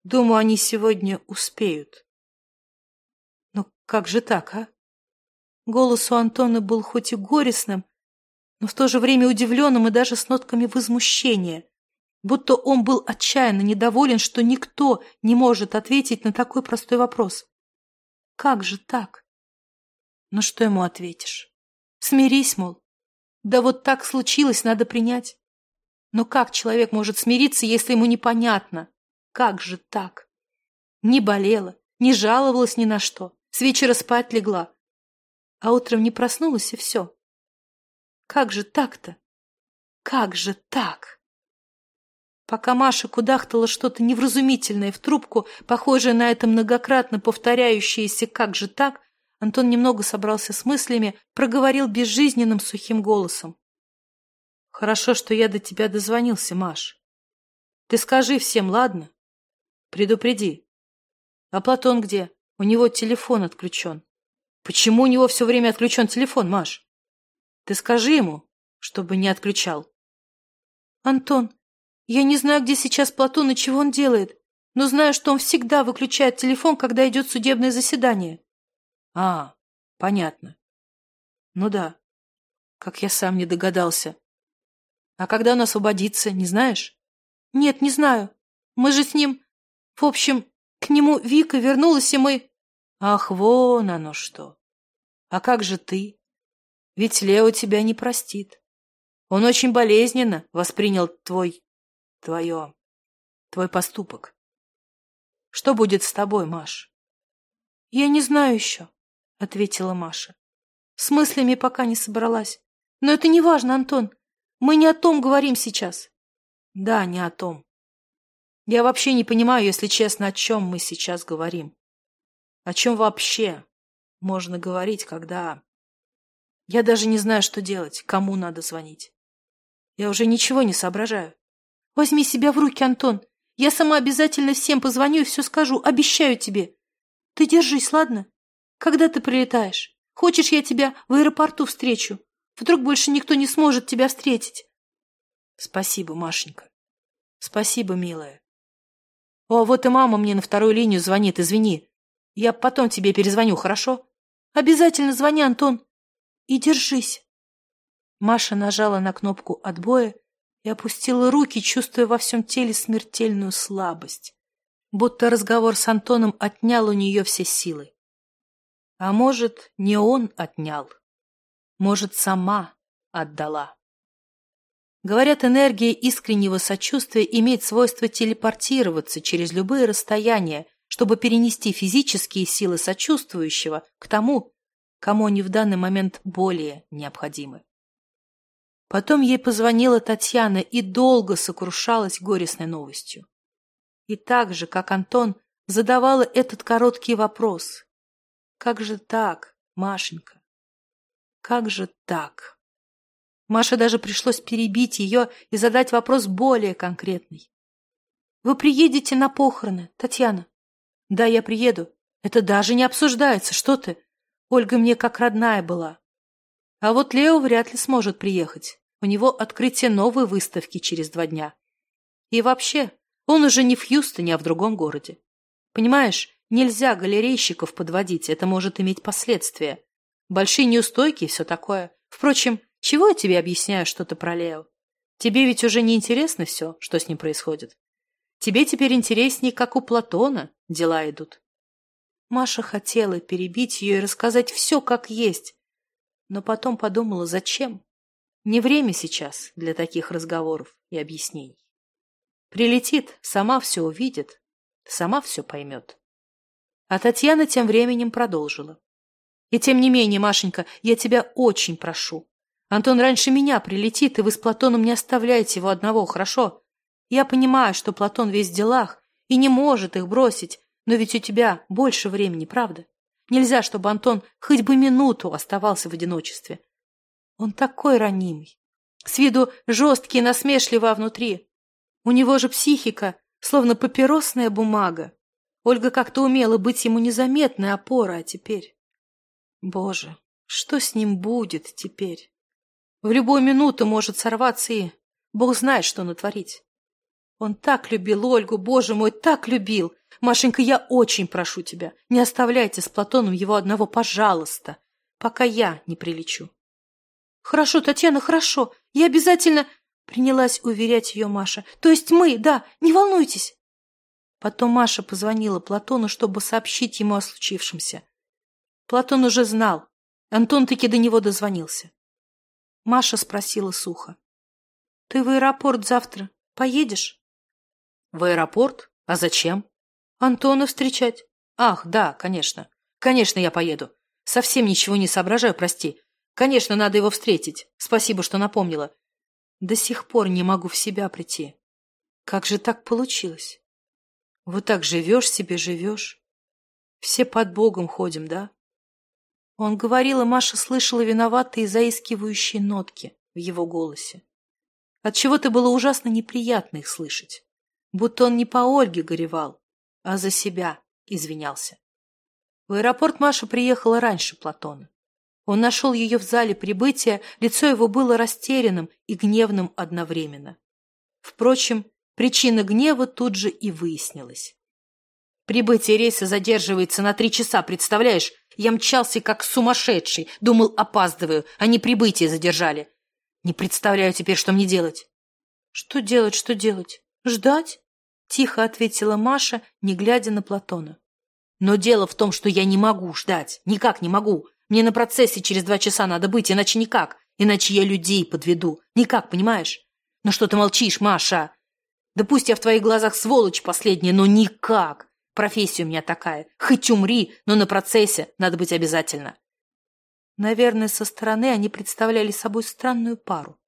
думаю, они сегодня успеют. Но как же так, а? Голос у Антона был хоть и горестным, но в то же время удивленным и даже с нотками возмущения. будто он был отчаянно недоволен, что никто не может ответить на такой простой вопрос. Как же так? Ну что ему ответишь? Смирись, мол. Да вот так случилось, надо принять. Но как человек может смириться, если ему непонятно? Как же так? Не болела, не жаловалась ни на что, с вечера спать легла. А утром не проснулась, и все. Как же так-то? Как же так? Пока Маша кудахтала что-то невразумительное в трубку, похожее на это многократно повторяющееся «как же так?», Антон немного собрался с мыслями, проговорил безжизненным сухим голосом. «Хорошо, что я до тебя дозвонился, Маш. Ты скажи всем, ладно? Предупреди. А Платон где? У него телефон отключен. Почему у него все время отключен телефон, Маш? Ты скажи ему, чтобы не отключал. Антон, я не знаю, где сейчас Платон и чего он делает, но знаю, что он всегда выключает телефон, когда идет судебное заседание. А, понятно. Ну да, как я сам не догадался. А когда он освободится, не знаешь? Нет, не знаю. Мы же с ним... В общем, к нему Вика вернулась, и мы... Ах, вон оно что. А как же ты? Ведь Лео тебя не простит. Он очень болезненно воспринял твой твое... твой поступок. Что будет с тобой, Маш? Я не знаю еще, — ответила Маша. С мыслями пока не собралась. Но это не важно, Антон. Мы не о том говорим сейчас. Да, не о том. Я вообще не понимаю, если честно, о чем мы сейчас говорим. О чем вообще можно говорить, когда... Я даже не знаю, что делать, кому надо звонить. Я уже ничего не соображаю. Возьми себя в руки, Антон. Я сама обязательно всем позвоню и все скажу. Обещаю тебе. Ты держись, ладно? Когда ты прилетаешь? Хочешь, я тебя в аэропорту встречу? Вдруг больше никто не сможет тебя встретить. Спасибо, Машенька. Спасибо, милая. О, вот и мама мне на вторую линию звонит, извини. Я потом тебе перезвоню, хорошо? Обязательно звони, Антон. И держись. Маша нажала на кнопку отбоя, и опустила руки, чувствуя во всем теле смертельную слабость, будто разговор с Антоном отнял у нее все силы. А может, не он отнял, может, сама отдала. Говорят, энергия искреннего сочувствия имеет свойство телепортироваться через любые расстояния, чтобы перенести физические силы сочувствующего к тому, кому они в данный момент более необходимы. Потом ей позвонила Татьяна и долго сокрушалась горестной новостью. И так же, как Антон, задавала этот короткий вопрос. «Как же так, Машенька? Как же так?» Маше даже пришлось перебить ее и задать вопрос более конкретный. «Вы приедете на похороны, Татьяна?» «Да, я приеду. Это даже не обсуждается. Что ты? Ольга мне как родная была. А вот Лео вряд ли сможет приехать. У него открытие новой выставки через два дня. И вообще, он уже не в Хьюстоне, а в другом городе. Понимаешь, нельзя галерейщиков подводить, это может иметь последствия. Большие неустойки и все такое. Впрочем, чего я тебе объясняю что-то про Лео? Тебе ведь уже не интересно все, что с ним происходит. Тебе теперь интереснее, как у Платона дела идут. Маша хотела перебить ее и рассказать все как есть, но потом подумала, зачем? Не время сейчас для таких разговоров и объяснений. Прилетит, сама все увидит, сама все поймет. А Татьяна тем временем продолжила. И тем не менее, Машенька, я тебя очень прошу. Антон раньше меня прилетит, и вы с Платоном не оставляете его одного, хорошо? Я понимаю, что Платон весь в делах и не может их бросить, но ведь у тебя больше времени, правда? Нельзя, чтобы Антон хоть бы минуту оставался в одиночестве. Он такой ранимый. С виду жесткий и насмешливый, внутри. У него же психика, словно папиросная бумага. Ольга как-то умела быть ему незаметной опорой, а теперь... Боже, что с ним будет теперь? В любую минуту может сорваться и... Бог знает, что натворить. Он так любил Ольгу, боже мой, так любил. Машенька, я очень прошу тебя, не оставляйте с Платоном его одного, пожалуйста, пока я не прилечу. Хорошо, Татьяна, хорошо. Я обязательно... Принялась уверять ее Маша. То есть мы, да, не волнуйтесь. Потом Маша позвонила Платону, чтобы сообщить ему о случившемся. Платон уже знал. Антон таки до него дозвонился. Маша спросила сухо. — Ты в аэропорт завтра поедешь? — В аэропорт? А зачем? — Антона встречать. — Ах, да, конечно. Конечно, я поеду. Совсем ничего не соображаю, прости. Конечно, надо его встретить. Спасибо, что напомнила. До сих пор не могу в себя прийти. Как же так получилось? Вот так живешь себе, живешь. Все под Богом ходим, да? Он говорил, и Маша слышала виноватые заискивающие нотки в его голосе. Отчего-то было ужасно неприятно их слышать. Будто он не по Ольге горевал, а за себя извинялся. В аэропорт Маша приехала раньше Платона. Он нашел ее в зале прибытия, лицо его было растерянным и гневным одновременно. Впрочем, причина гнева тут же и выяснилась. «Прибытие рейса задерживается на три часа, представляешь? Я мчался как сумасшедший, думал, опаздываю, а не прибытие задержали. Не представляю теперь, что мне делать». «Что делать, что делать? Ждать?» — тихо ответила Маша, не глядя на Платона. «Но дело в том, что я не могу ждать, никак не могу. Мне на процессе через два часа надо быть, иначе никак. Иначе я людей подведу. Никак, понимаешь? Ну что ты молчишь, Маша? Да пусть я в твоих глазах сволочь последняя, но никак. Профессия у меня такая. Хоть умри, но на процессе надо быть обязательно. Наверное, со стороны они представляли собой странную пару.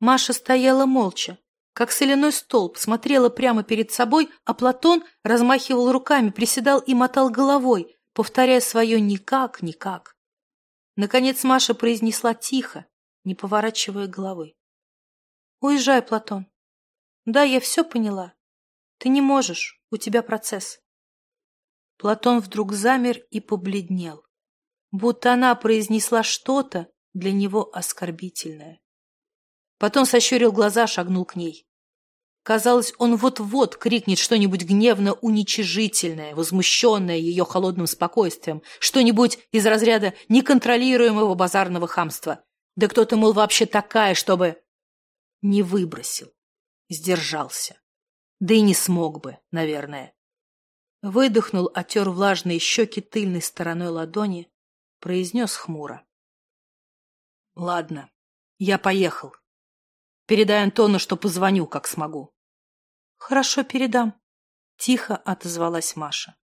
Маша стояла молча, как соляной столб, смотрела прямо перед собой, а Платон размахивал руками, приседал и мотал головой, повторяя свое «никак, никак». Наконец Маша произнесла тихо, не поворачивая головы. «Уезжай, Платон. Да, я все поняла. Ты не можешь, у тебя процесс». Платон вдруг замер и побледнел, будто она произнесла что-то для него оскорбительное. Потом сощурил глаза, шагнул к ней. Казалось, он вот-вот крикнет что-нибудь гневно-уничижительное, возмущенное ее холодным спокойствием, что-нибудь из разряда неконтролируемого базарного хамства. Да кто ты, мол, вообще такая, чтобы... Не выбросил, сдержался. Да и не смог бы, наверное. Выдохнул, отер влажные щеки тыльной стороной ладони, произнес хмуро. Ладно, я поехал. Передай Антону, что позвоню, как смогу. Хорошо, передам. Тихо отозвалась Маша.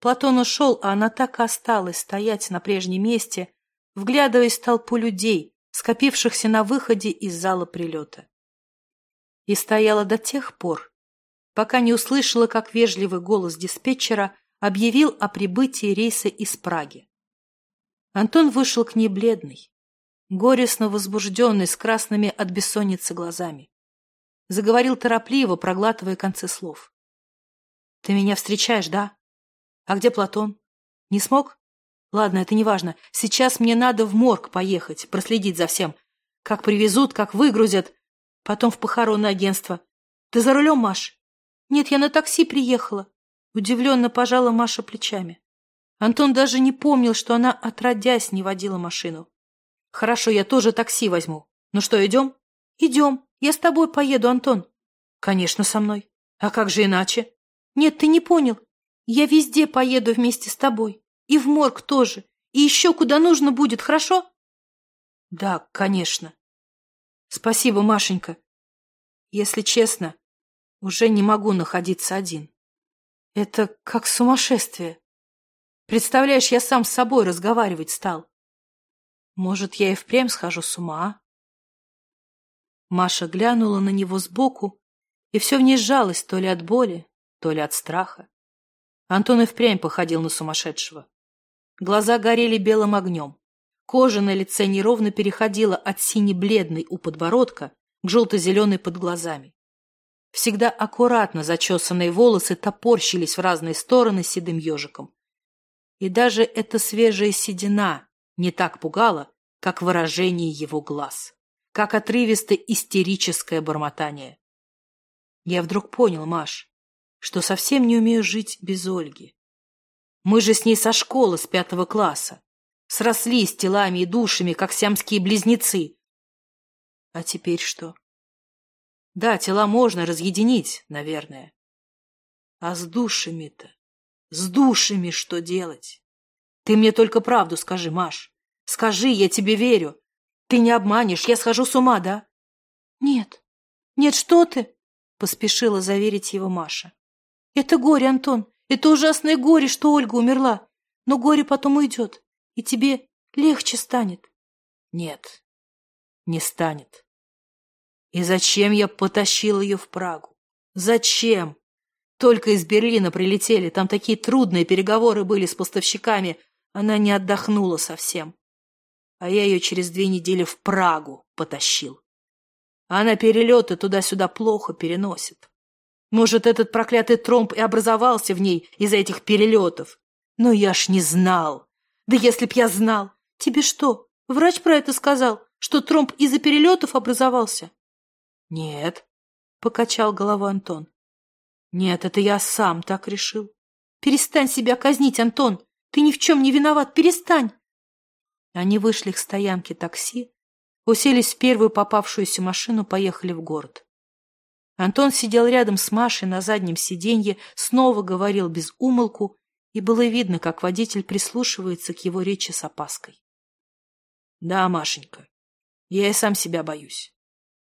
Платон ушел, а она так и осталась стоять на прежнем месте, вглядываясь в толпу людей, скопившихся на выходе из зала прилета. И стояла до тех пор, пока не услышала, как вежливый голос диспетчера объявил о прибытии рейса из Праги. Антон вышел к ней бледный, горестно возбужденный, с красными от бессонницы глазами. Заговорил торопливо, проглатывая концы слов. «Ты меня встречаешь, да? А где Платон? Не смог? Ладно, это не важно. Сейчас мне надо в морг поехать, проследить за всем. Как привезут, как выгрузят. Потом в похоронное агентство. Ты за рулем, Маш? Нет, я на такси приехала. Удивленно пожала Маша плечами. Антон даже не помнил, что она, отродясь, не водила машину. Хорошо, я тоже такси возьму. Ну что, идем? Идем. Я с тобой поеду, Антон. Конечно, со мной. А как же иначе? Нет, ты не понял. Я везде поеду вместе с тобой. И в морг тоже. И еще куда нужно будет, хорошо? Да, конечно. Спасибо, Машенька. Если честно, уже не могу находиться один. Это как сумасшествие. Представляешь, я сам с собой разговаривать стал. Может, я и впрямь схожу с ума, а? Маша глянула на него сбоку, и все в ней сжалось то ли от боли, то ли от страха. Антон и впрямь походил на сумасшедшего. Глаза горели белым огнем. Кожа на лице неровно переходила от сине-бледной у подбородка к желто-зеленой под глазами. Всегда аккуратно зачесанные волосы топорщились в разные стороны седым ежиком. И даже эта свежая седина не так пугала, как выражение его глаз как отрывисто-истерическое бормотание. Я вдруг понял, Маш, что совсем не умею жить без Ольги. Мы же с ней со школы, с пятого класса. Срослись телами и душами, как сиамские близнецы. А теперь что? Да, тела можно разъединить, наверное. А с душами-то, с душами что делать? Ты мне только правду скажи, Маш. Скажи, я тебе верю. Ты не обманешь, я схожу с ума, да? Нет, нет, что ты? Поспешила заверить его Маша. Это горе, Антон, это ужасное горе, что Ольга умерла. Но горе потом уйдет, и тебе легче станет. Нет, не станет. И зачем я потащил ее в Прагу? Зачем? Только из Берлина прилетели, там такие трудные переговоры были с поставщиками, она не отдохнула совсем. А я ее через две недели в Прагу потащил. Она перелеты туда-сюда плохо переносит. Может, этот проклятый тромб и образовался в ней из-за этих перелетов. Но я ж не знал. Да если б я знал. Тебе что, врач про это сказал, что тромб из-за перелетов образовался? Нет, покачал головой Антон. Нет, это я сам так решил. Перестань себя казнить, Антон. Ты ни в чем не виноват. Перестань. Они вышли к стоянке такси, уселись в первую попавшуюся машину, поехали в город. Антон сидел рядом с Машей на заднем сиденье, снова говорил без умолку, и было видно, как водитель прислушивается к его речи с опаской. Да, Машенька, я и сам себя боюсь.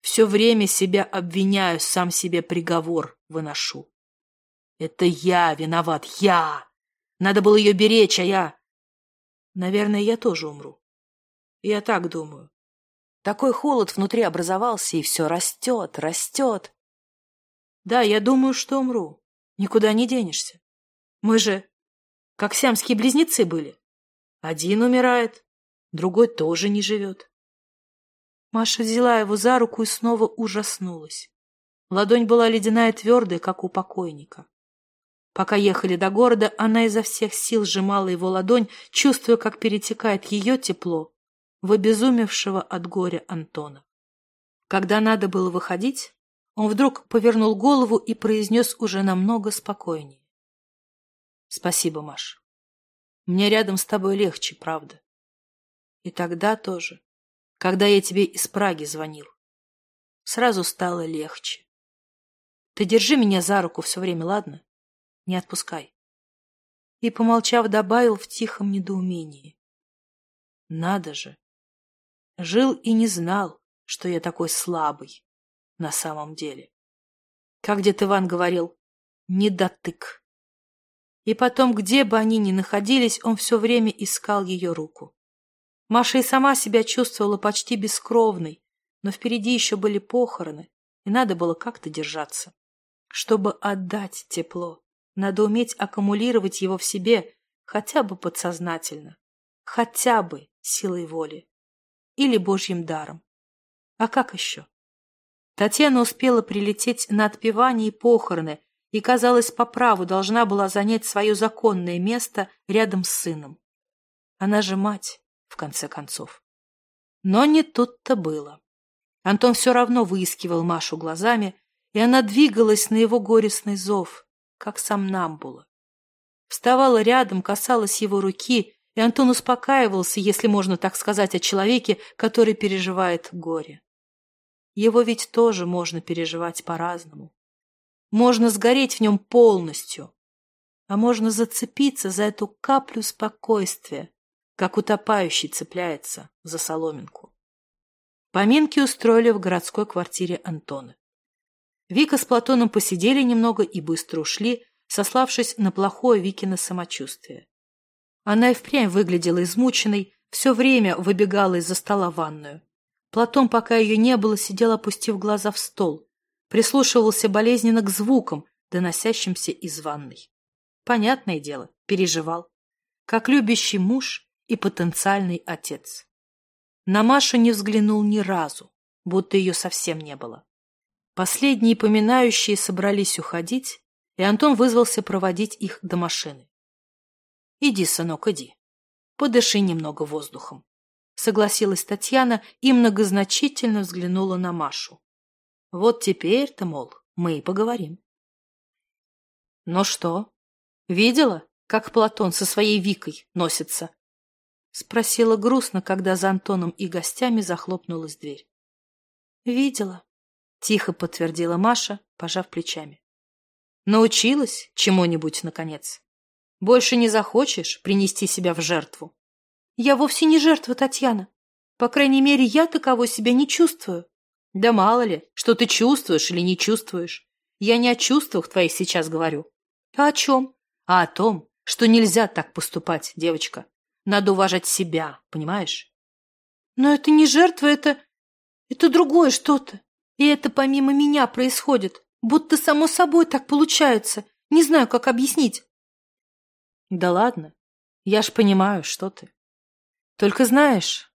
Все время себя обвиняю, сам себе приговор выношу. Это я виноват, я! Надо было ее беречь, а я... Наверное, я тоже умру. Я так думаю. Такой холод внутри образовался, и все растет, растет. Да, я думаю, что умру. Никуда не денешься. Мы же как сиамские близнецы были. Один умирает, другой тоже не живет. Маша взяла его за руку и снова ужаснулась. Ладонь была ледяная твердая, как у покойника. Пока ехали до города, она изо всех сил сжимала его ладонь, чувствуя, как перетекает ее тепло в обезумевшего от горя Антона. Когда надо было выходить, он вдруг повернул голову и произнес уже намного спокойнее. Спасибо, Маш. Мне рядом с тобой легче, правда. И тогда тоже, когда я тебе из Праги звонил, сразу стало легче. Ты держи меня за руку все время, ладно? Не отпускай. И, помолчав, добавил в тихом недоумении. Надо же. Жил и не знал, что я такой слабый на самом деле. Как дед Иван говорил, недотык. И потом, где бы они ни находились, он все время искал ее руку. Маша и сама себя чувствовала почти бескровной, но впереди еще были похороны, и надо было как-то держаться. Чтобы отдать тепло, надо уметь аккумулировать его в себе хотя бы подсознательно, хотя бы силой воли или божьим даром. А как еще? Татьяна успела прилететь на отпевание и похороны и, казалось, по праву должна была занять свое законное место рядом с сыном. Она же мать, в конце концов. Но не тут-то было. Антон все равно выискивал Машу глазами, и она двигалась на его горестный зов, как сам Намбула. Вставала рядом, касалась его руки, и Антон успокаивался, если можно так сказать, о человеке, который переживает горе. Его ведь тоже можно переживать по-разному. Можно сгореть в нем полностью, а можно зацепиться за эту каплю спокойствия, как утопающий цепляется за соломинку. Поминки устроили в городской квартире Антона. Вика с Платоном посидели немного и быстро ушли, сославшись на плохое Викино самочувствие. Она и впрямь выглядела измученной, все время выбегала из-за стола в ванную. Платон, пока ее не было, сидел, опустив глаза в стол, прислушивался болезненно к звукам, доносящимся из ванной. Понятное дело, переживал. Как любящий муж и потенциальный отец. На Машу не взглянул ни разу, будто ее совсем не было. Последние поминающие собрались уходить, и Антон вызвался проводить их до машины. «Иди, сынок, иди. Подыши немного воздухом согласилась Татьяна и многозначительно взглянула на Машу. Вот теперь-то, мол, мы и поговорим. Ну что, видела, как Платон со своей Викой носится? Спросила грустно, когда за Антоном и гостями захлопнулась дверь. Видела. Тихо подтвердила Маша, пожав плечами. Научилась чему-нибудь, наконец? Больше не захочешь принести себя в жертву? Я вовсе не жертва, Татьяна. По крайней мере, я таковой себя не чувствую. Да мало ли, что ты чувствуешь или не чувствуешь. Я не о чувствах твоих сейчас говорю. А о чем? А о том, что нельзя так поступать, девочка. Надо уважать себя, понимаешь? Но это не жертва, это... Это другое что-то. И это помимо меня происходит. Будто само собой так получается. Не знаю, как объяснить. Да ладно. Я ж понимаю, что ты. Только знаешь,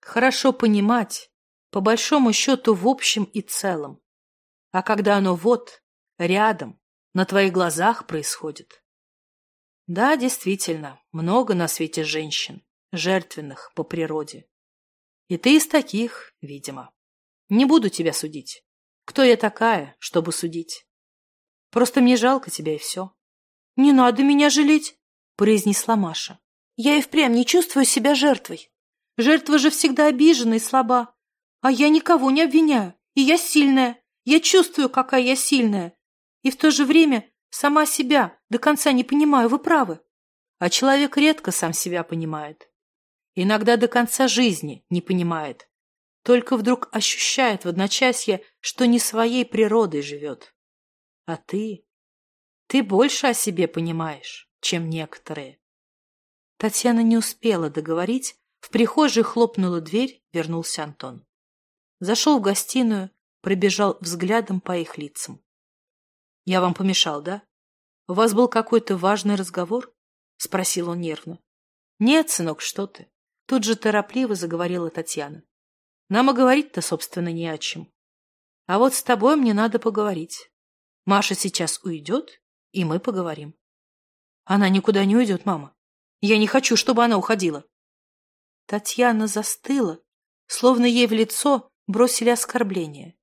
хорошо понимать, по большому счету, в общем и целом. А когда оно вот, рядом, на твоих глазах происходит. Да, действительно, много на свете женщин, жертвенных по природе. И ты из таких, видимо. Не буду тебя судить. Кто я такая, чтобы судить? Просто мне жалко тебя и все. — Не надо меня жалеть, — произнесла Маша. — Я и впрямь не чувствую себя жертвой. Жертва же всегда обижена и слаба. А я никого не обвиняю. И я сильная. Я чувствую, какая я сильная. И в то же время сама себя до конца не понимаю, вы правы. А человек редко сам себя понимает. Иногда до конца жизни не понимает, только вдруг ощущает в одночасье, что не своей природой живет. А ты? Ты больше о себе понимаешь, чем некоторые. Татьяна не успела договорить, в прихожей хлопнула дверь, вернулся Антон. Зашел в гостиную, пробежал взглядом по их лицам. — Я вам помешал, да? У вас был какой-то важный разговор? — спросил он нервно. — Нет, сынок, что ты. Тут же торопливо заговорила Татьяна. Нам и говорить-то, собственно, не о чем. А вот с тобой мне надо поговорить. Маша сейчас уйдет, и мы поговорим. Она никуда не уйдет, мама. Я не хочу, чтобы она уходила. Татьяна застыла, словно ей в лицо бросили оскорбление.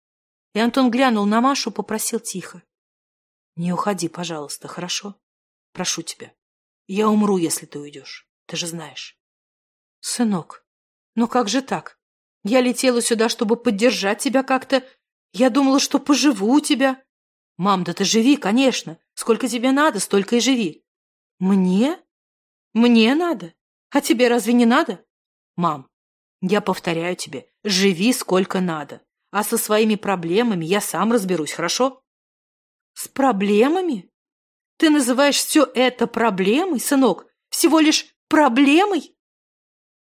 И Антон глянул на Машу, попросил тихо. Не уходи, пожалуйста, хорошо? Прошу тебя. Я умру, если ты уйдешь. Ты же знаешь. Сынок, ну как же так? Я летела сюда, чтобы поддержать тебя как-то. Я думала, что поживу у тебя. Мам, да ты живи, конечно. Сколько тебе надо, столько и живи. Мне? Мне надо? А тебе разве не надо? Мам, я повторяю тебе, живи сколько надо. А со своими проблемами я сам разберусь, хорошо? С проблемами? Ты называешь все это проблемой, сынок? Всего лишь проблемой?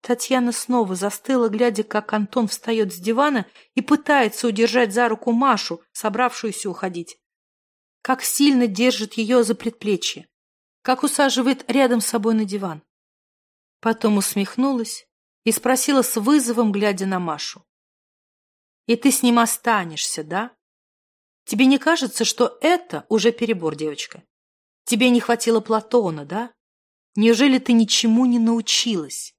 Татьяна снова застыла, глядя, как Антон встает с дивана и пытается удержать за руку Машу, собравшуюся уходить. Как сильно держит ее за предплечье, как усаживает рядом с собой на диван. Потом усмехнулась и спросила с вызовом, глядя на Машу. «И ты с ним останешься, да? Тебе не кажется, что это уже перебор, девочка? Тебе не хватило Платона, да? Неужели ты ничему не научилась?»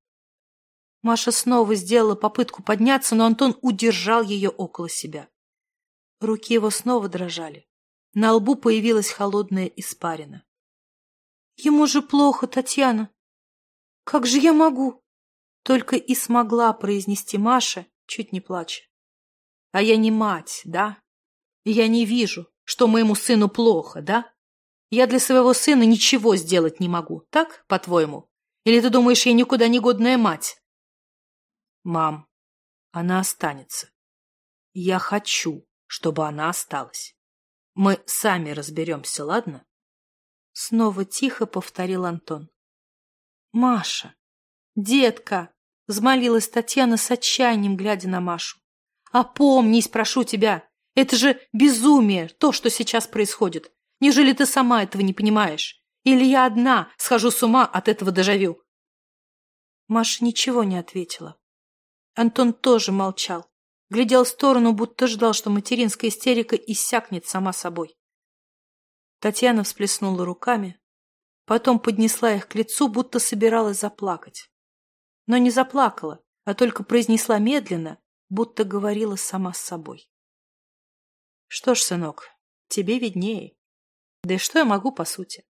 Маша снова сделала попытку подняться, но Антон удержал ее около себя. Руки его снова дрожали. На лбу появилась холодная испарина. «Ему же плохо, Татьяна! Как же я могу?» Только и смогла произнести Маша, чуть не плача. «А я не мать, да? я не вижу, что моему сыну плохо, да? Я для своего сына ничего сделать не могу, так, по-твоему? Или ты думаешь, я никуда не годная мать?» Мам, она останется. Я хочу, чтобы она осталась. Мы сами разберемся, ладно? Снова тихо повторил Антон. Маша, детка, взмолилась Татьяна с отчаянием, глядя на Машу. Опомнись, прошу тебя. Это же безумие, то, что сейчас происходит. Неужели ты сама этого не понимаешь? Или я одна схожу с ума от этого дежавю? Маша ничего не ответила. Антон тоже молчал, глядел в сторону, будто ждал, что материнская истерика иссякнет сама собой. Татьяна всплеснула руками, потом поднесла их к лицу, будто собиралась заплакать. Но не заплакала, а только произнесла медленно, будто говорила сама с собой. Что ж, сынок, тебе виднее. Да и что я могу, по сути?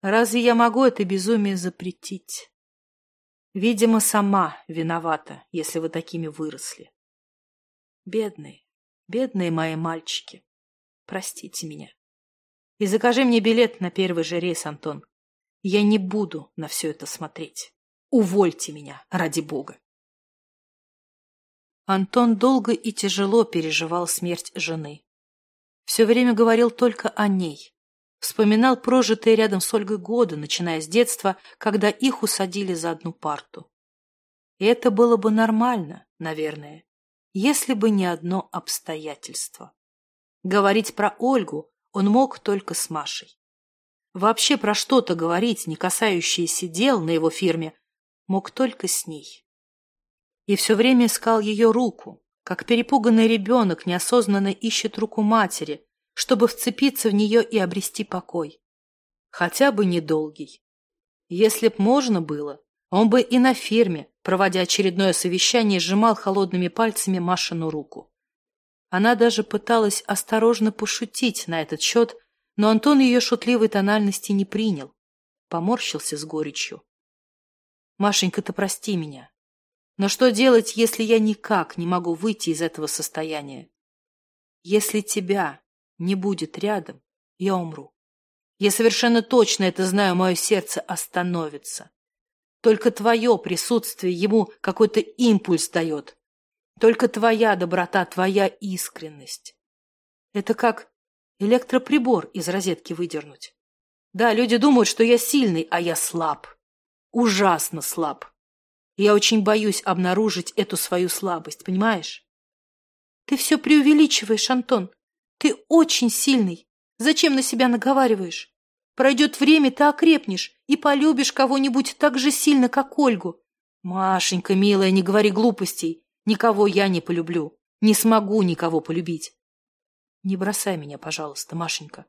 Разве я могу это безумие запретить? Видимо, сама виновата, если вы такими выросли. Бедные, Бедные мои мальчики, простите меня. И закажи мне билет на первый же рейс, Антон. Я не буду на все это смотреть. Увольте меня, ради бога. Антон долго и тяжело переживал смерть жены. Все время говорил только о ней. Вспоминал прожитые рядом с Ольгой годы, начиная с детства, когда их усадили за одну парту. И это было бы нормально, наверное, если бы не одно обстоятельство. Говорить про Ольгу он мог только с Машей. Вообще про что-то говорить, не касающееся дел на его фирме, мог только с ней. И все время искал ее руку, как перепуганный ребенок неосознанно ищет руку матери, чтобы вцепиться в нее и обрести покой. Хотя бы недолгий. Если б можно было, он бы и на ферме, проводя очередное совещание, сжимал холодными пальцами Машину руку. Она даже пыталась осторожно пошутить на этот счет, но Антон ее шутливой тональности не принял. Поморщился с горечью. «Машенька, ты прости меня. Но что делать, если я никак не могу выйти из этого состояния? Если тебя не будет рядом, я умру. Я совершенно точно это знаю, мое сердце остановится. Только твое присутствие ему какой-то импульс дает. Только твоя доброта, твоя искренность. Это как электроприбор из розетки выдернуть. Да, люди думают, что я сильный, а я слаб. Ужасно слаб. Я очень боюсь обнаружить эту свою слабость, понимаешь? Ты все преувеличиваешь, Антон. Ты очень сильный. Зачем на себя наговариваешь? Пройдет время, ты окрепнешь и полюбишь кого-нибудь так же сильно, как Ольгу. Машенька, милая, не говори глупостей. Никого я не полюблю. Не смогу никого полюбить. Не бросай меня, пожалуйста, Машенька.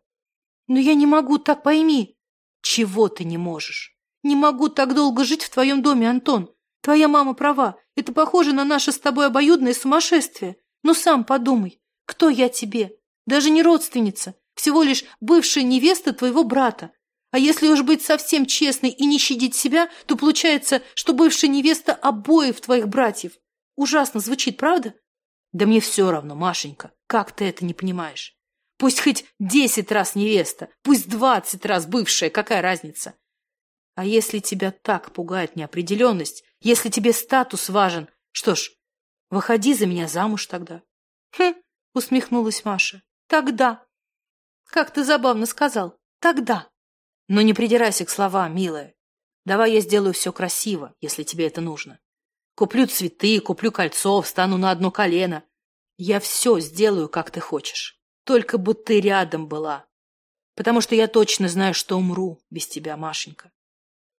Но я не могу, так пойми. Чего ты не можешь? Не могу так долго жить в твоем доме, Антон. Твоя мама права. Это похоже на наше с тобой обоюдное сумасшествие. Но сам подумай, кто я тебе? Даже не родственница, всего лишь бывшая невеста твоего брата. А если уж быть совсем честной и не щадить себя, то получается, что бывшая невеста обоих твоих братьев. Ужасно звучит, правда? Да мне все равно, Машенька, как ты это не понимаешь? Пусть хоть десять раз невеста, пусть двадцать раз бывшая, какая разница? А если тебя так пугает неопределенность, если тебе статус важен, что ж, выходи за меня замуж тогда. Хм, усмехнулась Маша. Тогда. Как ты забавно сказал. Тогда. Но не придирайся к словам, милая. Давай я сделаю все красиво, если тебе это нужно. Куплю цветы, куплю кольцо, встану на одно колено. Я все сделаю, как ты хочешь. Только бы ты рядом была. Потому что я точно знаю, что умру без тебя, Машенька.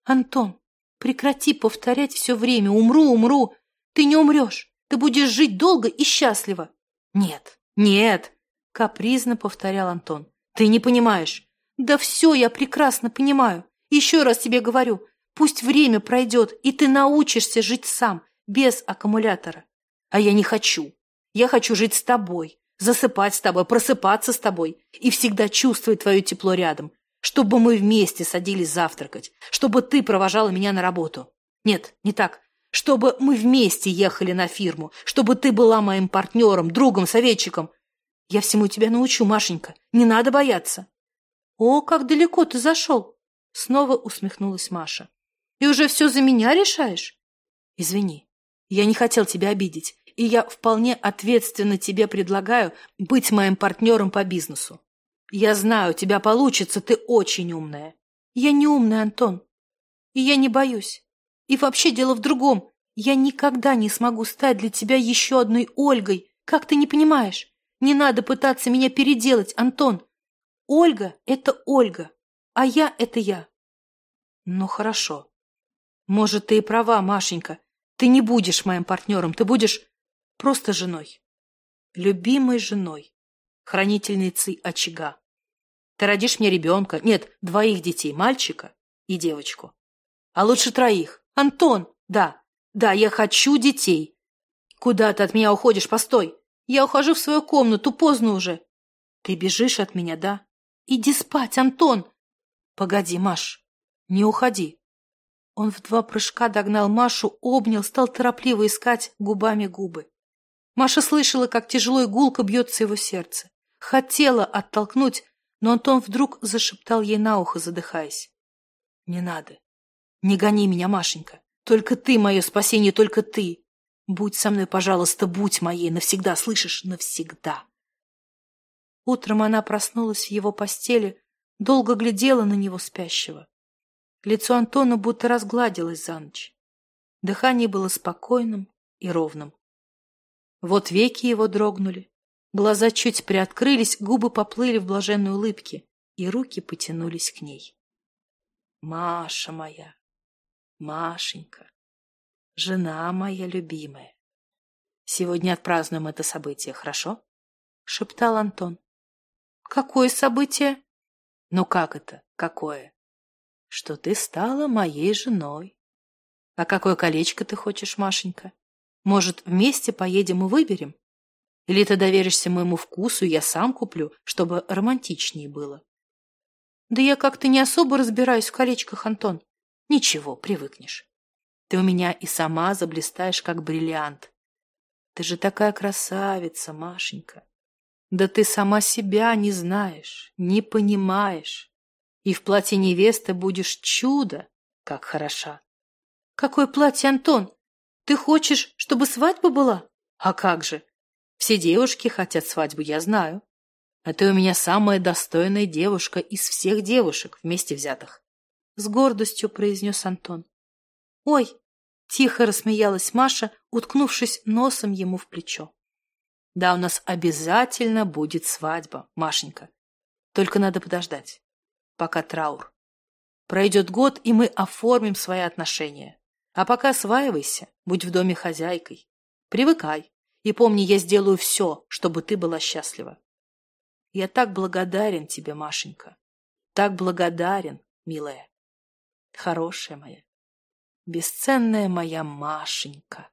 Антон, прекрати повторять все время «умру, умру». Ты не умрешь. Ты будешь жить долго и счастливо. Нет, нет, Капризно повторял Антон. Ты не понимаешь. Да все я прекрасно понимаю. Еще раз тебе говорю. Пусть время пройдет, и ты научишься жить сам, без аккумулятора. А я не хочу. Я хочу жить с тобой, засыпать с тобой, просыпаться с тобой и всегда чувствовать твое тепло рядом, чтобы мы вместе садились завтракать, чтобы ты провожала меня на работу. Нет, не так. Чтобы мы вместе ехали на фирму, чтобы ты была моим партнером, другом, советчиком, я всему тебя научу, Машенька. Не надо бояться. О, как далеко ты зашел! Снова усмехнулась Маша. И уже все за меня решаешь? Извини, я не хотел тебя обидеть, и я вполне ответственно тебе предлагаю быть моим партнером по бизнесу. Я знаю, у тебя получится, ты очень умная. Я не умная, Антон. И я не боюсь. И вообще дело в другом. Я никогда не смогу стать для тебя еще одной Ольгой. Как ты не понимаешь? Не надо пытаться меня переделать, Антон. Ольга — это Ольга, а я — это я. Ну, хорошо. Может, ты и права, Машенька. Ты не будешь моим партнером, ты будешь просто женой. Любимой женой, хранительницей очага. Ты родишь мне ребенка, нет, двоих детей, мальчика и девочку. А лучше троих. Антон, да, да, я хочу детей. Куда ты от меня уходишь? Постой. Я ухожу в свою комнату, поздно уже. Ты бежишь от меня, да? Иди спать, Антон. Погоди, Маш, не уходи. Он в два прыжка догнал Машу, обнял, стал торопливо искать губами губы. Маша слышала, как тяжело и гулко бьется его сердце. Хотела оттолкнуть, но Антон вдруг зашептал ей на ухо, задыхаясь. «Не надо. Не гони меня, Машенька. Только ты мое спасение, только ты. Будь со мной, пожалуйста, будь моей навсегда, слышишь? Навсегда». Утром она проснулась в его постели, долго глядела на него спящего. Лицо Антона будто разгладилось за ночь. Дыхание было спокойным и ровным. Вот веки его дрогнули, глаза чуть приоткрылись, губы поплыли в блаженной улыбке, и руки потянулись к ней. Маша моя, Машенька, жена моя любимая. Сегодня отпразднуем это событие, хорошо? Шептал Антон. Какое событие? Ну как это, какое? Что ты стала моей женой. А какое колечко ты хочешь, Машенька? Может, вместе поедем и выберем? Или ты доверишься моему вкусу, я сам куплю, чтобы романтичнее было? Да я как-то не особо разбираюсь в колечках, Антон. Ничего, привыкнешь. Ты у меня и сама заблистаешь, как бриллиант. Ты же такая красавица, Машенька. Да ты сама себя не знаешь, не понимаешь. И в платье невесты будешь чудо, как хороша. Какое платье, Антон? Ты хочешь, чтобы свадьба была? А как же? Все девушки хотят свадьбу, я знаю. А ты у меня самая достойная девушка из всех девушек вместе взятых. С гордостью произнес Антон. Ой, тихо рассмеялась Маша, уткнувшись носом ему в плечо. Да, у нас обязательно будет свадьба, Машенька. Только надо подождать, пока траур. Пройдет год, и мы оформим свои отношения. А пока осваивайся, будь в доме хозяйкой. Привыкай. И помни, я сделаю все, чтобы ты была счастлива. Я так благодарен тебе, Машенька. Так благодарен, милая. Хорошая моя. Бесценная моя Машенька.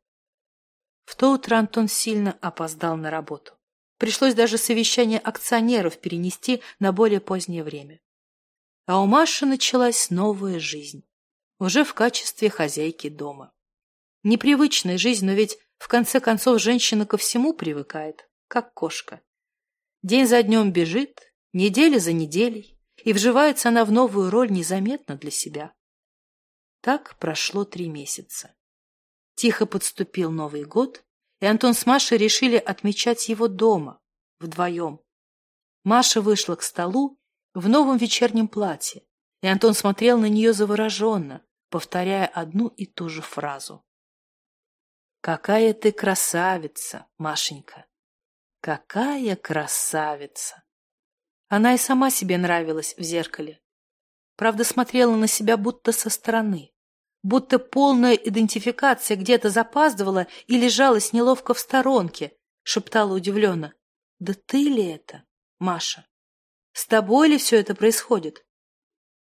В то утро Антон сильно опоздал на работу. Пришлось даже совещание акционеров перенести на более позднее время. А у Маши началась новая жизнь уже в качестве хозяйки дома. Непривычная жизнь, но ведь в конце концов женщина ко всему привыкает, как кошка. День за днем бежит, неделя за неделей, и вживается она в новую роль незаметно для себя. Так прошло три месяца. Тихо подступил Новый год, и Антон с Машей решили отмечать его дома, вдвоем. Маша вышла к столу в новом вечернем платье, и Антон смотрел на нее завороженно, повторяя одну и ту же фразу. «Какая ты красавица, Машенька! Какая красавица!» Она и сама себе нравилась в зеркале. Правда, смотрела на себя будто со стороны, будто полная идентификация где-то запаздывала и лежалась неловко в сторонке, шептала удивленно. «Да ты ли это, Маша? С тобой ли все это происходит?»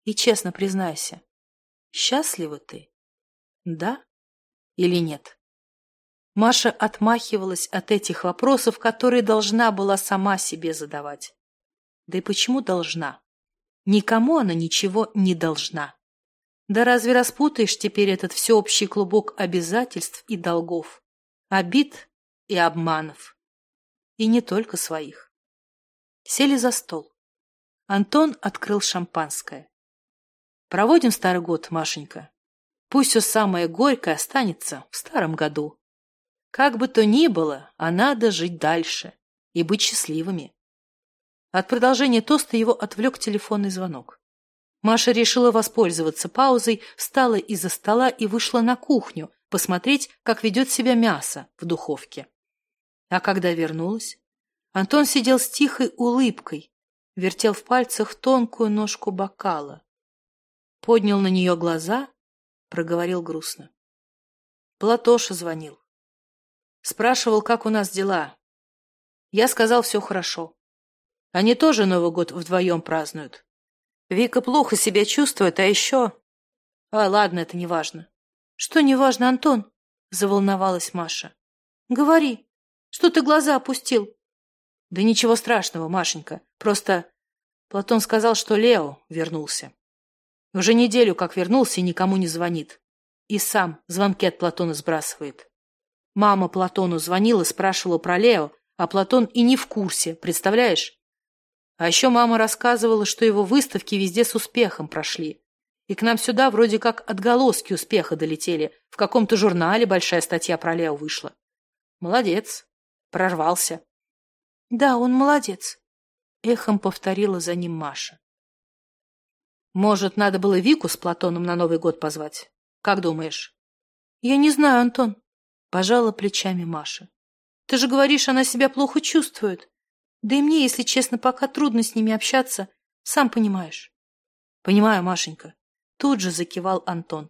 И честно признайся, счастлива ты? Да или нет? Маша отмахивалась от этих вопросов, которые должна была сама себе задавать. Да и почему должна? Никому она ничего не должна. Да разве распутаешь теперь этот всеобщий клубок обязательств и долгов, обид и обманов? И не только своих. Сели за стол. Антон открыл шампанское. Проводим старый год, Машенька. Пусть все самое горькое останется в старом году. Как бы то ни было, а надо жить дальше и быть счастливыми. От продолжения тоста его отвлек телефонный звонок. Маша решила воспользоваться паузой, встала из-за стола и вышла на кухню, посмотреть, как ведет себя мясо в духовке. А когда вернулась, Антон сидел с тихой улыбкой, вертел в пальцах тонкую ножку бокала поднял на нее глаза, проговорил грустно. Платоша звонил. Спрашивал, как у нас дела. Я сказал, все хорошо. Они тоже Новый год вдвоем празднуют. Вика плохо себя чувствует, а еще... А, ладно, это не важно. Что не важно, Антон? Заволновалась Маша. Говори, что ты глаза опустил? Да ничего страшного, Машенька. Просто Платон сказал, что Лео вернулся. Уже неделю как вернулся и никому не звонит. И сам звонки от Платона сбрасывает. Мама Платону звонила, спрашивала про Лео, а Платон и не в курсе, представляешь? А еще мама рассказывала, что его выставки везде с успехом прошли. И к нам сюда вроде как отголоски успеха долетели. В каком-то журнале большая статья про Лео вышла. Молодец. Прорвался. Да, он молодец. Эхом повторила за ним Маша. Может, надо было Вику с Платоном на Новый год позвать? Как думаешь? Я не знаю, Антон. Пожала плечами Маша. Ты же говоришь, она себя плохо чувствует. Да и мне, если честно, пока трудно с ними общаться, сам понимаешь. Понимаю, Машенька. Тут же закивал Антон.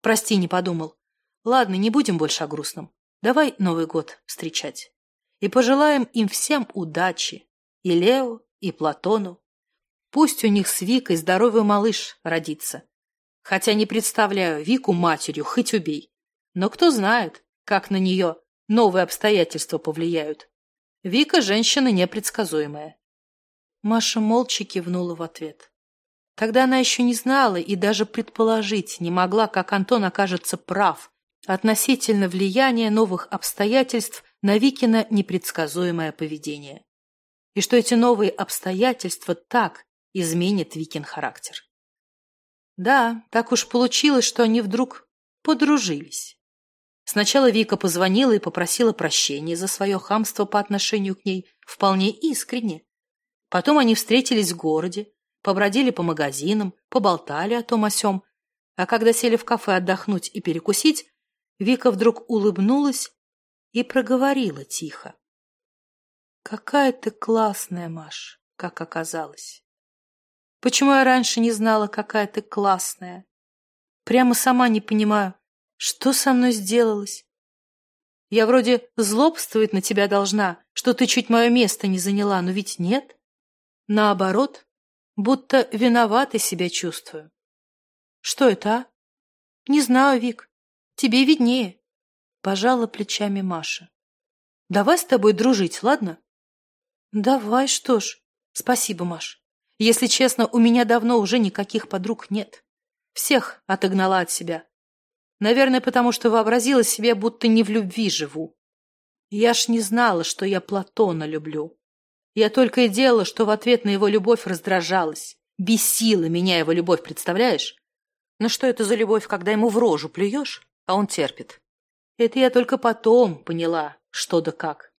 Прости, не подумал. Ладно, не будем больше о грустном. Давай Новый год встречать. И пожелаем им всем удачи. И Лео, и Платону. Пусть у них с Викой здоровый малыш родится. Хотя не представляю Вику матерью, хоть убей. Но кто знает, как на нее новые обстоятельства повлияют. Вика – женщина непредсказуемая. Маша молча кивнула в ответ. Тогда она еще не знала и даже предположить не могла, как Антон окажется прав относительно влияния новых обстоятельств на Викина непредсказуемое поведение. И что эти новые обстоятельства так изменят Викин характер. Да, так уж получилось, что они вдруг подружились. Сначала Вика позвонила и попросила прощения за свое хамство по отношению к ней вполне искренне. Потом они встретились в городе, побродили по магазинам, поболтали о том о сём, а когда сели в кафе отдохнуть и перекусить, Вика вдруг улыбнулась и проговорила тихо. «Какая ты классная, Маш, как оказалось. Почему я раньше не знала, какая ты классная? Прямо сама не понимаю, что со мной сделалось. Я вроде злобствовать на тебя должна, что ты чуть мое место не заняла, но ведь нет. Наоборот, будто виноватой себя чувствую. Что это, а? Не знаю, Вик. Тебе виднее. Пожала плечами Маша. Давай с тобой дружить, ладно? Давай, что ж. Спасибо, Маш. Если честно, у меня давно уже никаких подруг нет. Всех отогнала от себя. Наверное, потому что вообразила себе, будто не в любви живу. Я ж не знала, что я Платона люблю. Я только и делала, что в ответ на его любовь раздражалась. Бесила меня его любовь, представляешь? Но что это за любовь, когда ему в рожу плюешь, а он терпит? Это я только потом поняла, что да как.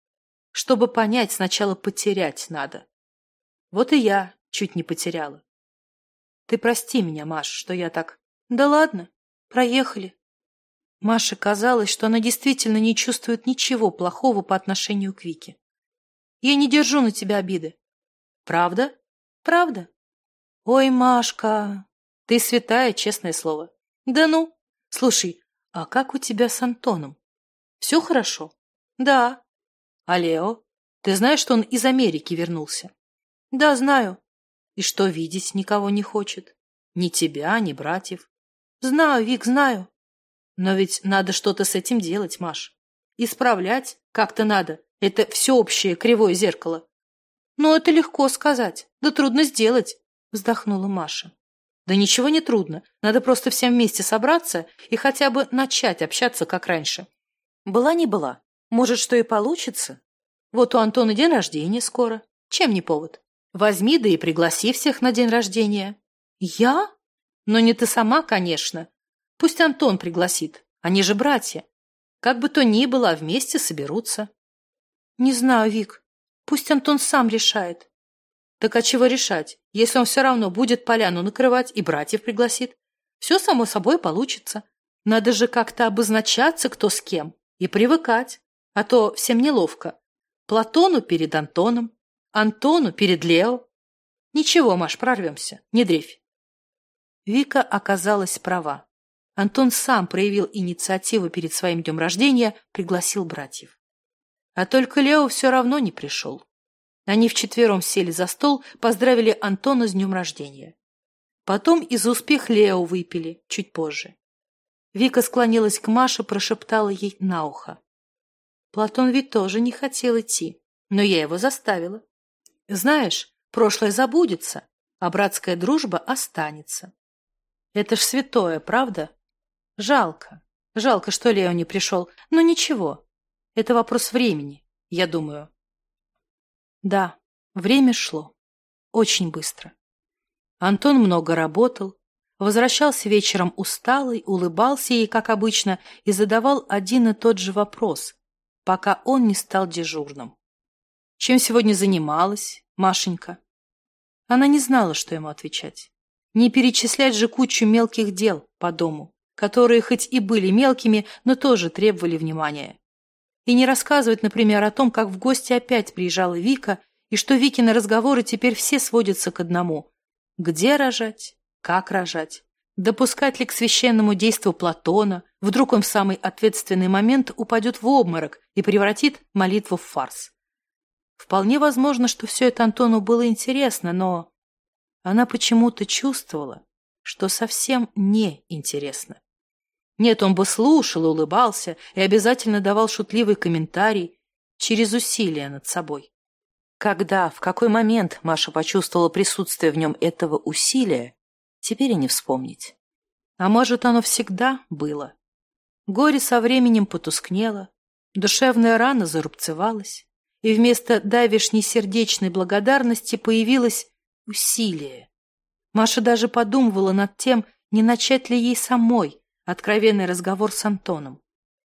Чтобы понять, сначала потерять надо. Вот и я чуть не потеряла. Ты прости меня, Маш, что я так... Да ладно, проехали. Маше казалось, что она действительно не чувствует ничего плохого по отношению к Вике. Я не держу на тебя обиды. Правда? Правда? Ой, Машка, ты святая, честное слово. Да ну. Слушай, а как у тебя с Антоном? Все хорошо? Да. А Лео? Ты знаешь, что он из Америки вернулся? Да, знаю. И что видеть никого не хочет? Ни тебя, ни братьев. Знаю, Вик, знаю. Но ведь надо что-то с этим делать, Маш. Исправлять как-то надо. Это всеобщее кривое зеркало. Ну, это легко сказать. Да трудно сделать, вздохнула Маша. Да ничего не трудно. Надо просто всем вместе собраться и хотя бы начать общаться, как раньше. Была не была. Может, что и получится. Вот у Антона день рождения скоро. Чем не повод? Возьми да и пригласи всех на день рождения. Я? Но не ты сама, конечно. Пусть Антон пригласит. Они же братья. Как бы то ни было, вместе соберутся. Не знаю, Вик. Пусть Антон сам решает. Так а чего решать, если он все равно будет поляну накрывать и братьев пригласит? Все само собой получится. Надо же как-то обозначаться, кто с кем, и привыкать. А то всем неловко. Платону перед Антоном, Антону перед Лео. Ничего, Маш, прорвемся, не дрейфь. Вика оказалась права. Антон сам проявил инициативу перед своим днем рождения, пригласил братьев. А только Лео все равно не пришел. Они вчетвером сели за стол, поздравили Антона с днем рождения. Потом из успех Лео выпили, чуть позже. Вика склонилась к Маше, прошептала ей на ухо. Платон ведь тоже не хотел идти, но я его заставила. Знаешь, прошлое забудется, а братская дружба останется. Это ж святое, правда? Жалко. Жалко, что Лео не пришел. Но ничего. Это вопрос времени, я думаю. Да, время шло. Очень быстро. Антон много работал, возвращался вечером усталый, улыбался ей, как обычно, и задавал один и тот же вопрос, пока он не стал дежурным. Чем сегодня занималась Машенька? Она не знала, что ему отвечать. Не перечислять же кучу мелких дел по дому, которые хоть и были мелкими, но тоже требовали внимания. И не рассказывать, например, о том, как в гости опять приезжала Вика, и что Викины разговоры теперь все сводятся к одному. Где рожать? Как рожать? Допускать ли к священному действу Платона? Вдруг он в самый ответственный момент упадет в обморок и превратит молитву в фарс. Вполне возможно, что все это Антону было интересно, но она почему-то чувствовала, что совсем не интересно. Нет, он бы слушал, улыбался и обязательно давал шутливый комментарий через усилие над собой. Когда, в какой момент Маша почувствовала присутствие в нем этого усилия, теперь и не вспомнить. А может, оно всегда было. Горе со временем потускнело, душевная рана зарубцевалась, и вместо давишней сердечной благодарности появилось усилие. Маша даже подумывала над тем, не начать ли ей самой откровенный разговор с Антоном.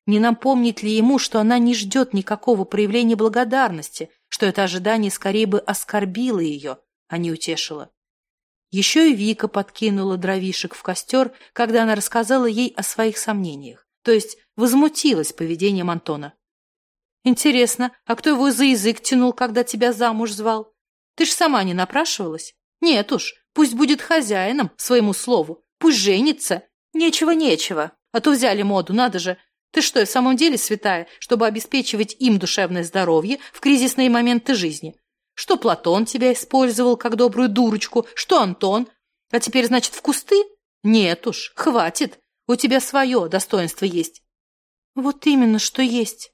Не напомнить ли ему, что она не ждет никакого проявления благодарности, что это ожидание скорее бы оскорбило ее, а не утешило. Еще и Вика подкинула дровишек в костер, когда она рассказала ей о своих сомнениях, то есть возмутилась поведением Антона. Интересно, а кто его за язык тянул, когда тебя замуж звал? Ты ж сама не напрашивалась? Нет уж, пусть будет хозяином своему слову, пусть женится. Нечего-нечего, а то взяли моду, надо же. Ты что, в самом деле святая, чтобы обеспечивать им душевное здоровье в кризисные моменты жизни? Что Платон тебя использовал как добрую дурочку, что Антон? А теперь, значит, в кусты? Нет уж, хватит, у тебя свое достоинство есть. Вот именно, что есть.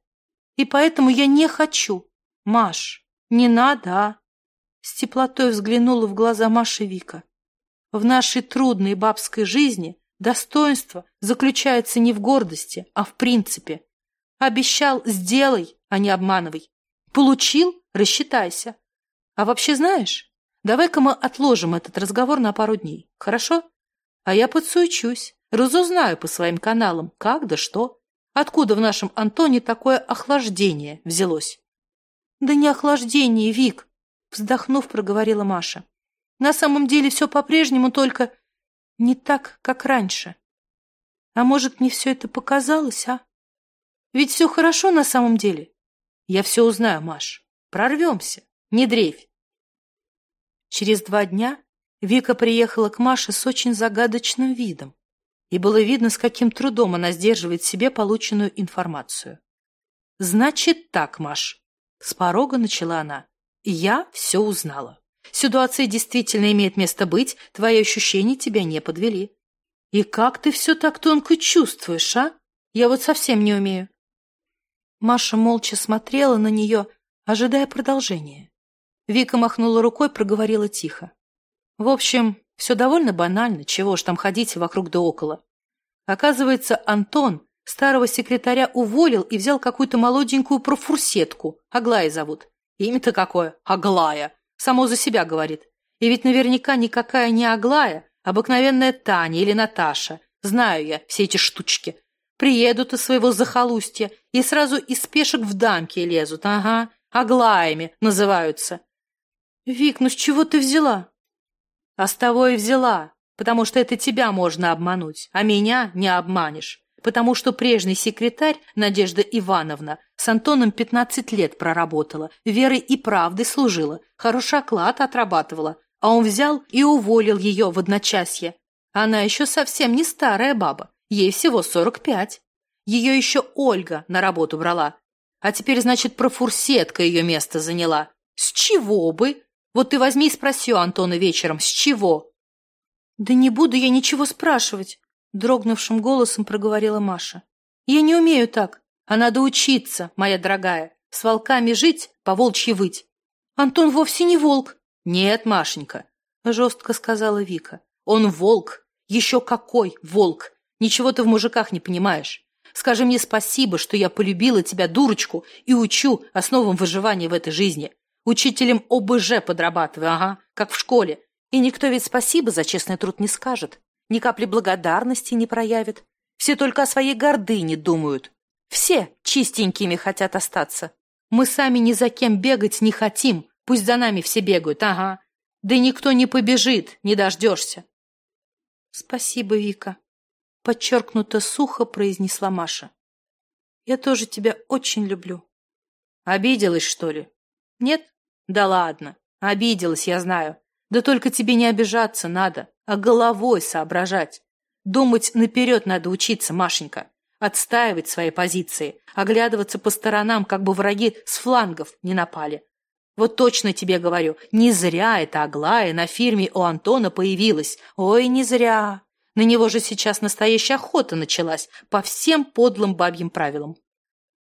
И поэтому я не хочу. Маш, не надо, а? С теплотой взглянула в глаза Маши Вика. В нашей трудной бабской жизни достоинство заключается не в гордости, а в принципе. Обещал – сделай, а не обманывай. Получил – рассчитайся. А вообще знаешь, давай-ка мы отложим этот разговор на пару дней, хорошо? А я подсуечусь, разузнаю по своим каналам, как да что. Откуда в нашем Антоне такое охлаждение взялось? Да не охлаждение, Вик, вздохнув, проговорила Маша. На самом деле все по-прежнему, только не так, как раньше. А может, мне все это показалось, а? Ведь все хорошо на самом деле. Я все узнаю, Маш. Прорвемся. Не дрейфь. Через два дня Вика приехала к Маше с очень загадочным видом и было видно, с каким трудом она сдерживает себе полученную информацию. «Значит так, Маш», — с порога начала она, — «я все узнала. Ситуация действительно имеет место быть, твои ощущения тебя не подвели. И как ты все так тонко чувствуешь, а? Я вот совсем не умею». Маша молча смотрела на нее, ожидая продолжения. Вика махнула рукой, проговорила тихо. «В общем, все довольно банально, чего ж там ходить вокруг да около. Оказывается, Антон старого секретаря уволил и взял какую-то молоденькую профурсетку. Аглая зовут. Имя-то какое? Аглая. Само за себя говорит. И ведь наверняка никакая не Аглая, обыкновенная Таня или Наташа. Знаю я все эти штучки. Приедут из своего захолустья и сразу из пешек в дамки лезут. Ага, Аглаями называются. Вик, ну с чего ты взяла? А с того и взяла, потому что это тебя можно обмануть, а меня не обманешь. Потому что прежний секретарь, Надежда Ивановна, с Антоном 15 лет проработала, верой и правдой служила, хороший оклад отрабатывала, а он взял и уволил ее в одночасье. Она еще совсем не старая баба, ей всего 45. Ее еще Ольга на работу брала. А теперь, значит, профурсетка ее место заняла. С чего бы? Вот ты возьми и спроси у Антона вечером, с чего? Да не буду я ничего спрашивать, дрогнувшим голосом проговорила Маша. Я не умею так, а надо учиться, моя дорогая, с волками жить, по волчьи выть. Антон вовсе не волк. Нет, Машенька, жестко сказала Вика. Он волк, еще какой волк. Ничего ты в мужиках не понимаешь. Скажи мне спасибо, что я полюбила тебя, дурочку, и учу основам выживания в этой жизни. Учителем ОБЖ подрабатываю, ага, как в школе. И никто ведь спасибо за честный труд не скажет, ни капли благодарности не проявит. Все только о своей гордыне думают. Все чистенькими хотят остаться. Мы сами ни за кем бегать не хотим, пусть за нами все бегают, ага. Да никто не побежит, не дождешься. Спасибо, Вика, подчеркнуто сухо произнесла Маша. Я тоже тебя очень люблю. Обиделась, что ли? Нет? Да ладно. Обиделась, я знаю. Да только тебе не обижаться надо, а головой соображать. Думать наперед надо учиться, Машенька. Отстаивать свои позиции, оглядываться по сторонам, как бы враги с флангов не напали. Вот точно тебе говорю, не зря эта Аглая на фирме у Антона появилась. Ой, не зря. На него же сейчас настоящая охота началась по всем подлым бабьим правилам.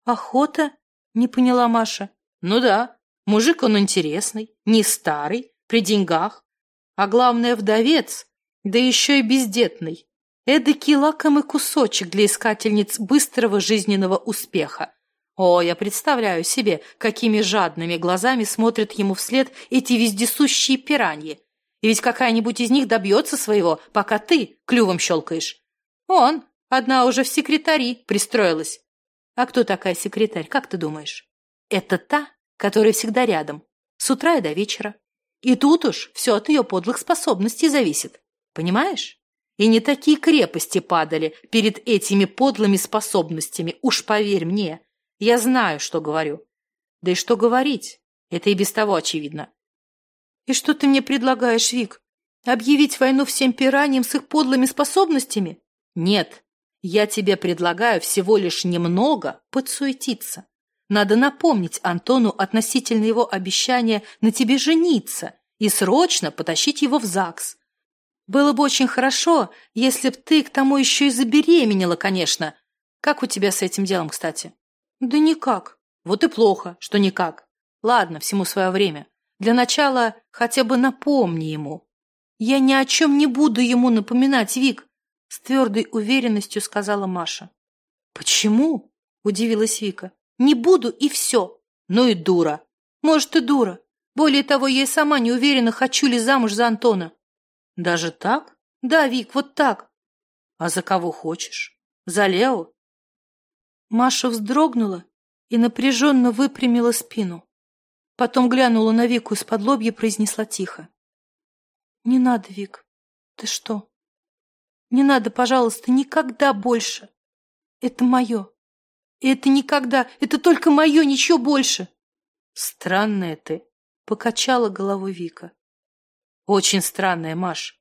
Охота? Не поняла Маша. Ну да, мужик он интересный, не старый, при деньгах, а главное вдовец, да еще и бездетный. Эдакий лакомый кусочек для искательниц быстрого жизненного успеха. О, я представляю себе, какими жадными глазами смотрят ему вслед эти вездесущие пираньи. И ведь какая-нибудь из них добьется своего, пока ты клювом щелкаешь. Он, одна уже в секретари пристроилась. А кто такая секретарь, как ты думаешь? Это та, которая всегда рядом, с утра и до вечера. И тут уж все от ее подлых способностей зависит. Понимаешь? И не такие крепости падали перед этими подлыми способностями, уж поверь мне. Я знаю, что говорю. Да и что говорить, это и без того очевидно. И что ты мне предлагаешь, Вик? Объявить войну всем пираньям с их подлыми способностями? Нет, я тебе предлагаю всего лишь немного подсуетиться. Надо напомнить Антону относительно его обещания на тебе жениться и срочно потащить его в ЗАГС. Было бы очень хорошо, если б ты к тому еще и забеременела, конечно. Как у тебя с этим делом, кстати? Да никак. Вот и плохо, что никак. Ладно, всему свое время. Для начала хотя бы напомни ему. Я ни о чем не буду ему напоминать, Вик, с твердой уверенностью сказала Маша. Почему? Удивилась Вика. Не буду и все. Ну и дура. Может, и дура. Более того, я и сама не уверена, хочу ли замуж за Антона. Даже так? Да, Вик, вот так. А за кого хочешь? За Лео? Маша вздрогнула и напряженно выпрямила спину. Потом глянула на Вику из-под лобья и произнесла тихо. «Не надо, Вик. Ты что? Не надо, пожалуйста, никогда больше. Это мое. И это никогда, это только мое, ничего больше». «Странная ты», — покачала головой Вика. «Очень странная, Маш.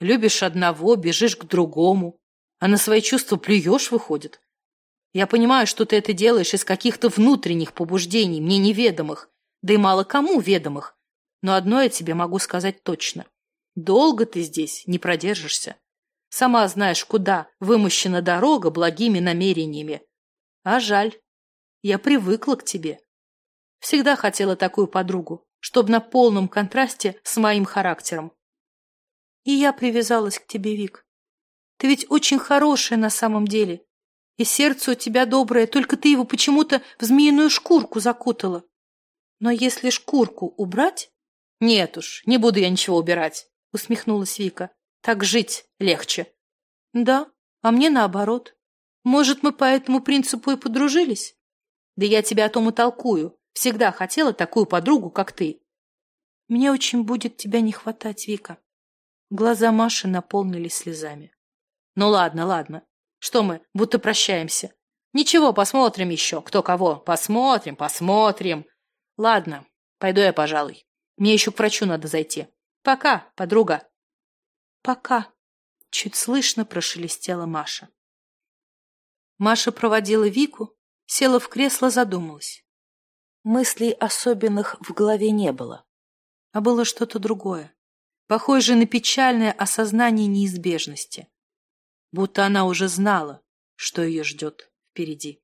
Любишь одного, бежишь к другому, а на свои чувства плюешь, выходит. Я понимаю, что ты это делаешь из каких-то внутренних побуждений, мне неведомых, да и мало кому ведомых. Но одно я тебе могу сказать точно. Долго ты здесь не продержишься. Сама знаешь, куда вымощена дорога благими намерениями. А жаль. Я привыкла к тебе. Всегда хотела такую подругу, чтобы на полном контрасте с моим характером. И я привязалась к тебе, Вик. Ты ведь очень хорошая на самом деле. И сердце у тебя доброе, только ты его почему-то в змеиную шкурку закутала. Но если шкурку убрать... Нет уж, не буду я ничего убирать, усмехнулась Вика. Так жить легче. Да, а мне наоборот. Может, мы по этому принципу и подружились? Да я тебя о том и толкую. Всегда хотела такую подругу, как ты. Мне очень будет тебя не хватать, Вика. Глаза Маши наполнились слезами. Ну ладно, ладно. Что мы, будто прощаемся? Ничего, посмотрим еще, кто кого. Посмотрим, посмотрим. Ладно, пойду я, пожалуй. Мне еще к врачу надо зайти. Пока, подруга. Пока. Чуть слышно прошелестела Маша. Маша проводила Вику, села в кресло, задумалась. Мыслей особенных в голове не было, а было что-то другое, похожее на печальное осознание неизбежности. Будто она уже знала, что ее ждет впереди.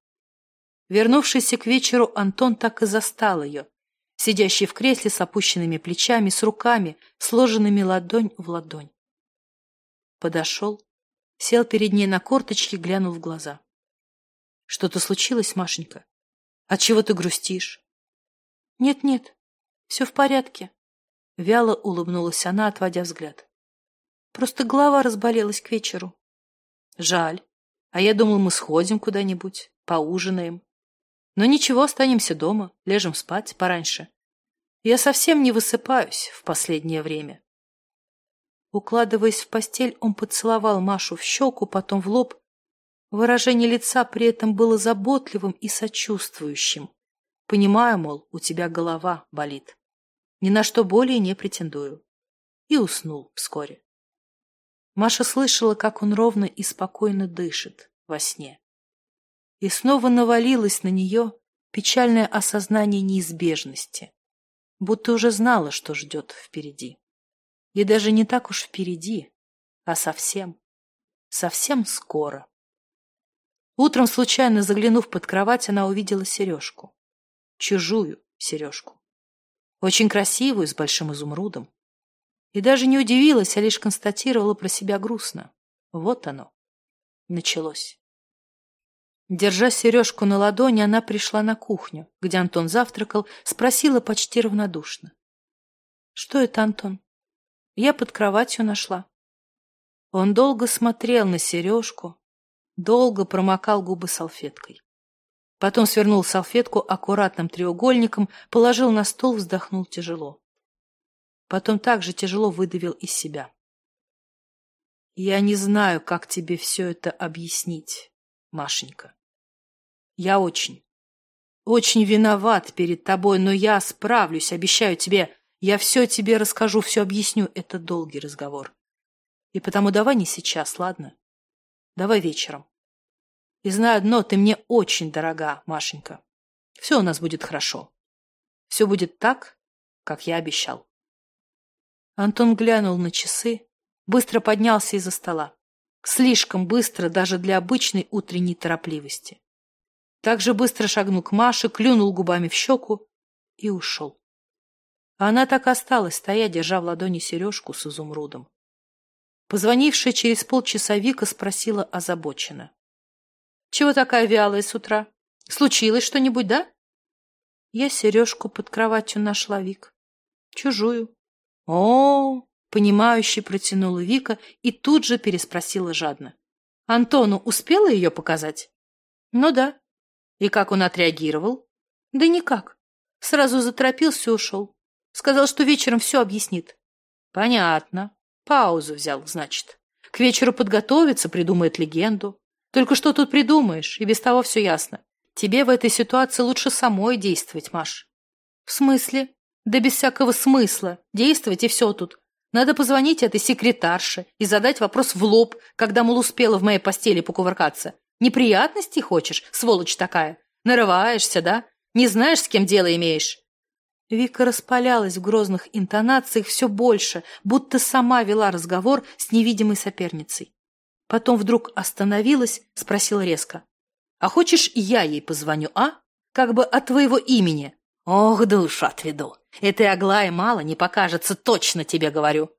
Вернувшийся к вечеру, Антон так и застал ее, сидящий в кресле с опущенными плечами, с руками, сложенными ладонь в ладонь. Подошел, сел перед ней на корточки, глянул в глаза. Что-то случилось, Машенька? От чего ты грустишь? Нет-нет, все в порядке. Вяло улыбнулась она, отводя взгляд. Просто голова разболелась к вечеру. Жаль. А я думал, мы сходим куда-нибудь, поужинаем. Но ничего, останемся дома, лежим спать пораньше. Я совсем не высыпаюсь в последнее время. Укладываясь в постель, он поцеловал Машу в щеку, потом в лоб. Выражение лица при этом было заботливым и сочувствующим. Понимаю, мол, у тебя голова болит. Ни на что более не претендую. И уснул вскоре. Маша слышала, как он ровно и спокойно дышит во сне. И снова навалилось на нее печальное осознание неизбежности, будто уже знала, что ждет впереди. И даже не так уж впереди, а совсем, совсем скоро. Утром, случайно заглянув под кровать, она увидела сережку. Чужую сережку. Очень красивую, с большим изумрудом. И даже не удивилась, а лишь констатировала про себя грустно. Вот оно. Началось. Держа сережку на ладони, она пришла на кухню, где Антон завтракал, спросила почти равнодушно. — Что это, Антон? Я под кроватью нашла. Он долго смотрел на сережку, долго промокал губы салфеткой. Потом свернул салфетку аккуратным треугольником, положил на стол, вздохнул тяжело. Потом также тяжело выдавил из себя. Я не знаю, как тебе все это объяснить, Машенька. Я очень, очень виноват перед тобой, но я справлюсь, обещаю тебе. Я все тебе расскажу, все объясню. Это долгий разговор. И потому давай не сейчас, ладно? Давай вечером. И знаю одно, ты мне очень дорога, Машенька. Все у нас будет хорошо. Все будет так, как я обещал. Антон глянул на часы, быстро поднялся из-за стола. Слишком быстро даже для обычной утренней торопливости. Так же быстро шагнул к Маше, клюнул губами в щеку и ушел. Она так осталась, стоя, держа в ладони сережку с изумрудом. Позвонившая через полчаса Вика спросила озабоченно. — Чего такая вялая с утра? Случилось что-нибудь, да? Я сережку под кроватью нашла, Вик. Чужую. О, понимающе протянула Вика и тут же переспросила жадно. Антону успела ее показать? Ну да. И как он отреагировал? Да никак. Сразу заторопился и ушел. Сказал, что вечером все объяснит. Понятно. Паузу взял, значит. К вечеру подготовится, придумает легенду. Только что тут придумаешь, и без того все ясно. Тебе в этой ситуации лучше самой действовать, Маш. В смысле? Да без всякого смысла. Действовать и все тут. Надо позвонить этой секретарше и задать вопрос в лоб, когда, мол, успела в моей постели покувыркаться. Неприятностей хочешь, сволочь такая? Нарываешься, да? Не знаешь, с кем дело имеешь?» Вика распалялась в грозных интонациях все больше, будто сама вела разговор с невидимой соперницей. Потом вдруг остановилась, спросила резко. «А хочешь, я ей позвоню, а? Как бы от твоего имени?» «Ох, душу отведу!» Этой Аглае мало не покажется, точно тебе говорю.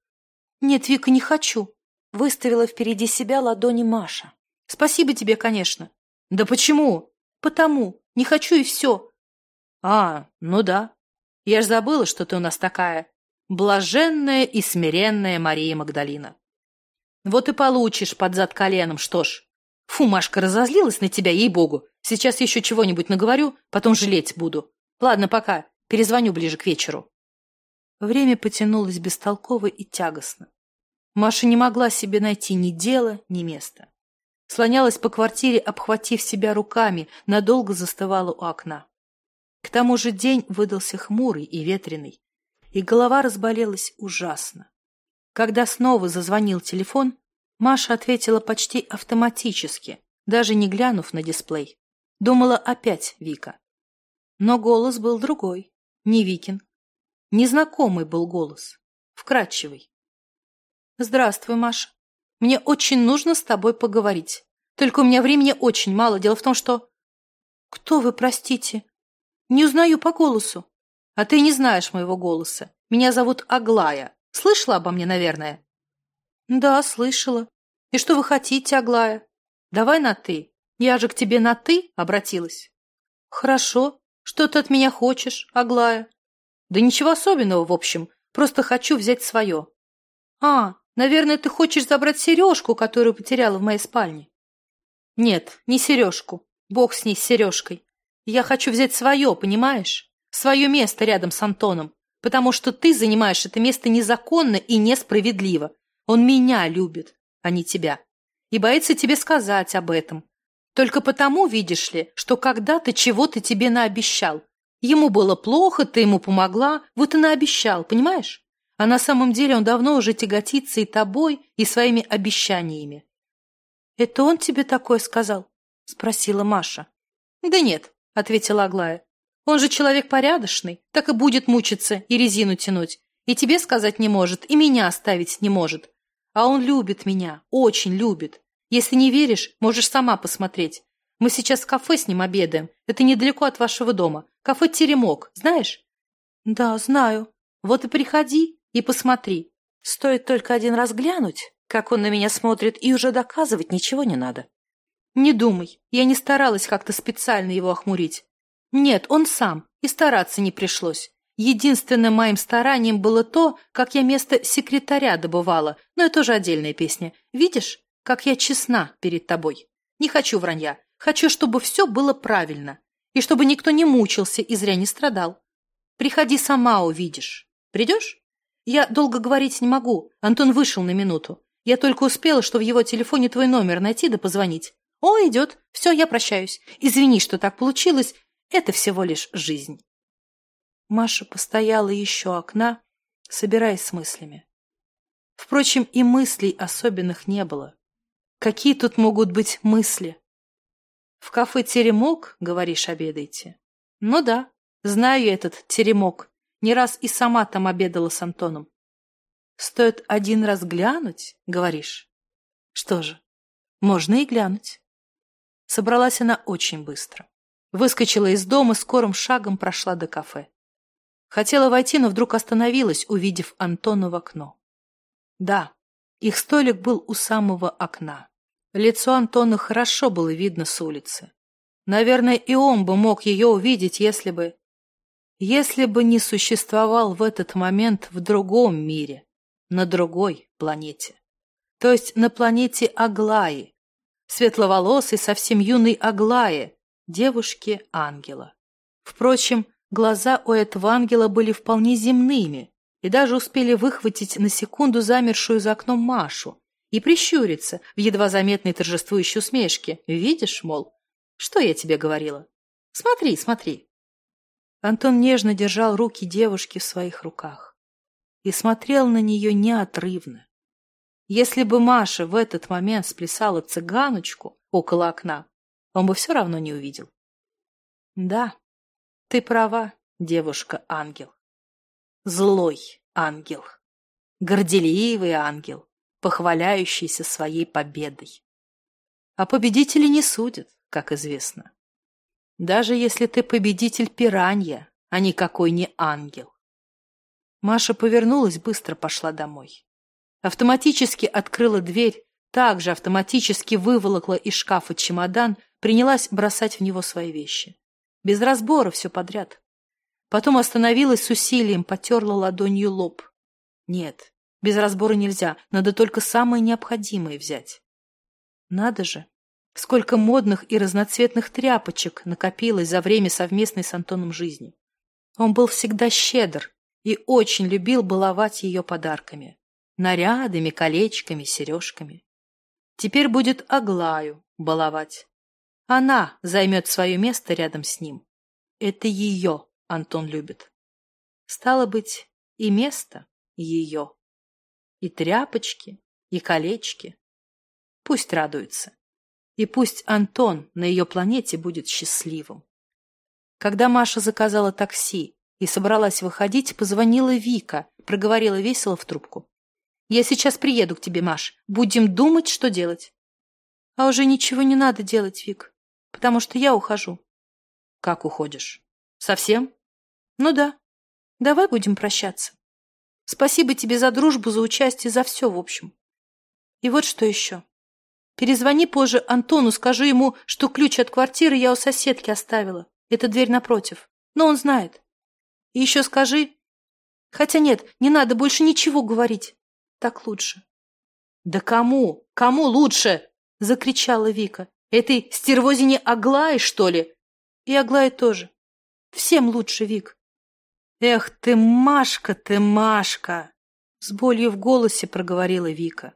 Нет, Вика, не хочу. Выставила впереди себя ладони Маша. Спасибо тебе, конечно. Да почему? Потому. Не хочу и все. А, ну да. Я ж забыла, что ты у нас такая. Блаженная и смиренная Мария Магдалина. Вот и получишь под зад коленом, что ж. Фу, Машка разозлилась на тебя, ей-богу. Сейчас еще чего-нибудь наговорю, потом жалеть буду. Ладно, пока. Перезвоню ближе к вечеру. Время потянулось бестолково и тягостно. Маша не могла себе найти ни дела, ни места. Слонялась по квартире, обхватив себя руками, надолго застывала у окна. К тому же день выдался хмурый и ветреный, и голова разболелась ужасно. Когда снова зазвонил телефон, Маша ответила почти автоматически, даже не глянув на дисплей. Думала опять Вика. Но голос был другой не Викин. Незнакомый был голос, вкрадчивый. «Здравствуй, Маша. Мне очень нужно с тобой поговорить. Только у меня времени очень мало. Дело в том, что...» «Кто вы, простите?» «Не узнаю по голосу». «А ты не знаешь моего голоса. Меня зовут Аглая. Слышала обо мне, наверное?» «Да, слышала. И что вы хотите, Аглая? Давай на «ты». Я же к тебе на «ты» обратилась. Хорошо. Что ты от меня хочешь, Аглая? Да ничего особенного, в общем. Просто хочу взять свое. А, наверное, ты хочешь забрать сережку, которую потеряла в моей спальне. Нет, не сережку. Бог с ней, с сережкой. Я хочу взять свое, понимаешь? Свое место рядом с Антоном. Потому что ты занимаешь это место незаконно и несправедливо. Он меня любит, а не тебя. И боится тебе сказать об этом. Только потому, видишь ли, что когда-то чего-то тебе наобещал. Ему было плохо, ты ему помогла, вот и наобещал, понимаешь? А на самом деле он давно уже тяготится и тобой, и своими обещаниями. «Это он тебе такое сказал?» — спросила Маша. «Да нет», — ответила Аглая. «Он же человек порядочный, так и будет мучиться и резину тянуть. И тебе сказать не может, и меня оставить не может. А он любит меня, очень любит. Если не веришь, можешь сама посмотреть. Мы сейчас в кафе с ним обедаем. Это недалеко от вашего дома. Кафе «Теремок», знаешь? Да, знаю. Вот и приходи и посмотри. Стоит только один раз глянуть, как он на меня смотрит, и уже доказывать ничего не надо. Не думай, я не старалась как-то специально его охмурить. Нет, он сам, и стараться не пришлось. Единственным моим старанием было то, как я место секретаря добывала, но это тоже отдельная песня. Видишь, как я честна перед тобой. Не хочу вранья, хочу, чтобы все было правильно, и чтобы никто не мучился и зря не страдал. Приходи сама, увидишь. Придешь? Я долго говорить не могу, Антон вышел на минуту. Я только успела, что в его телефоне твой номер найти да позвонить. О, идет. Все, я прощаюсь. Извини, что так получилось. Это всего лишь жизнь. Маша постояла еще окна, собираясь с мыслями. Впрочем, и мыслей особенных не было. Какие тут могут быть мысли? В кафе «Теремок», говоришь, обедаете? Ну да, знаю я этот «Теремок». Не раз и сама там обедала с Антоном. Стоит один раз глянуть, говоришь? Что же, можно и глянуть. Собралась она очень быстро. Выскочила из дома, скорым шагом прошла до кафе. Хотела войти, но вдруг остановилась, увидев Антона в окно. Да, их столик был у самого окна. Лицо Антона хорошо было видно с улицы. Наверное, и он бы мог ее увидеть, если бы... Если бы не существовал в этот момент в другом мире, на другой планете. То есть на планете Аглаи, светловолосой, совсем юной Аглаи, девушки-ангела. Впрочем, Глаза у этого ангела были вполне земными и даже успели выхватить на секунду замершую за окном Машу и прищуриться в едва заметной торжествующей усмешке. Видишь, мол, что я тебе говорила? Смотри, смотри. Антон нежно держал руки девушки в своих руках и смотрел на нее неотрывно. Если бы Маша в этот момент сплясала цыганочку около окна, он бы все равно не увидел. Да, ты права, девушка-ангел. Злой ангел. Горделивый ангел, похваляющийся своей победой. А победители не судят, как известно. Даже если ты победитель пиранья, а никакой не ангел. Маша повернулась, быстро пошла домой. Автоматически открыла дверь, также автоматически выволокла из шкафа чемодан, принялась бросать в него свои вещи. Без разбора все подряд. Потом остановилась с усилием, потерла ладонью лоб. Нет, без разбора нельзя, надо только самое необходимое взять. Надо же, сколько модных и разноцветных тряпочек накопилось за время совместной с Антоном жизни. Он был всегда щедр и очень любил баловать ее подарками. Нарядами, колечками, сережками. Теперь будет Аглаю баловать. Она займет свое место рядом с ним. Это ее Антон любит. Стало быть, и место ее. И тряпочки, и колечки. Пусть радуется. И пусть Антон на ее планете будет счастливым. Когда Маша заказала такси и собралась выходить, позвонила Вика, проговорила весело в трубку. «Я сейчас приеду к тебе, Маш. Будем думать, что делать». «А уже ничего не надо делать, Вик потому что я ухожу. Как уходишь? Совсем? Ну да. Давай будем прощаться. Спасибо тебе за дружбу, за участие, за все, в общем. И вот что еще. Перезвони позже Антону, скажи ему, что ключ от квартиры я у соседки оставила. Это дверь напротив. Но он знает. И еще скажи... Хотя нет, не надо больше ничего говорить. Так лучше. Да кому? Кому лучше? Закричала Вика. Этой стервозине Аглае, что ли? И Аглае тоже. Всем лучше, Вик. Эх ты, Машка ты, Машка! С болью в голосе проговорила Вика.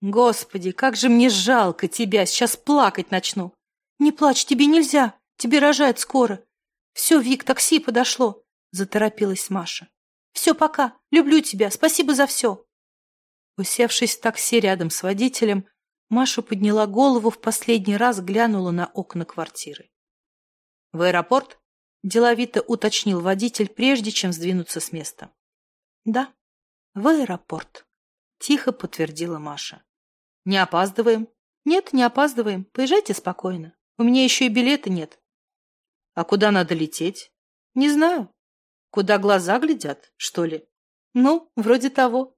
Господи, как же мне жалко тебя, сейчас плакать начну. Не плачь, тебе нельзя, тебе рожает скоро. Все, Вик, такси подошло, заторопилась Маша. Все, пока, люблю тебя, спасибо за все. Усевшись в такси рядом с водителем, Маша подняла голову, в последний раз глянула на окна квартиры. «В аэропорт?» – деловито уточнил водитель, прежде чем сдвинуться с места. «Да, в аэропорт», – тихо подтвердила Маша. «Не опаздываем?» «Нет, не опаздываем. Поезжайте спокойно. У меня еще и билета нет». «А куда надо лететь?» «Не знаю. Куда глаза глядят, что ли?» «Ну, вроде того».